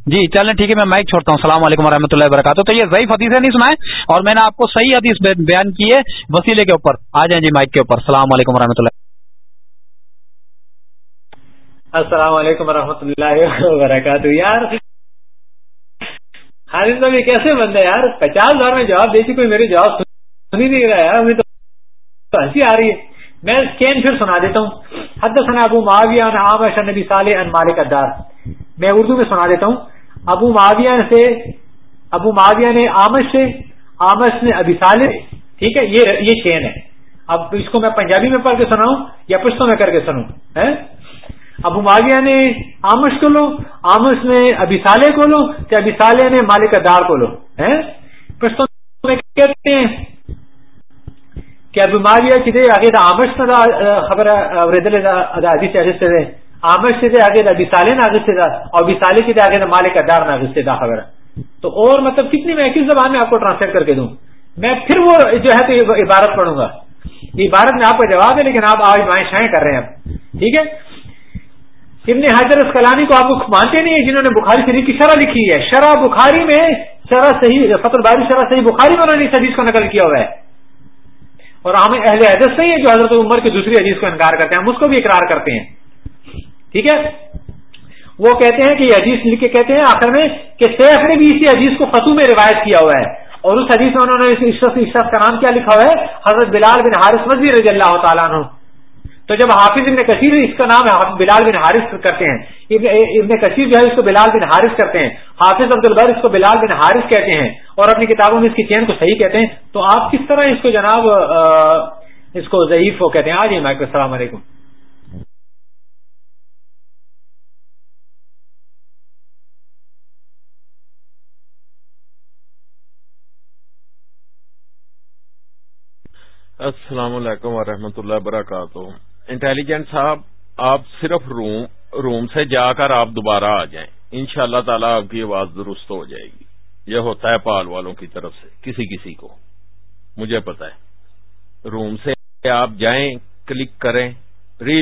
جی چلیں ٹھیک ہے، میں مائک چھوڑتا ہوں۔ السلام علیکم و اللہ وبرکاتہ۔ تو یہ ضعیف حدیث نہیں سنائے اور میں نے آپ کو صحیح حدیث بیان کی ہے وسیلے کے اوپر۔ آ جائیں جی مائک کے اوپر۔ السلام علیکم و اللہ۔ السلام علیکم و اللہ وبرکاتہ۔ یار خالد صاحب یہ کیسے بندہ یار؟ پچاس ہزار میں جواب دیتی کوئی میری جواب سن ہی نہیں رہا یار، ہمیں تو ہنسی آ رہی ہے۔ میں اسکین پھر سنا دیتا ہوں۔ حد ثنا ابو معاویہ عام نبی صالح ان مالک ادار میں اردو میں سنا دیتا ہوں۔ ابو معاویہ سے، ابو معاویہ نے آمش سے آمش نے ابھی صالح، ٹھیک ہے، یہ یہ چین ہے۔ اب اس کو میں پنجابی میں پڑھ کے سناؤں یا پشتوں میں کر کے سنوں ابو معاویہ نے یعنی آمش کو لو، آمش نے ابھی سالے کو لو، کہ ابھی سالے نے مالک دار کو لو پشتوں کہتے ہیں کیا بیماری چیزیں آگے آمش خبر حدیث سے آمش سے آگے دا بسالے نہ آگے دا اور بسالے کی آگے مالک ادار نہ آگے دا خبر۔ تو اور مطلب کتنی میں کس زبان میں آپ کو ٹرانسلیٹ کر کے دوں۔ میں پھر وہ جو ہے تو عبارت پڑھوں گا۔ عبارت میں آپ کا جواب ہے، لیکن آپ آج مائیں شائیں کر رہے ہیں۔ ٹھیک ہے؟ ابن حضر کلانی کو آپ کو مانتے نہیں جنہوں نے بخاری شریف کی شرح لکھی ہے۔ شرح بخاری میں شرح صحیح، فتح باری شرح صحیح بخاری میں انہوں نے اس حدیث کو نقل کیا ہوا ہے۔ اور ہم اہل حدث نہیں ہے جو حضرت عمر کی دوسری حدیث کو انکار کرتے ہیں، ہم اس کو بھی اقرار کرتے ہیں۔ ٹھیک ہے؟ وہ کہتے ہیں کہ یہ حدیث لکھ کے کہتے ہیں آخر میں کہ شیخ نے بھی اسی حدیث کو خطو میں روایت کیا ہوا ہے۔ اور اس حدیث میں انہوں نے اس شخص کا نام کیا لکھا ہوا ہے؟ حضرت بلال بن حارث مزی رضی اللہ تعالیٰ عنہ۔ تو جب حافظ ابن کثیر اس کا نام ہے بلال بن حارث کرتے ہیں۔ ابن کثیر جو ہے، اس کو بلال بن حارث کرتے ہیں۔ حافظ عبد البر اس کو بلال بن حارث کہتے ہیں۔ اور اپنی کتابوں میں اس کی چین کو صحیح کہتے ہیں۔ تو آپ کس طرح اس کو جناب اس کو ضعیف وہ کہتے ہیں؟ آج السلام علیکم۔ السلام علیکم ورحمۃ اللہ وبرکاتہ۔ انٹیلیجنٹ صاحب، آپ صرف روم روم سے جا کر آپ دوبارہ آ جائیں۔ ان شاء اللہ تعالیٰ آپ کی آواز درست ہو جائے گی۔ یہ ہوتا ہے پال والوں کی طرف سے، کسی کسی کو۔ مجھے پتا ہے۔ روم سے آپ جائیں، کلک کریں۔ ری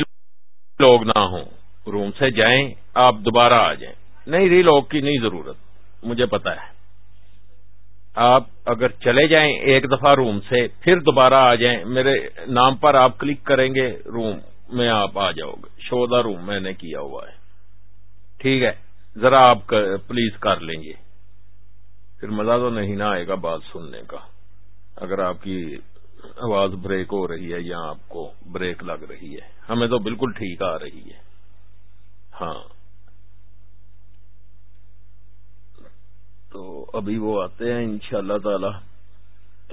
لوگ نہ ہوں۔ روم سے جائیں، آپ دوبارہ آ جائیں۔ نہیں ری لوگ کی نہیں ضرورت۔ مجھے پتا ہے۔ آپ اگر چلے جائیں ایک دفعہ روم سے، پھر دوبارہ آ جائیں، میرے نام پر آپ کلک کریں گے، روم میں آپ آ جاؤ گے۔ شودا روم میں نے کیا ہوا ہے۔ ٹھیک ہے، ذرا آپ پلیز کر لیں گے۔ پھر مزہ تو نہیں نہ آئے گا بات سننے کا۔ اگر آپ کی آواز بریک ہو رہی ہے یا آپ کو بریک لگ رہی ہے، ہمیں تو بالکل ٹھیک آ رہی ہے۔ ہاں۔ تو ابھی وہ آتے ہیں ان شاء اللہ تعالی۔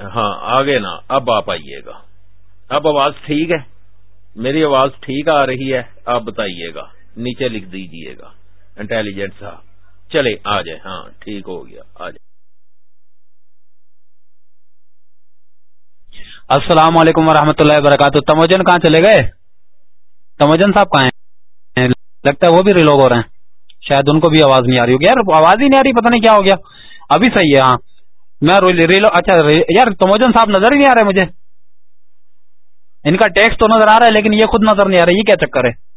ہاں آگے نا، اب آپ آئیے گا۔ اب آواز ٹھیک ہے؟ میری آواز ٹھیک آ رہی ہے؟ آپ بتائیے گا۔ نیچے لکھ دیجیے گا۔ انٹیلیجنٹ صاحب۔ چلے، آ جائے۔ ہاں ٹھیک ہو گیا۔ آ جائے۔ السلام علیکم ورحمۃ اللہ وبرکاتہ۔ تموجن کہاں چلے گئے؟ تموجن صاحب کہاں ہیں؟ لگتا ہے وہ بھی ریلوگ ہو رہے ہیں۔ شاید ان کو بھی آواز نہیں آ رہی ہوگی۔ یار، آواز ہی نہیں آ رہی، پتہ نہیں کیا ہو گیا۔ ابھی صحیح ہے ہاں۔ میں ریلو اچھا یار، تموجن صاحب نظر ہی نہیں آ رہے مجھے۔ ان کا ٹیکس تو نظر آ رہا ہے، لیکن یہ خود نظر نہیں آ رہا، یہ کیا چکر ہے؟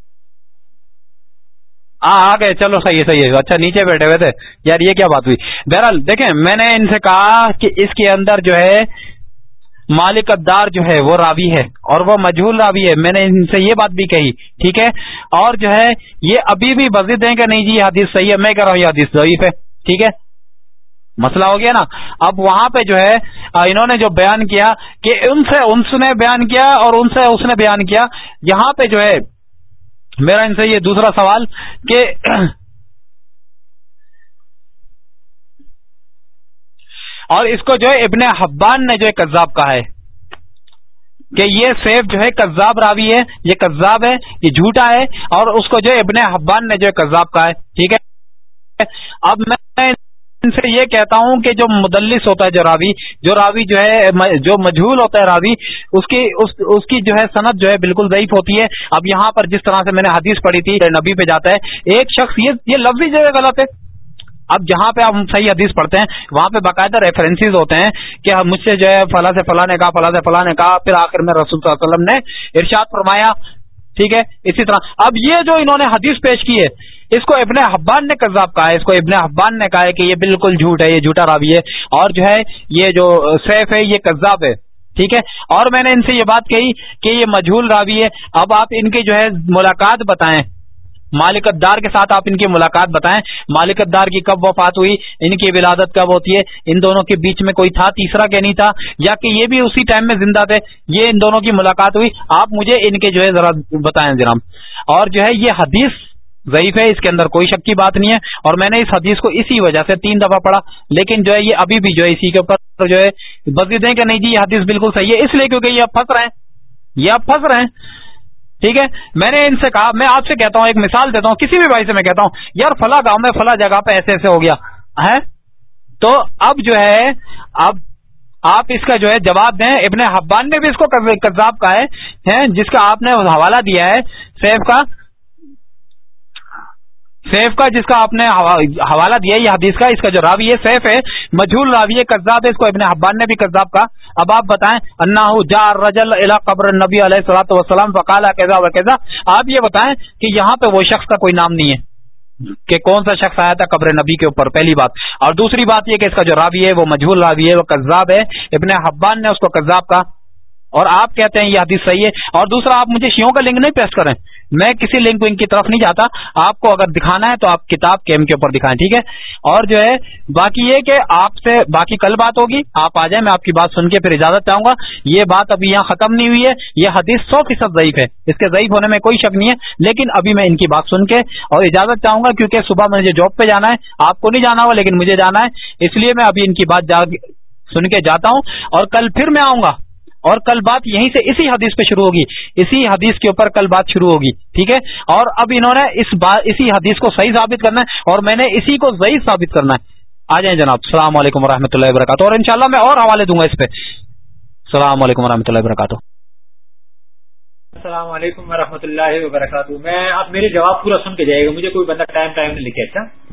ہاں آ گئے، چلو، صحیح ہے صحیح ہے۔ اچھا نیچے بیٹھے ہوئے تھے۔ یار، یہ کیا بات ہوئی؟ بہرحال، دیکھیں، میں نے ان سے کہا کہ اس کے اندر جو ہے مالک دار جو ہے وہ راوی ہے اور وہ مجہول راوی ہے۔ میں نے ان سے یہ بات بھی کہی، ٹھیک ہے؟ اور جو ہے، یہ ابھی بھی بزد ہیں کہ نہیں؟ جی حدیث صحیح ہے، میں کہہ رہا ہوں یہ حدیث ضعیف ہے، ٹھیک ہے؟ مسئلہ ہو گیا نا؟ اب وہاں پہ جو ہے انہوں نے جو بیان کیا کہ ان سے ان نے بیان کیا اور ان سے اس نے بیان کیا۔ یہاں پہ جو ہے، میرا ان سے یہ دوسرا سوال کہ اور اس کو جو ہے ابن حبان نے جو ہے کذاب کہا ہے کہ یہ سیف جو ہے کذاب راوی ہے یہ کذاب ہے یہ جھوٹا ہے اور اس کو جو ہے ابن حبان نے جو ہے کذاب کہا ہے ٹھیک ہے؟ اب میں ان سے یہ کہتا ہوں کہ جو مدلس ہوتا ہے جو راوی جو راوی جو ہے جو مجھول ہوتا ہے راوی اس کی اس, اس کی جو ہے صنعت جو ہے بالکل ضعیف ہوتی ہے۔ اب یہاں پر جس طرح سے میں نے حدیث پڑھی تھی نبی پہ جاتا ہے ایک شخص یہ یہ لفظی جو ہے غلط ہے۔ اب جہاں پہ ہم صحیح حدیث پڑھتے ہیں، وہاں پہ باقاعدہ ریفرنسز ہوتے ہیں کہ مجھ سے جو ہے فلاں سے فلاں نے کہا، فلاں سے فلاں نے کہا، پھر آخر میں رسول صلی اللہ علیہ وسلم نے ارشاد فرمایا۔ ٹھیک ہے؟ اسی طرح۔ اب یہ جو انہوں نے حدیث پیش کی ہے، اس کو ابن حبان نے کذاب کہا ہے، اس کو ابن حبان نے کہا ہے کہ یہ بالکل جھوٹ ہے، یہ جھوٹا راوی ہے اور جو ہے یہ جو سیف ہے، یہ کذاب ہے۔ ٹھیک ہے؟ اور میں نے ان سے یہ بات کہی کہ یہ مجھول راوی ہے۔ اب آپ ان کی جو ہے ملاقات بتائیں۔ مالکت دار کے ساتھ آپ ان کی ملاقات بتائیں۔ مالکت دار کی کب وفات ہوئی، ان کی ولادت کب ہوتی ہے، ان دونوں کے بیچ میں کوئی تھا، تیسرا کہ نہیں تھا، یا کہ یہ بھی اسی ٹائم میں زندہ تھے، یہ ان دونوں کی ملاقات ہوئی۔ آپ مجھے ان کے جو ہے ذرا بتائیں ذرا اور جو ہے یہ حدیث ضعیف ہے، اس کے اندر کوئی شک کی بات نہیں ہے۔ اور میں نے اس حدیث کو اسی وجہ سے تین دفعہ پڑھا، لیکن جو ہے یہ ابھی بھی جو ہے اسی کے اوپر جو ہے بزید ہیں کہ نہیں جی یہ حدیث بالکل صحیح ہے، اس لیے کیونکہ یہ اب پھنس رہے ہیں۔ یہ اب پھنس رہے ہیں۔ ٹھیک ہے؟ میں نے ان سے کہا، میں آپ سے کہتا ہوں، ایک مثال دیتا ہوں، کسی بھی بھائی سے میں کہتا ہوں، یار فلاں گاؤں میں فلاں جگہ پہ ایسے ایسے ہو گیا ہے تو اب جو ہے، اب آپ اس کا جو ہے جواب دیں۔ ابن حبان نے بھی اس کو کذاب کا ہے جس کا آپ نے حوالہ دیا ہے، سیف کا۔ سیف کا، جس کا آپ نے حوالہ دیا یہ حدیث کا، اس کا جو راوی ہے، سیف ہے، مجھول راوی ہے، کذاب ہے، اس کو ابن حبان نے بھی کذاب کا اب آپ بتائیں انا جا رجل الا قبر نبی علیہ السلاۃ وسلم فقال کیزا و آپ یہ بتائیں کہ یہاں پہ وہ شخص کا کوئی نام نہیں ہے، کہ کون سا شخص آیا تھا قبر نبی کے اوپر، پہلی بات۔ اور دوسری بات یہ کہ اس کا جو راوی ہے، وہ مجھول راوی ہے، وہ کذاب ہے۔ ابن حبان نے اس کو کذاب کا اور آپ کہتے ہیں یہ حدیث صحیح ہے اور دوسرا، آپ مجھے شیوں کا لنک نہیں پیش کریں۔ میں کسی لنک ان کی طرف نہیں جاتا۔ آپ کو اگر دکھانا ہے تو آپ کتاب کے کے اوپر دکھائیں، ٹھیک ہے؟ اور جو ہے، باقی یہ کہ آپ سے باقی کل بات ہوگی۔ آپ آ جائیں، میں آپ کی بات سن کے پھر اجازت چاہوں گا۔ یہ بات ابھی یہاں ختم نہیں ہوئی ہے۔ یہ حدیث سو فیصد ضعیف ہے۔ اس کے ضعیف ہونے میں کوئی شک نہیں ہے۔ لیکن ابھی میں ان کی بات سن کے اور اجازت چاہوں گا کیونکہ صبح مجھے جاب پہ جانا ہے۔ آپ کو نہیں جانا ہوگا، لیکن مجھے جانا ہے۔ اس لیے میں ابھی ان کی بات سن کے جاتا ہوں۔ اور کل پھر میں آؤں گا۔ اور کل بات یہیں سے اسی حدیث پہ شروع ہوگی۔ اسی حدیث کے اوپر کل بات شروع ہوگی، ٹھیک ہے؟ اور اب انہوں نے اس بات اسی حدیث کو صحیح ثابت کرنا ہے اور میں نے اسی کو ضعیف ثابت کرنا ہے۔ آ جائیں جناب، السلام علیکم و اللہ وبرکاتہ۔ اور انشاءاللہ میں اور حوالے دوں گا اس پہ۔ السلام علیکم و اللہ وبرکاتہ۔ السلام علیکم و اللہ وبرکاتہ۔ میں اب میرے جواب پورا سن کے جائے گا، مجھے کوئی بندہ ٹائم ٹائم نہیں لکھے اچھا؟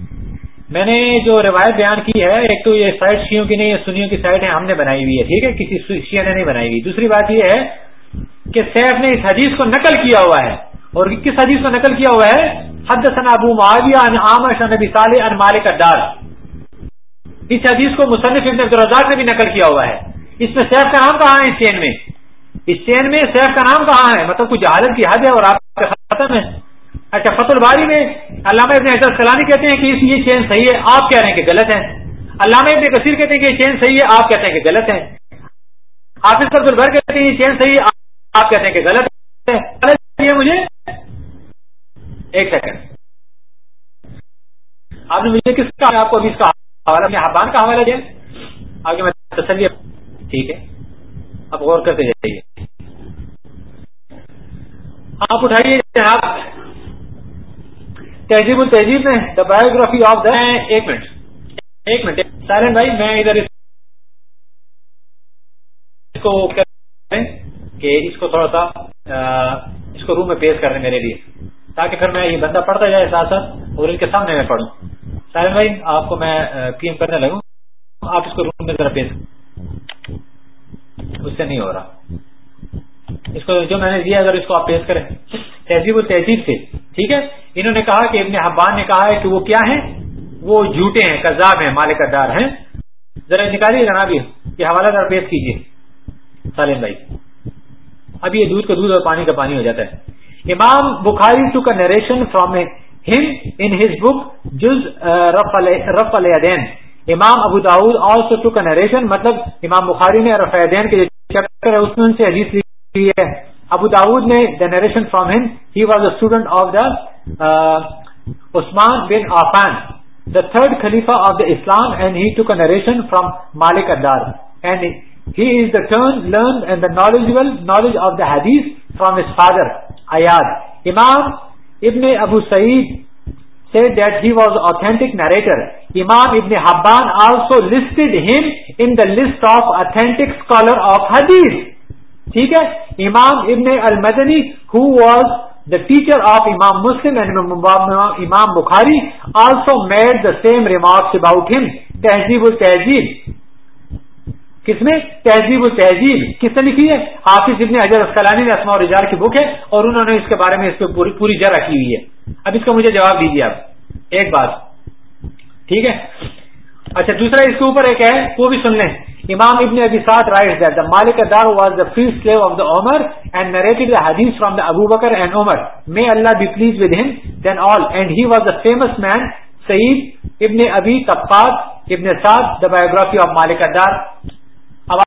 میں نے جو روایت بیان کی ہے، ایک تو یہ سائٹ شیوں کی نہیں سنیوں کی سائٹ ہے ہم نے بنائی ہوئی ہے، ٹھیک ہے؟ کسی شیعہ نے نہیں بنائی ہوئی۔ دوسری بات یہ ہے کہ سیف نے اس حدیث کو نقل کیا ہوا ہے۔ اور کس حدیث کو نقل کیا ہوا ہے؟ حدثنا ابو معاویہ ان عامر نبی صالح ان مالک الدار۔ اس حدیث کو مصنف ابن عبدالرزاق نے بھی نقل کیا ہوا ہے۔ اس میں سیف کا نام کہاں ہے اس چین میں؟ اس چین میں سیف کا نام کہاں ہے؟ مطلب کچھ جہالت کی حد ہے اور آپ کا ختم ہے اچھا فت الباری میں علامہ ابن حضرت سلانی کہتے ہیں کہ اس یہ چین صحیح ہے، آپ کہہ رہے ہیں کہ غلط ہے۔ علامہ ابن کثیر کہتے ہیں کہ یہ چین صحیح ہے، آپ کہتے ہیں کہ غلط ہے۔ حافظ عبد البر کہتے ہیں یہ چین صحیح ہے، آپ کہتے ہیں کہ غلط ہے۔ مجھے۔ ایک سیکنڈ آپ نے مجھے کس کا آپ کو ابھی اس کا حوالہ اپنے حبان کا حوالہ دیا۔ آگے میں تسلی ٹھیک ہے۔ آپ غور کرتے جائیے۔ آپ اٹھائیے جناب۔ تہذیب التہذیب میں دا بایوگرافی آف دا ایک منٹ ایک منٹ سائلنٹ بھائی، میں ادھر اس کو کہ اس کو تھوڑا سا اس کو روم میں پیش کر میرے لیے، تاکہ پھر میں یہ بندہ پڑھتا جائے ساتھ ساتھ، اور ان کے سامنے میں پڑھوں۔ سائلنٹ بھائی، آپ کو میں پی ایم کرنے لگوں۔ آپ اس کو روم میں ذرا پیش اس سے نہیں ہو رہا۔ اس کو جو میں نے دیا اگر اس کو آپ پیش کریں۔ تہذیب و تہذیب سے، ٹھیک ہے؟ انہوں نے کہا کہ ابن حبان نے کہا ہے کہ وہ کیا ہیں؟ وہ جھوٹے ہیں، کذاب ہیں، مالک دار ہیں۔ ذرا نکالیے جناب، یہ حوالہ دار پیش کیجیے۔ سالم بھائی، اب یہ دودھ کا دودھ اور پانی کا پانی ہو جاتا ہے۔ امام بخاری ٹو کا narration from him in his بک جز رف الدین امام ابو داود آلسو ٹو کا نریشن مطلب امام بخاری نے رف الدین کے جو چیپٹر ہے اس میں ان سے حدیث لی۔ ہے ابو داود نے the narration from him he was a student of the Uthman bin Affan the third خلیفہ of the Islam and he took a narration from Malik ادار and he is the turn learn and the knowledgeable knowledge of the hadith from his father ایاد امام ابن ابو سعید said that he was authentic narrator. Imam Ibn Habban also listed him in the list of authentic scholar of hadith. ٹھیک ہے؟ امام ابن المدنی who was the teacher of Imam Muslim and Imam Bukhari also made the same remarks about him تہذیب التہذیب کس میں تہذیب التہذیب کس نے لکھی ہے؟ حافظ ابن حضر اسکلانی نے اسما رجال کی بک ہے اور انہوں نے اس کے بارے میں اس پہ پوری پوری کی ہوئی ہے۔ اب اس کا مجھے جواب دیجیے آپ۔ ایک بات۔ ٹھیک ہے؟ اچھا دوسرا اس کے اوپر ایک ہے، وہ بھی سن لیں۔ امام ابن ابی سات رائٹ دیٹ دا مالک ادار was the first slave of the Umar and narrated hadith from the Abu Bakr and Umar may Allah be pleased with him then all and he was the famous man سعید ابن ابی تبقات ابن سعد دا biography of مالک ادار